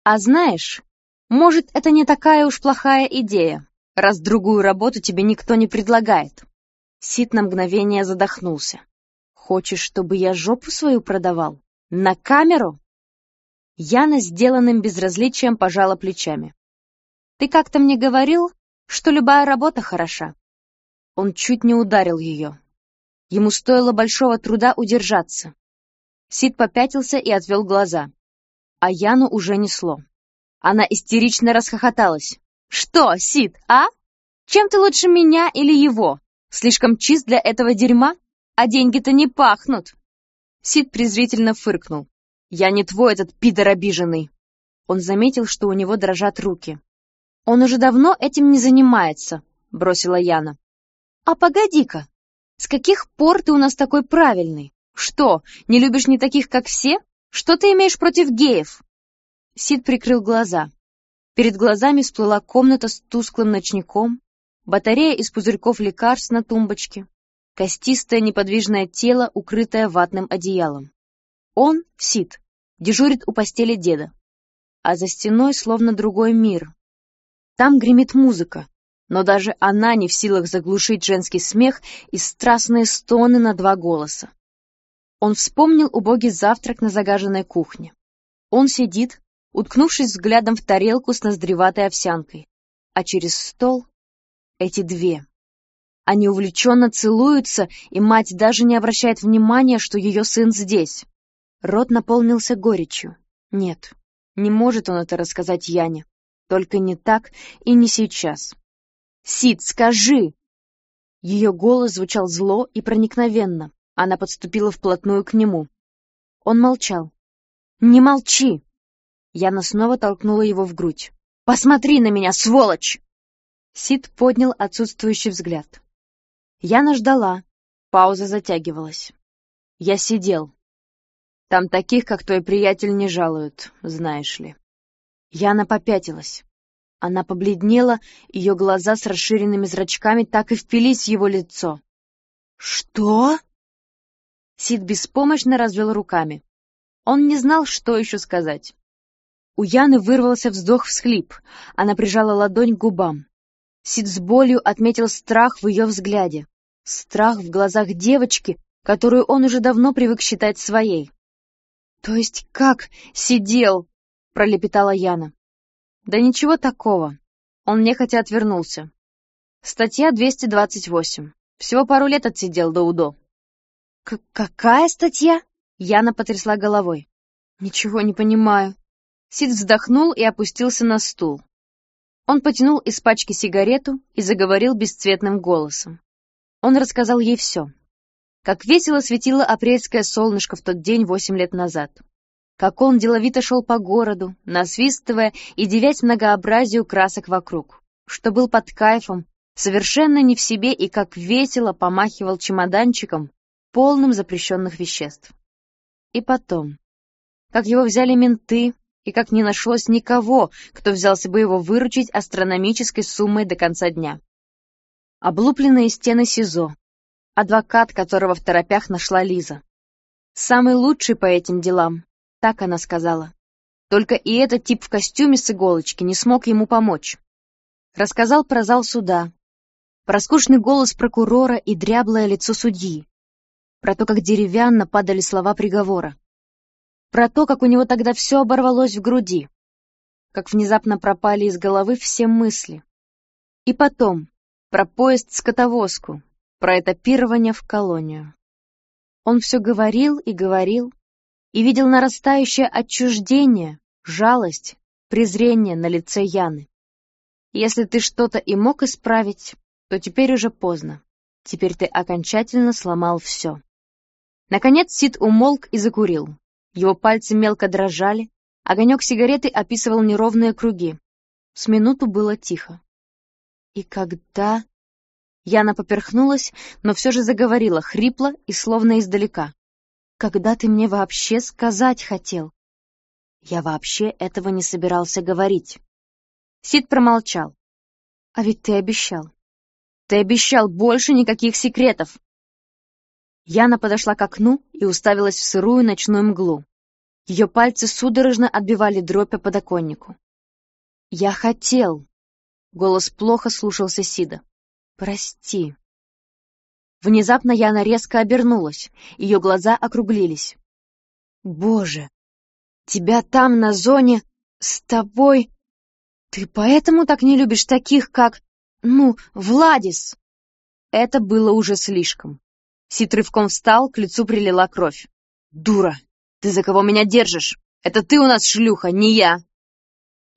«А знаешь, может, это не такая уж плохая идея, раз другую работу тебе никто не предлагает. Сид на мгновение задохнулся. Хочешь, чтобы я жопу свою продавал? На камеру? Яна сделанным безразличием пожала плечами. Ты как-то мне говорил, что любая работа хороша. Он чуть не ударил ее. Ему стоило большого труда удержаться. Сид попятился и отвел глаза. А Яну уже несло. Она истерично расхохоталась. «Что, Сид, а? Чем ты лучше меня или его? Слишком чист для этого дерьма? А деньги-то не пахнут!» Сид презрительно фыркнул. «Я не твой этот пидор обиженный!» Он заметил, что у него дрожат руки. «Он уже давно этим не занимается», — бросила Яна. «А погоди-ка, с каких пор ты у нас такой правильный? Что, не любишь не таких, как все? Что ты имеешь против геев?» Сид прикрыл глаза. Перед глазами всплыла комната с тусклым ночником, батарея из пузырьков лекарств на тумбочке, костистое неподвижное тело, укрытое ватным одеялом. Он, Сид, дежурит у постели деда, а за стеной словно другой мир. Там гремит музыка, но даже она не в силах заглушить женский смех и страстные стоны на два голоса. Он вспомнил убогий завтрак на загаженной кухне. Он сидит, уткнувшись взглядом в тарелку с ноздреватой овсянкой. А через стол эти две. Они увлеченно целуются, и мать даже не обращает внимания, что ее сын здесь. Рот наполнился горечью. Нет, не может он это рассказать Яне. Только не так и не сейчас. «Сид, скажи!» Ее голос звучал зло и проникновенно. Она подступила вплотную к нему. Он молчал. «Не молчи!» Яна снова толкнула его в грудь. «Посмотри на меня, сволочь!» Сид поднял отсутствующий взгляд. Яна ждала. Пауза затягивалась. Я сидел. Там таких, как твой приятель, не жалуют, знаешь ли. Яна попятилась. Она побледнела, ее глаза с расширенными зрачками так и впились в его лицо. «Что?» Сид беспомощно развел руками. Он не знал, что еще сказать. У Яны вырвался вздох-всхлип. Она прижала ладонь к губам. Сид с болью отметил страх в ее взгляде. Страх в глазах девочки, которую он уже давно привык считать своей. «То есть как сидел?» — пролепетала Яна. «Да ничего такого». Он нехотя отвернулся. Статья 228. Всего пару лет отсидел до УДО. К «Какая статья?» Яна потрясла головой. «Ничего не понимаю». Сид вздохнул и опустился на стул. Он потянул из пачки сигарету и заговорил бесцветным голосом. Он рассказал ей все. Как весело светило апрельское солнышко в тот день восемь лет назад. Как он деловито шел по городу, насвистывая и девясь многообразию красок вокруг. Что был под кайфом, совершенно не в себе и как весело помахивал чемоданчиком, полным запрещенных веществ. И потом, как его взяли менты, и как не нашлось никого, кто взялся бы его выручить астрономической суммой до конца дня. Облупленные стены СИЗО, адвокат, которого в торопях нашла Лиза. Самый лучший по этим делам, так она сказала. Только и этот тип в костюме с иголочки не смог ему помочь. Рассказал про зал суда, про скучный голос прокурора и дряблое лицо судьи, про то, как деревянно падали слова приговора, про то, как у него тогда все оборвалось в груди, как внезапно пропали из головы все мысли. И потом, про поезд-скотовозку, про этапирование в колонию. Он все говорил и говорил, и видел нарастающее отчуждение, жалость, презрение на лице Яны. Если ты что-то и мог исправить, то теперь уже поздно. Теперь ты окончательно сломал все. Наконец Сид умолк и закурил. Его пальцы мелко дрожали, огонек сигареты описывал неровные круги. С минуту было тихо. И когда... Яна поперхнулась, но все же заговорила, хрипло и словно издалека. «Когда ты мне вообще сказать хотел?» «Я вообще этого не собирался говорить». Сид промолчал. «А ведь ты обещал. Ты обещал больше никаких секретов!» Яна подошла к окну и уставилась в сырую ночную мглу. Ее пальцы судорожно отбивали дробь по подоконнику. «Я хотел!» Голос плохо слушался Сида. «Прости». Внезапно Яна резко обернулась, ее глаза округлились. «Боже, тебя там на зоне с тобой... Ты поэтому так не любишь таких, как... ну, Владис?» Это было уже слишком. Сид рывком встал, к лицу прилила кровь. «Дура! Ты за кого меня держишь? Это ты у нас шлюха, не я!»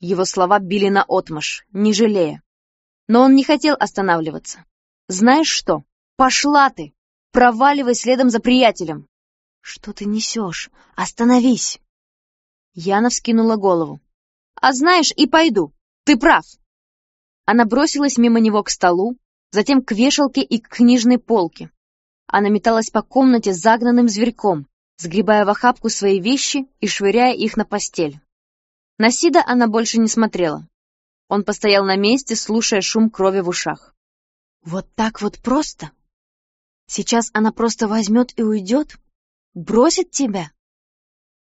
Его слова били на отмаш, не жалея. Но он не хотел останавливаться. «Знаешь что? Пошла ты! Проваливай следом за приятелем!» «Что ты несешь? Остановись!» Яна вскинула голову. «А знаешь, и пойду. Ты прав!» Она бросилась мимо него к столу, затем к вешалке и к книжной полке. Она металась по комнате загнанным зверьком, сгребая в охапку свои вещи и швыряя их на постель. На Сида она больше не смотрела. Он постоял на месте, слушая шум крови в ушах. «Вот так вот просто? Сейчас она просто возьмет и уйдет? Бросит тебя?»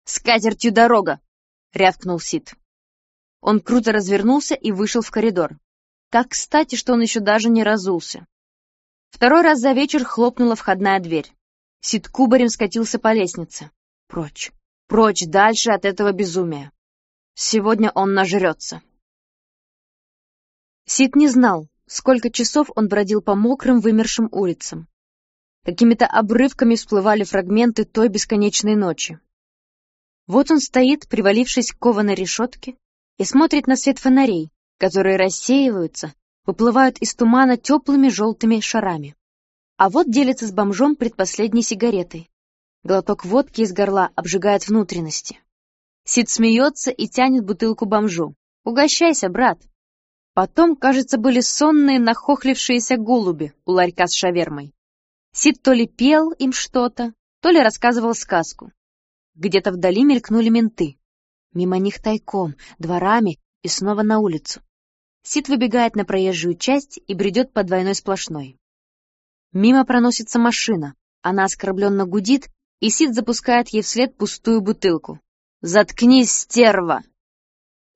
«С катертью дорога!» — рявкнул Сид. Он круто развернулся и вышел в коридор. Как кстати, что он еще даже не разулся. Второй раз за вечер хлопнула входная дверь. Сид кубарем скатился по лестнице. Прочь, прочь, дальше от этого безумия. Сегодня он нажрется. Сид не знал, сколько часов он бродил по мокрым вымершим улицам. Какими-то обрывками всплывали фрагменты той бесконечной ночи. Вот он стоит, привалившись к кованой решетке, и смотрит на свет фонарей, которые рассеиваются, выплывают из тумана теплыми желтыми шарами. А вот делится с бомжом предпоследней сигаретой. Глоток водки из горла обжигает внутренности. Сид смеется и тянет бутылку бомжу. «Угощайся, брат!» Потом, кажется, были сонные нахохлившиеся голуби у ларька с шавермой. Сид то ли пел им что-то, то ли рассказывал сказку. Где-то вдали мелькнули менты. Мимо них тайком, дворами и снова на улицу. Сид выбегает на проезжую часть и бредет по двойной сплошной. Мимо проносится машина. Она оскорбленно гудит, и Сид запускает ей вслед пустую бутылку. «Заткнись, стерва!»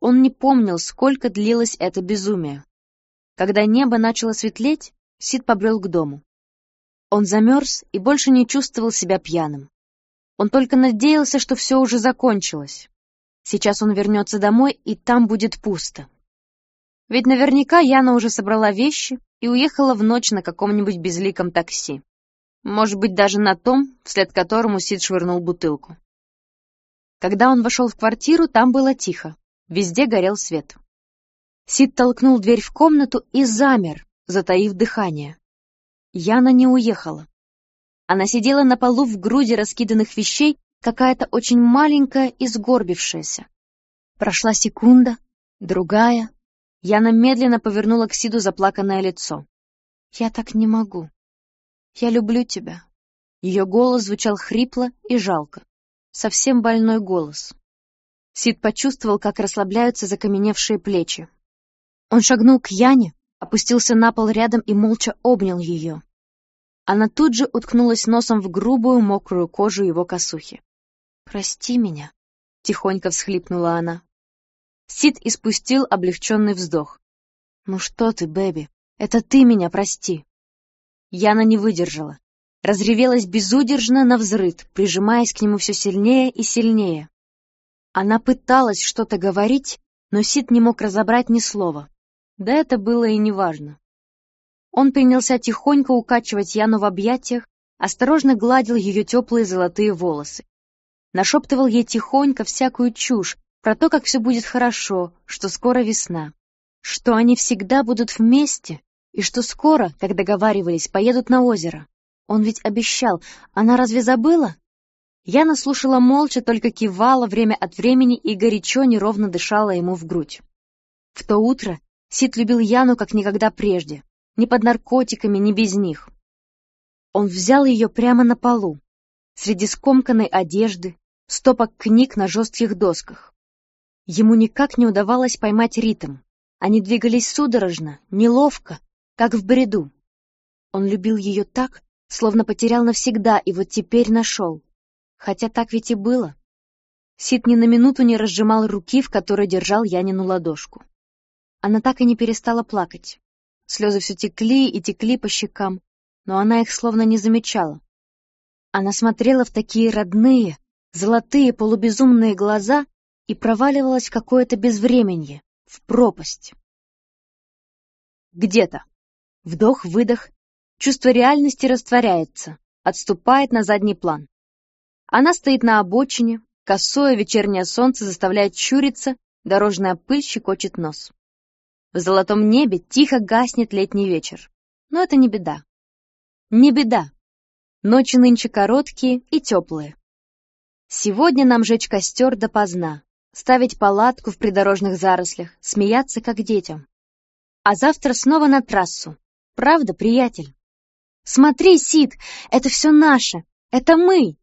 Он не помнил, сколько длилось это безумие. Когда небо начало светлеть, Сид побрел к дому. Он замерз и больше не чувствовал себя пьяным. Он только надеялся, что все уже закончилось. Сейчас он вернется домой, и там будет пусто. Ведь наверняка Яна уже собрала вещи и уехала в ночь на каком-нибудь безликом такси. Может быть, даже на том, вслед которому Сид швырнул бутылку. Когда он вошел в квартиру, там было тихо. Везде горел свет. Сид толкнул дверь в комнату и замер, затаив дыхание. Яна не уехала. Она сидела на полу в груди раскиданных вещей, какая-то очень маленькая и сгорбившаяся. Прошла секунда, другая. Яна медленно повернула к Сиду заплаканное лицо. «Я так не могу. Я люблю тебя». Ее голос звучал хрипло и жалко. Совсем больной голос. Сид почувствовал, как расслабляются закаменевшие плечи. Он шагнул к Яне, опустился на пол рядом и молча обнял ее. Она тут же уткнулась носом в грубую, мокрую кожу его косухи. «Прости меня», — тихонько всхлипнула она. Сид испустил облегченный вздох. «Ну что ты, Бэби, это ты меня прости». Яна не выдержала. Разревелась безудержно на взрыд, прижимаясь к нему все сильнее и сильнее. Она пыталась что-то говорить, но Сид не мог разобрать ни слова. Да это было и неважно. Он принялся тихонько укачивать Яну в объятиях, осторожно гладил ее теплые золотые волосы. Нашептывал ей тихонько всякую чушь про то, как все будет хорошо, что скоро весна, что они всегда будут вместе и что скоро, как договаривались, поедут на озеро. Он ведь обещал, она разве забыла? Яна слушала молча, только кивала время от времени и горячо неровно дышала ему в грудь. В то утро Сид любил Яну как никогда прежде, ни под наркотиками, ни без них. Он взял ее прямо на полу, среди скомканной одежды, стопок книг на жестких досках. Ему никак не удавалось поймать ритм. Они двигались судорожно, неловко, как в бреду. Он любил ее так, словно потерял навсегда и вот теперь нашел. Хотя так ведь и было. Сид ни на минуту не разжимал руки, в которой держал Янину ладошку. Она так и не перестала плакать. Слезы все текли и текли по щекам, но она их словно не замечала. Она смотрела в такие родные, золотые полубезумные глаза и проваливалась в какое-то безвременье, в пропасть. Где-то. Вдох-выдох. Чувство реальности растворяется, отступает на задний план. Она стоит на обочине, косое вечернее солнце заставляет щуриться, дорожная пыль щекочет нос. В золотом небе тихо гаснет летний вечер. Но это не беда. Не беда. Ночи нынче короткие и теплые. Сегодня нам жечь костер допоздна, ставить палатку в придорожных зарослях, смеяться как детям. А завтра снова на трассу. Правда, приятель? Смотри, Сид, это все наше, это мы.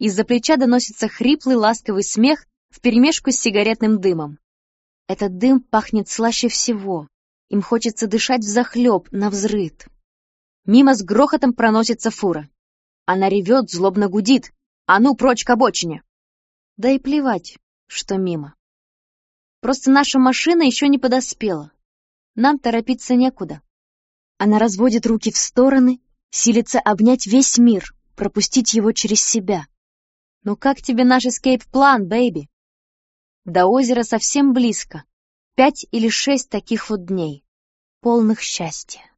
Из-за плеча доносится хриплый ласковый смех вперемешку с сигаретным дымом. Этот дым пахнет слаще всего. Им хочется дышать взахлеб, на взрыд. Мимо с грохотом проносится фура. Она ревет, злобно гудит. А ну, прочь к обочине! Да и плевать, что мимо. Просто наша машина еще не подоспела. Нам торопиться некуда. Она разводит руки в стороны, силится обнять весь мир, пропустить его через себя. «Ну как тебе наш escape plan, baby?» До озера совсем близко. Пять или шесть таких вот дней, полных счастья.